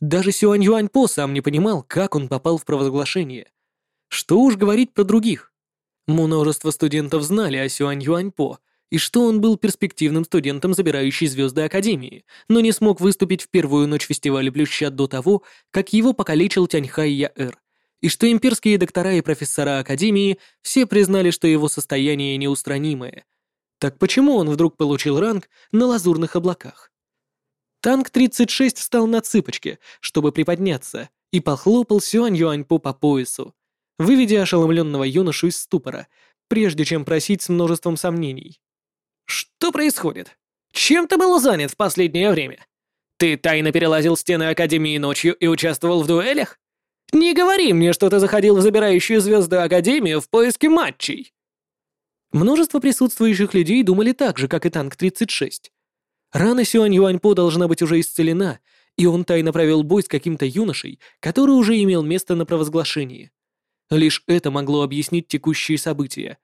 Даже Сюань Юань По сам не понимал, как он попал в провозглашение. Что уж говорить про других. Множество студентов знали о Сюань Юань По, и что он был перспективным студентом, забирающий звезды Академии, но не смог выступить в первую ночь фестиваля Плюща до того, как его покалечил Тяньхай Яэр, и что имперские доктора и профессора Академии все признали, что его состояние неустранимое. Так почему он вдруг получил ранг на лазурных облаках? Танк 36 встал на цыпочки, чтобы приподняться, и похлопал Сюань Юаньпо по поясу, выведя ошеломленного юношу из ступора, прежде чем просить с множеством сомнений. «Что происходит? Чем ты был занят в последнее время? Ты тайно перелазил стены Академии ночью и участвовал в дуэлях? Не говори мне, что ты заходил в забирающую звезды Академию в поиске матчей!» Множество присутствующих людей думали так же, как и танк 36. Рана Сюань Юаньпо должна быть уже исцелена, и он тайно провел бой с каким-то юношей, который уже имел место на провозглашении. Лишь это могло объяснить текущие события.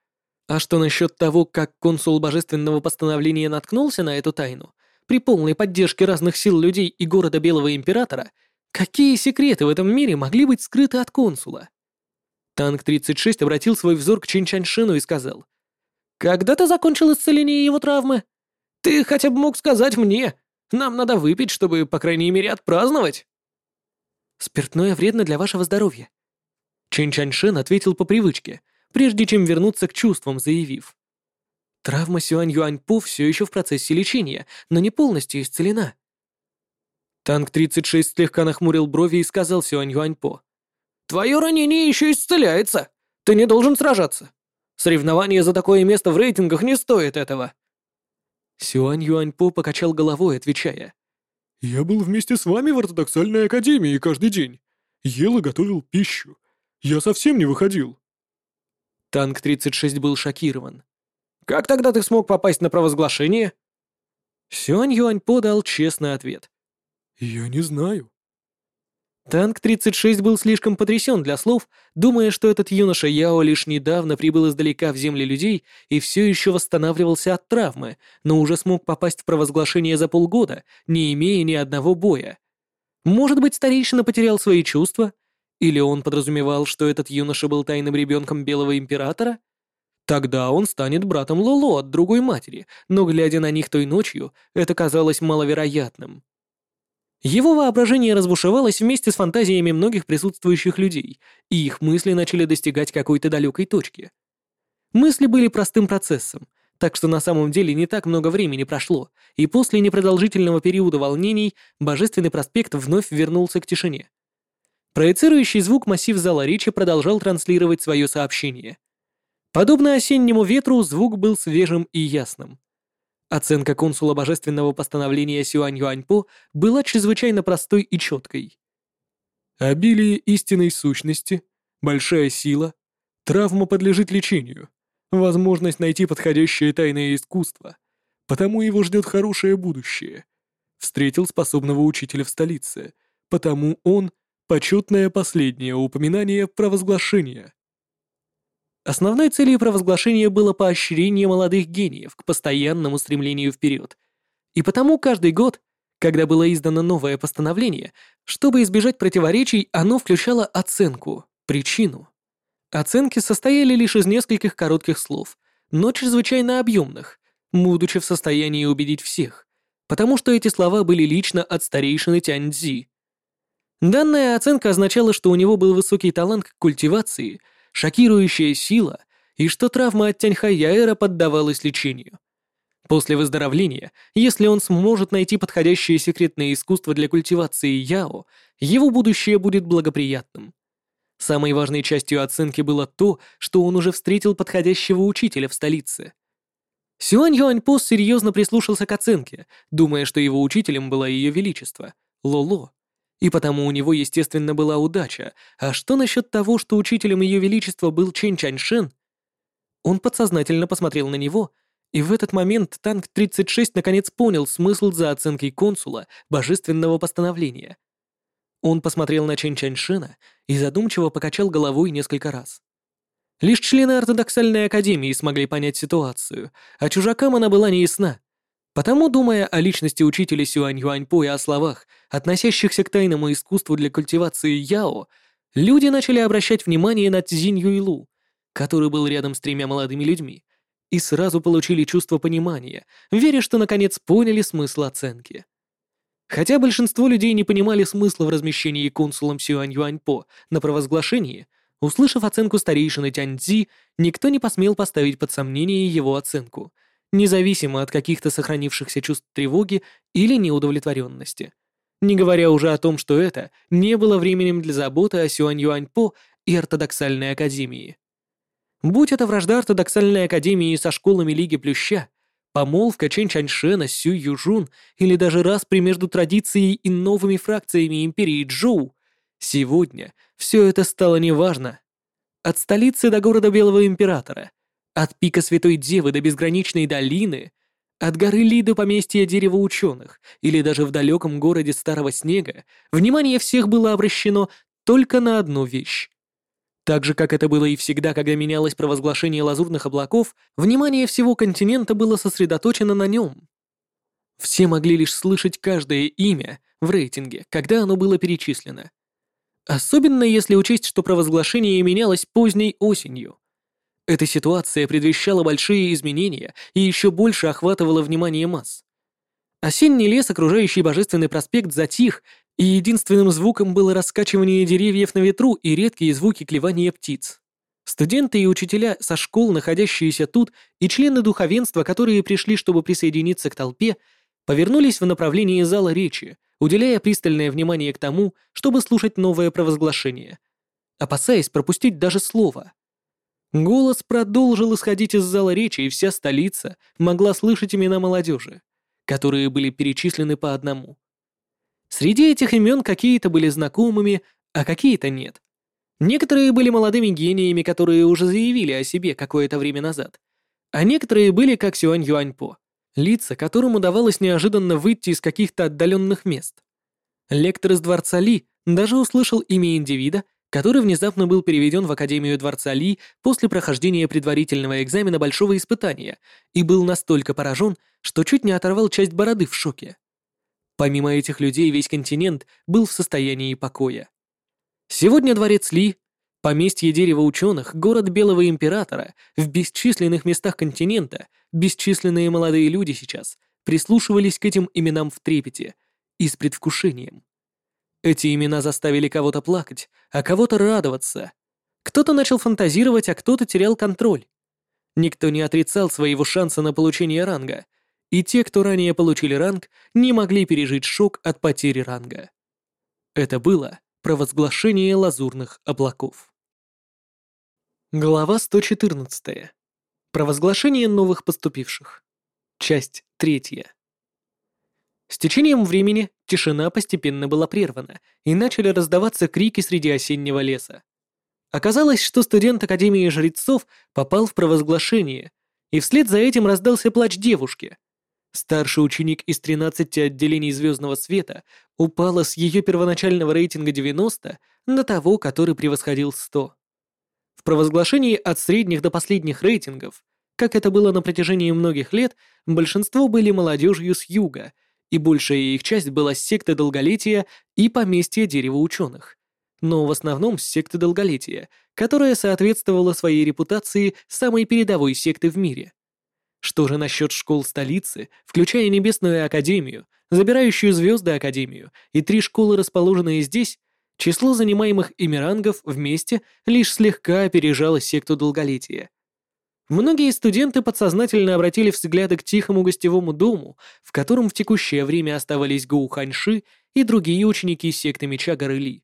А что насчет того, как консул божественного постановления наткнулся на эту тайну, при полной поддержке разных сил людей и города Белого Императора, какие секреты в этом мире могли быть скрыты от консула? Танк 36 обратил свой взор к Чин Чаньшину и сказал, «Когда ты закончил исцеление его травмы?» Ты хотя бы мог сказать мне. Нам надо выпить, чтобы, по крайней мере, отпраздновать. Спиртное вредно для вашего здоровья. Чин Чаньшин ответил по привычке, прежде чем вернуться к чувствам, заявив. Травма Сюань Юаньпу все еще в процессе лечения, но не полностью исцелена. Танк 36 слегка нахмурил брови и сказал Сюань Юаньпо. «Твое ранение еще исцеляется. Ты не должен сражаться. Соревнование за такое место в рейтингах не стоит этого». Сюань Юаньпо покачал головой, отвечая. «Я был вместе с вами в ортодоксальной академии каждый день. Ел и готовил пищу. Я совсем не выходил». Танк 36 был шокирован. «Как тогда ты смог попасть на провозглашение?» Сюань Юаньпо дал честный ответ. «Я не знаю». Танк 36 был слишком потрясен для слов, думая, что этот юноша Яо лишь недавно прибыл издалека в земли людей и все еще восстанавливался от травмы, но уже смог попасть в провозглашение за полгода, не имея ни одного боя. Может быть, старейшина потерял свои чувства? Или он подразумевал, что этот юноша был тайным ребенком Белого Императора? Тогда он станет братом Лоло от другой матери, но, глядя на них той ночью, это казалось маловероятным. Его воображение разбушевалось вместе с фантазиями многих присутствующих людей, и их мысли начали достигать какой-то далекой точки. Мысли были простым процессом, так что на самом деле не так много времени прошло, и после непродолжительного периода волнений Божественный проспект вновь вернулся к тишине. Проецирующий звук массив зала речи продолжал транслировать свое сообщение. Подобно осеннему ветру, звук был свежим и ясным. Оценка консула божественного постановления Сюань Юаньпо была чрезвычайно простой и четкой. Обилие истинной сущности, большая сила, травма подлежит лечению, возможность найти подходящее тайное искусство, потому его ждет хорошее будущее. Встретил способного учителя в столице, потому он — почетное последнее упоминание провозглашения. Основной целью провозглашения было поощрение молодых гениев к постоянному стремлению вперед. И потому каждый год, когда было издано новое постановление, чтобы избежать противоречий, оно включало оценку, причину. Оценки состояли лишь из нескольких коротких слов, но чрезвычайно объемных, будучи в состоянии убедить всех, потому что эти слова были лично от старейшины Тяньцзи. Данная оценка означала, что у него был высокий талант к культивации – шокирующая сила и что травма от Тяньхаяэра поддавалась лечению. После выздоровления, если он сможет найти подходящее секретное искусство для культивации Яо, его будущее будет благоприятным. Самой важной частью оценки было то, что он уже встретил подходящего учителя в столице. Сюань Юаньпо серьезно прислушался к оценке, думая, что его учителем была Ее Величество, Лоло. И потому у него, естественно, была удача. А что насчет того, что учителем Ее Величества был Чен Чаньшен? Он подсознательно посмотрел на него, и в этот момент танк 36 наконец понял смысл за оценкой консула божественного постановления. Он посмотрел на Чен Чаньшена и задумчиво покачал головой несколько раз. Лишь члены ортодоксальной академии смогли понять ситуацию, а чужакам она была неясна. Потому, думая о личности учителя Сюань Юаньпо и о словах, относящихся к тайному искусству для культивации Яо, люди начали обращать внимание на Цзинь Юйлу, который был рядом с тремя молодыми людьми, и сразу получили чувство понимания, веря, что наконец поняли смысл оценки. Хотя большинство людей не понимали смысла в размещении консулом Сюань Юаньпо на провозглашении, услышав оценку старейшины Тяньцзи, никто не посмел поставить под сомнение его оценку, независимо от каких-то сохранившихся чувств тревоги или неудовлетворенности. Не говоря уже о том, что это не было временем для заботы о Сюань Юаньпо и ортодоксальной академии. Будь это вражда ортодоксальной академии со школами Лиги Плюща, помолвка Чэнь Чаньшена с Сю Южун или даже распри между традицией и новыми фракциями империи Джоу, сегодня все это стало неважно. От столицы до города Белого Императора, от пика Святой Девы до безграничной долины, от горы Ли до поместья Дерева Ученых или даже в далеком городе Старого Снега, внимание всех было обращено только на одну вещь так же, как это было и всегда, когда менялось провозглашение лазурных облаков, внимание всего континента было сосредоточено на нем. Все могли лишь слышать каждое имя в рейтинге, когда оно было перечислено. Особенно если учесть, что провозглашение менялось поздней осенью. Эта ситуация предвещала большие изменения и еще больше охватывала внимание масс. Осенний лес, окружающий Божественный проспект, затих и единственным звуком было раскачивание деревьев на ветру и редкие звуки клевания птиц. Студенты и учителя со школ, находящиеся тут, и члены духовенства, которые пришли, чтобы присоединиться к толпе, повернулись в направлении зала речи, уделяя пристальное внимание к тому, чтобы слушать новое провозглашение, опасаясь пропустить даже слово. Голос продолжил исходить из зала речи, и вся столица могла слышать имена молодежи, которые были перечислены по одному — Среди этих имен какие-то были знакомыми, а какие-то нет. Некоторые были молодыми гениями, которые уже заявили о себе какое-то время назад, а некоторые были как Сюань Юаньпо, лица, которым удавалось неожиданно выйти из каких-то отдаленных мест. Лектор из Дворца Ли даже услышал имя индивида, который внезапно был переведен в Академию Дворца Ли после прохождения предварительного экзамена большого испытания и был настолько поражен, что чуть не оторвал часть бороды в шоке. Помимо этих людей, весь континент был в состоянии покоя. Сегодня дворец Ли, поместье дерева ученых, город Белого Императора, в бесчисленных местах континента, бесчисленные молодые люди сейчас прислушивались к этим именам в трепете и с предвкушением. Эти имена заставили кого-то плакать, а кого-то радоваться. Кто-то начал фантазировать, а кто-то терял контроль. Никто не отрицал своего шанса на получение ранга — и те, кто ранее получили ранг, не могли пережить шок от потери ранга. Это было провозглашение лазурных облаков. Глава 114. Провозглашение новых поступивших. Часть третья. С течением времени тишина постепенно была прервана, и начали раздаваться крики среди осеннего леса. Оказалось, что студент Академии Жрецов попал в провозглашение, и вслед за этим раздался плач девушки — Старший ученик из 13 отделений Звездного Света упала с ее первоначального рейтинга 90 до того, который превосходил 100. В провозглашении от средних до последних рейтингов, как это было на протяжении многих лет, большинство были молодежью с юга, и большая их часть была с секты Долголетия и поместья Дерева Ученых. Но в основном с секты Долголетия, которая соответствовала своей репутации самой передовой секты в мире. Что же насчет школ столицы, включая Небесную Академию, забирающую звезды Академию, и три школы, расположенные здесь, число занимаемых ими рангов вместе лишь слегка опережало секту долголетия. Многие студенты подсознательно обратили взгляды к тихому гостевому дому, в котором в текущее время оставались Гоу Ханьши и другие ученики секты Меча Горы Ли.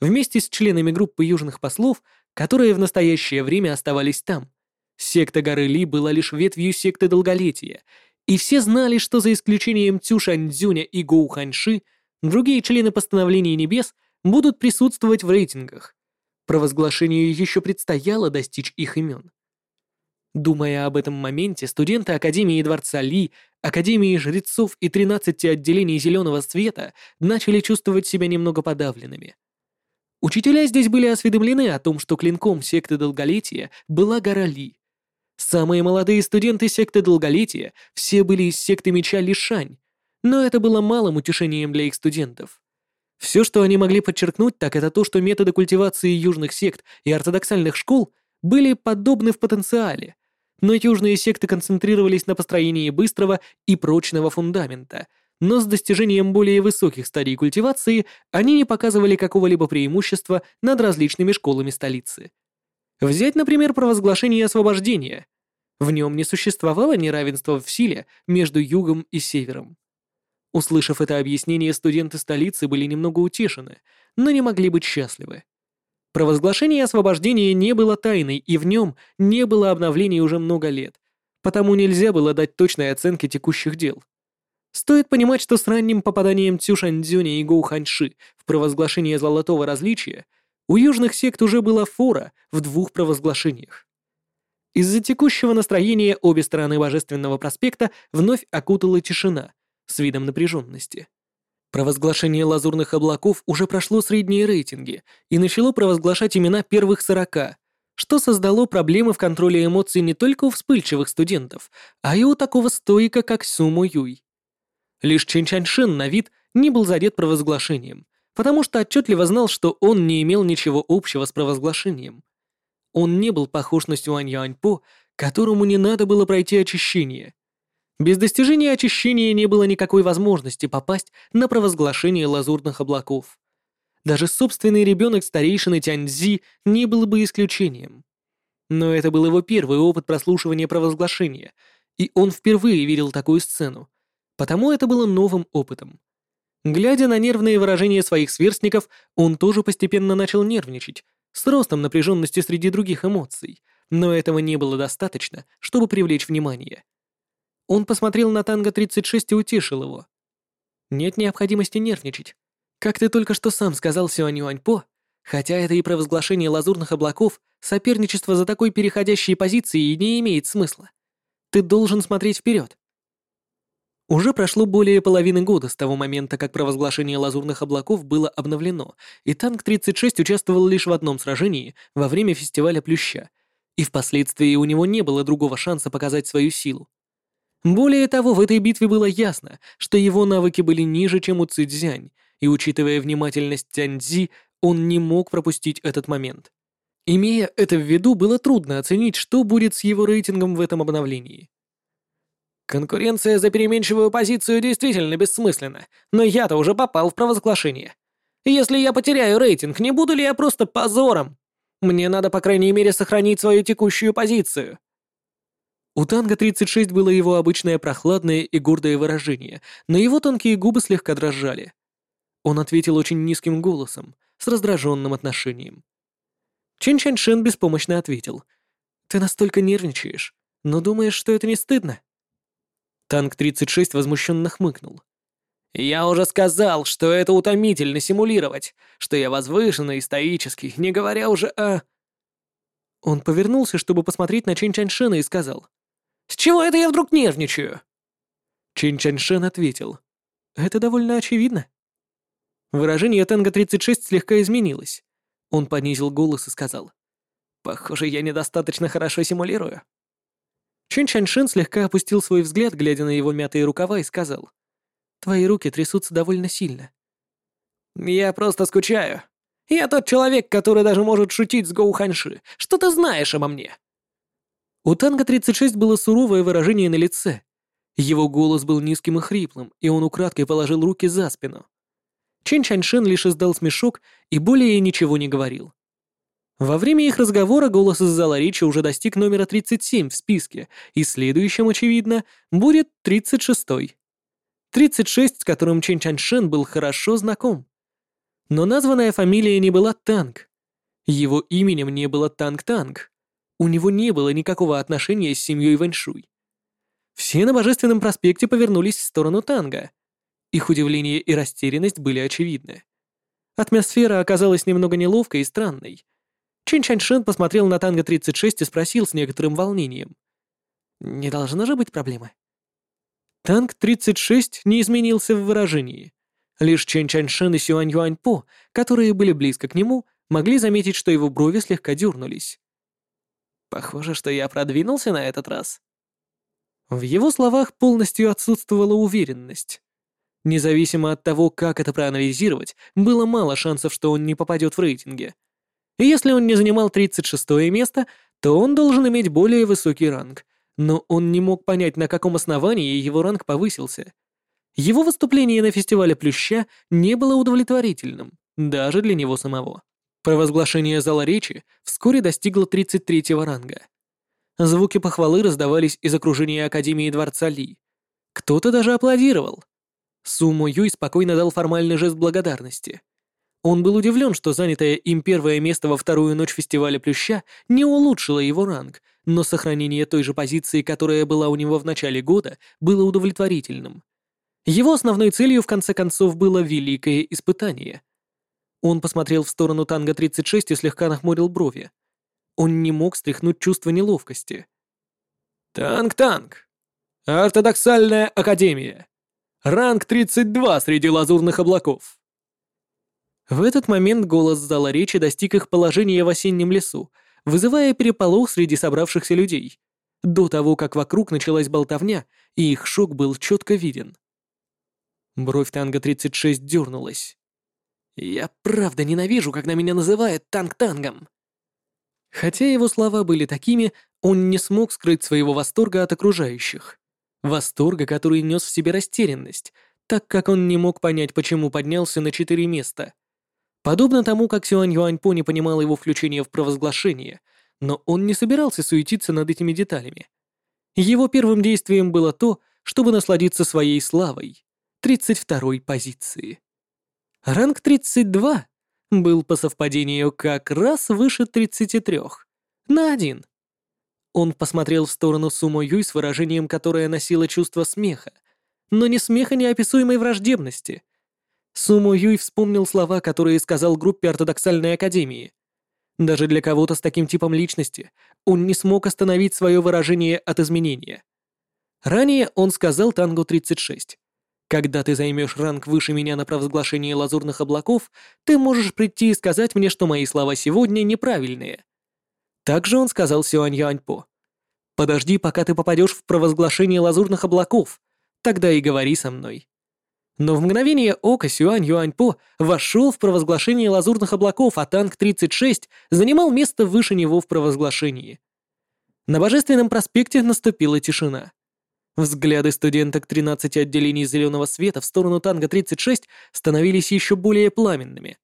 Вместе с членами группы южных послов, которые в настоящее время оставались там, Секта горы Ли была лишь ветвью секты Долголетия, и все знали, что за исключением Цю Шаньцзюня и Гоу Ханьши, другие члены Постановления Небес будут присутствовать в рейтингах. Провозглашению еще предстояло достичь их имен. Думая об этом моменте, студенты Академии Дворца Ли, Академии Жрецов и 13 отделений Зеленого Света начали чувствовать себя немного подавленными. Учителя здесь были осведомлены о том, что клинком секты Долголетия была гора Ли. Самые молодые студенты секты Долголетия все были из секты Меча Лишань, но это было малым утешением для их студентов. Все, что они могли подчеркнуть, так это то, что методы культивации южных сект и ортодоксальных школ были подобны в потенциале, но южные секты концентрировались на построении быстрого и прочного фундамента, но с достижением более высоких стадий культивации они не показывали какого-либо преимущества над различными школами столицы. Взять, например, провозглашение освобождения. В нем не существовало неравенства в силе между югом и севером. Услышав это объяснение, студенты столицы были немного утешены, но не могли быть счастливы. Провозглашение освобождения не было тайной, и в нем не было обновлений уже много лет, потому нельзя было дать точной оценки текущих дел. Стоит понимать, что с ранним попаданием Цюшаньцзюня и Гоу Ханьши в провозглашение золотого различия у южных сект уже была фора в двух провозглашениях. Из-за текущего настроения обе стороны Божественного проспекта вновь окутала тишина с видом напряженности. Провозглашение лазурных облаков уже прошло средние рейтинги и начало провозглашать имена первых сорока, что создало проблемы в контроле эмоций не только у вспыльчивых студентов, а и у такого стоика, как Сумо Юй. Лишь Чен Чаньшин на вид не был задет провозглашением, потому что отчетливо знал, что он не имел ничего общего с провозглашением. Он не был похож на Сюань Юаньпо, которому не надо было пройти очищение. Без достижения очищения не было никакой возможности попасть на провозглашение лазурных облаков. Даже собственный ребенок старейшины Тяньцзи не был бы исключением. Но это был его первый опыт прослушивания провозглашения, и он впервые видел такую сцену, потому это было новым опытом. Глядя на нервные выражения своих сверстников, он тоже постепенно начал нервничать, с ростом напряженности среди других эмоций, но этого не было достаточно, чтобы привлечь внимание. Он посмотрел на Танго-36 и утешил его. «Нет необходимости нервничать. Как ты только что сам сказал Сюань Юаньпо, хотя это и провозглашение лазурных облаков, соперничество за такой переходящей позиции не имеет смысла. Ты должен смотреть вперед. Уже прошло более половины года с того момента, как провозглашение лазурных облаков было обновлено, и танк-36 участвовал лишь в одном сражении во время фестиваля Плюща, и впоследствии у него не было другого шанса показать свою силу. Более того, в этой битве было ясно, что его навыки были ниже, чем у Цзянь, и учитывая внимательность Тяньцзи, он не мог пропустить этот момент. Имея это в виду, было трудно оценить, что будет с его рейтингом в этом обновлении. Конкуренция за переменчивую позицию действительно бессмысленна, но я-то уже попал в провозглашение. Если я потеряю рейтинг, не буду ли я просто позором? Мне надо, по крайней мере, сохранить свою текущую позицию. У Танго-36 было его обычное прохладное и гордое выражение, но его тонкие губы слегка дрожали. Он ответил очень низким голосом, с раздраженным отношением. Чин Чань Шен беспомощно ответил. «Ты настолько нервничаешь, но думаешь, что это не стыдно?» Танк-36 возмущенно хмыкнул. «Я уже сказал, что это утомительно симулировать, что я возвышенный и стоический, не говоря уже о...» Он повернулся, чтобы посмотреть на Чин Чаньшена и сказал. «С чего это я вдруг нервничаю?» Чин Чаньшен ответил. «Это довольно очевидно». Выражение Танго-36 слегка изменилось. Он понизил голос и сказал. «Похоже, я недостаточно хорошо симулирую». Чен Чаньшин слегка опустил свой взгляд, глядя на его мятые рукава, и сказал. «Твои руки трясутся довольно сильно». «Я просто скучаю. Я тот человек, который даже может шутить с Гоу Ханьши. Что ты знаешь обо мне?» У Танго-36 было суровое выражение на лице. Его голос был низким и хриплым, и он украдкой положил руки за спину. Чен Чаньшин лишь издал смешок и более ничего не говорил. Во время их разговора голос из зала речи уже достиг номера 37 в списке, и следующим, очевидно, будет 36-й. 36, с которым Чен Чаншен был хорошо знаком. Но названная фамилия не была Танк. Его именем не было Танк-Танк. У него не было никакого отношения с семьей Вэньшуй. Все на Божественном проспекте повернулись в сторону Танга. Их удивление и растерянность были очевидны. Атмосфера оказалась немного неловкой и странной — Чин Чаньшин посмотрел на Танго-36 и спросил с некоторым волнением. «Не должно же быть проблемы?» Танк-36 не изменился в выражении. Лишь Чэнь Чаньшин и Сюань Юаньпо, которые были близко к нему, могли заметить, что его брови слегка дернулись. Похоже, что я продвинулся на этот раз. В его словах полностью отсутствовала уверенность. Независимо от того, как это проанализировать, было мало шансов, что он не попадет в рейтинге. Если он не занимал 36 место, то он должен иметь более высокий ранг, но он не мог понять, на каком основании его ранг повысился. Его выступление на фестивале Плюща не было удовлетворительным, даже для него самого. Провозглашение зала речи вскоре достигло 33-го ранга. Звуки похвалы раздавались из окружения Академии Дворца Ли. Кто-то даже аплодировал. Сумо Юй спокойно дал формальный жест благодарности. Он был удивлен, что занятое им первое место во вторую ночь фестиваля Плюща не улучшило его ранг, но сохранение той же позиции, которая была у него в начале года, было удовлетворительным. Его основной целью, в конце концов, было великое испытание. Он посмотрел в сторону Танго-36 и слегка нахмурил брови. Он не мог стряхнуть чувство неловкости. «Танк-танк! Ортодоксальная академия! Ранг 32 среди лазурных облаков!» В этот момент голос зала речи достиг их положения в осеннем лесу, вызывая переполох среди собравшихся людей, до того, как вокруг началась болтовня, и их шок был четко виден. Бровь Танга-36 дернулась. «Я правда ненавижу, когда меня называют Танк-Тангом!» Хотя его слова были такими, он не смог скрыть своего восторга от окружающих. Восторга, который нес в себе растерянность, так как он не мог понять, почему поднялся на четыре места. Подобно тому, как Сюань Юаньпо не понимал его включения в провозглашение, но он не собирался суетиться над этими деталями. Его первым действием было то, чтобы насладиться своей славой. 32-й позиции. Ранг 32 был по совпадению как раз выше 33. На один. Он посмотрел в сторону Сумо Юй с выражением, которое носило чувство смеха, но не смеха неописуемой враждебности. Сумо Юй вспомнил слова, которые сказал группе ортодоксальной академии. Даже для кого-то с таким типом личности он не смог остановить свое выражение от изменения. Ранее он сказал Тангу 36. Когда ты займешь ранг выше меня на провозглашении лазурных облаков, ты можешь прийти и сказать мне, что мои слова сегодня неправильные. Также он сказал Сюань Яньпо. Подожди, пока ты попадешь в провозглашение лазурных облаков, тогда и говори со мной. Но в мгновение ока Сюань Юаньпо вошел в провозглашение лазурных облаков, а танк 36 занимал место выше него в провозглашении. На Божественном проспекте наступила тишина. Взгляды студенток 13 отделений зеленого света в сторону танга-36 становились еще более пламенными.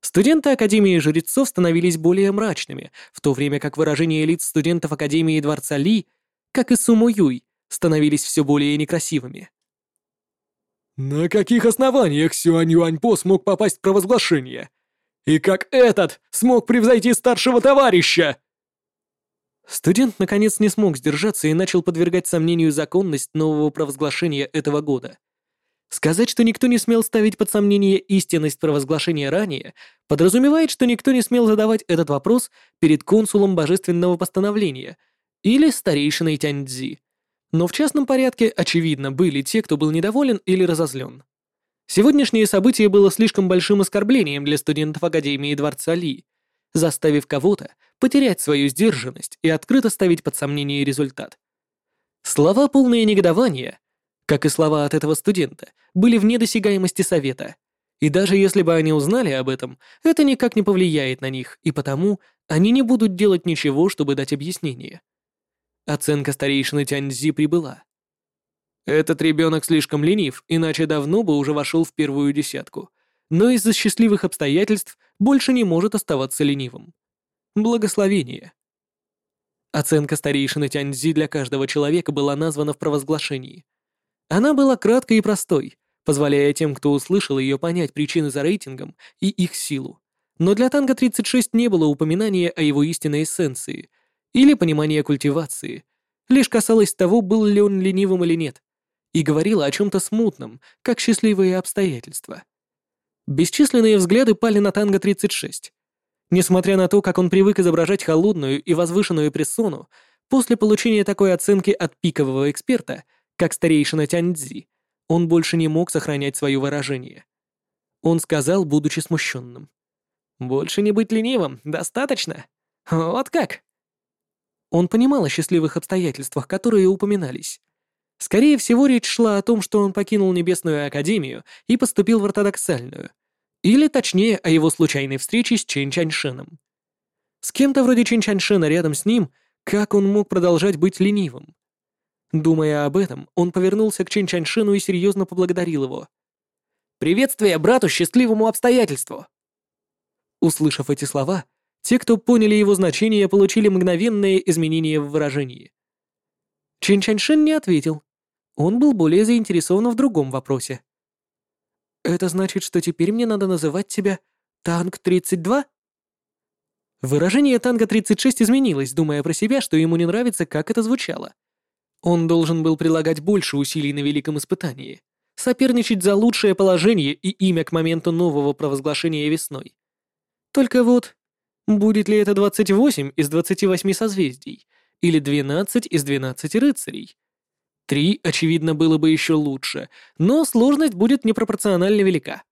Студенты Академии Жрецов становились более мрачными, в то время как выражения лиц студентов Академии Дворца Ли, как и Сумо Юй, становились все более некрасивыми. «На каких основаниях Сюань Юаньпо смог попасть в провозглашение? И как этот смог превзойти старшего товарища?» Студент наконец не смог сдержаться и начал подвергать сомнению законность нового провозглашения этого года. Сказать, что никто не смел ставить под сомнение истинность провозглашения ранее, подразумевает, что никто не смел задавать этот вопрос перед консулом божественного постановления или старейшиной Тяньцзи. Но в частном порядке, очевидно, были те, кто был недоволен или разозлен. Сегодняшнее событие было слишком большим оскорблением для студентов Академии Дворца Ли, заставив кого-то потерять свою сдержанность и открыто ставить под сомнение результат. Слова, полные негодования, как и слова от этого студента, были вне досягаемости совета. И даже если бы они узнали об этом, это никак не повлияет на них, и потому они не будут делать ничего, чтобы дать объяснение. Оценка старейшины Тяньзи прибыла. Этот ребенок слишком ленив, иначе давно бы уже вошел в первую десятку, но из-за счастливых обстоятельств больше не может оставаться ленивым. Благословение. Оценка старейшины Тяньзи для каждого человека была названа в провозглашении. Она была краткой и простой, позволяя тем, кто услышал ее, понять причины за рейтингом и их силу. Но для танка 36 не было упоминания о его истинной эссенции или понимания культивации. Лишь касалось того, был ли он ленивым или нет, и говорила о чем-то смутном, как счастливые обстоятельства. Бесчисленные взгляды пали на танго 36. Несмотря на то, как он привык изображать холодную и возвышенную персону, после получения такой оценки от пикового эксперта, как старейшина Тяньцзи, он больше не мог сохранять свое выражение. Он сказал, будучи смущенным. «Больше не быть ленивым, достаточно? Вот как?» Он понимал о счастливых обстоятельствах, которые упоминались. Скорее всего, речь шла о том, что он покинул Небесную Академию и поступил в ортодоксальную. Или, точнее, о его случайной встрече с Чен Чаньшином. С кем-то вроде Чен Чаньшина рядом с ним, как он мог продолжать быть ленивым? Думая об этом, он повернулся к Чен Чаньшину и серьезно поблагодарил его. «Приветствие брату счастливому обстоятельству!» Услышав эти слова, те, кто поняли его значение, получили мгновенное изменение в выражении. Чин Чаньшин не ответил. Он был более заинтересован в другом вопросе. «Это значит, что теперь мне надо называть тебя Танк-32?» Выражение Танка-36 изменилось, думая про себя, что ему не нравится, как это звучало. Он должен был прилагать больше усилий на великом испытании, соперничать за лучшее положение и имя к моменту нового провозглашения весной. Только вот, будет ли это 28 из 28 созвездий, или 12 из 12 рыцарей? Три, очевидно, было бы еще лучше, но сложность будет непропорционально велика.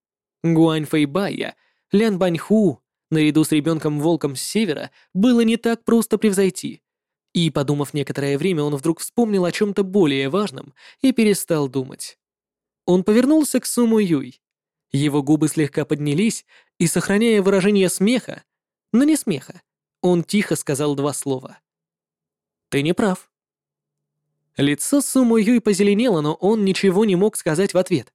Гуань Фэйбая, Лян Баньху, наряду с ребенком-волком с севера, было не так просто превзойти. И, подумав некоторое время, он вдруг вспомнил о чем-то более важном и перестал думать. Он повернулся к Суму Юй. Его губы слегка поднялись, и, сохраняя выражение смеха, но не смеха, он тихо сказал два слова. «Ты не прав». Лицо Суму Юй позеленело, но он ничего не мог сказать в ответ.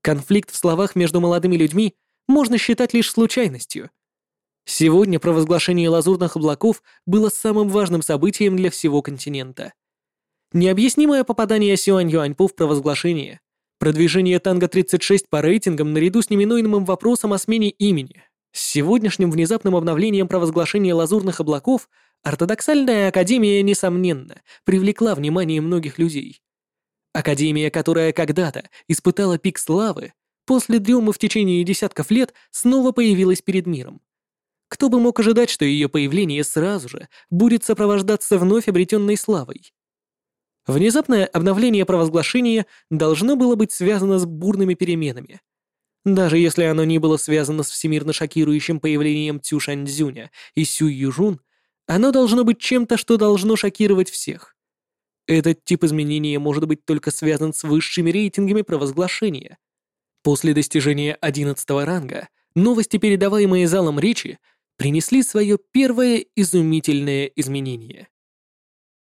Конфликт в словах между молодыми людьми можно считать лишь случайностью. Сегодня провозглашение лазурных облаков было самым важным событием для всего континента. Необъяснимое попадание Сюань Юаньпу в провозглашение, продвижение Танго-36 по рейтингам наряду с неминуемым вопросом о смене имени. С сегодняшним внезапным обновлением провозглашения лазурных облаков ортодоксальная академия, несомненно, привлекла внимание многих людей. Академия, которая когда-то испытала пик славы, после дремы в течение десятков лет снова появилась перед миром. Кто бы мог ожидать, что ее появление сразу же будет сопровождаться вновь обретенной славой? Внезапное обновление провозглашения должно было быть связано с бурными переменами. Даже если оно не было связано с всемирно шокирующим появлением Цю Шаньцзюня и Сю Южун, оно должно быть чем-то, что должно шокировать всех. Этот тип изменения может быть только связан с высшими рейтингами провозглашения. После достижения 11 ранга новости, передаваемые залом речи, принесли свое первое изумительное изменение.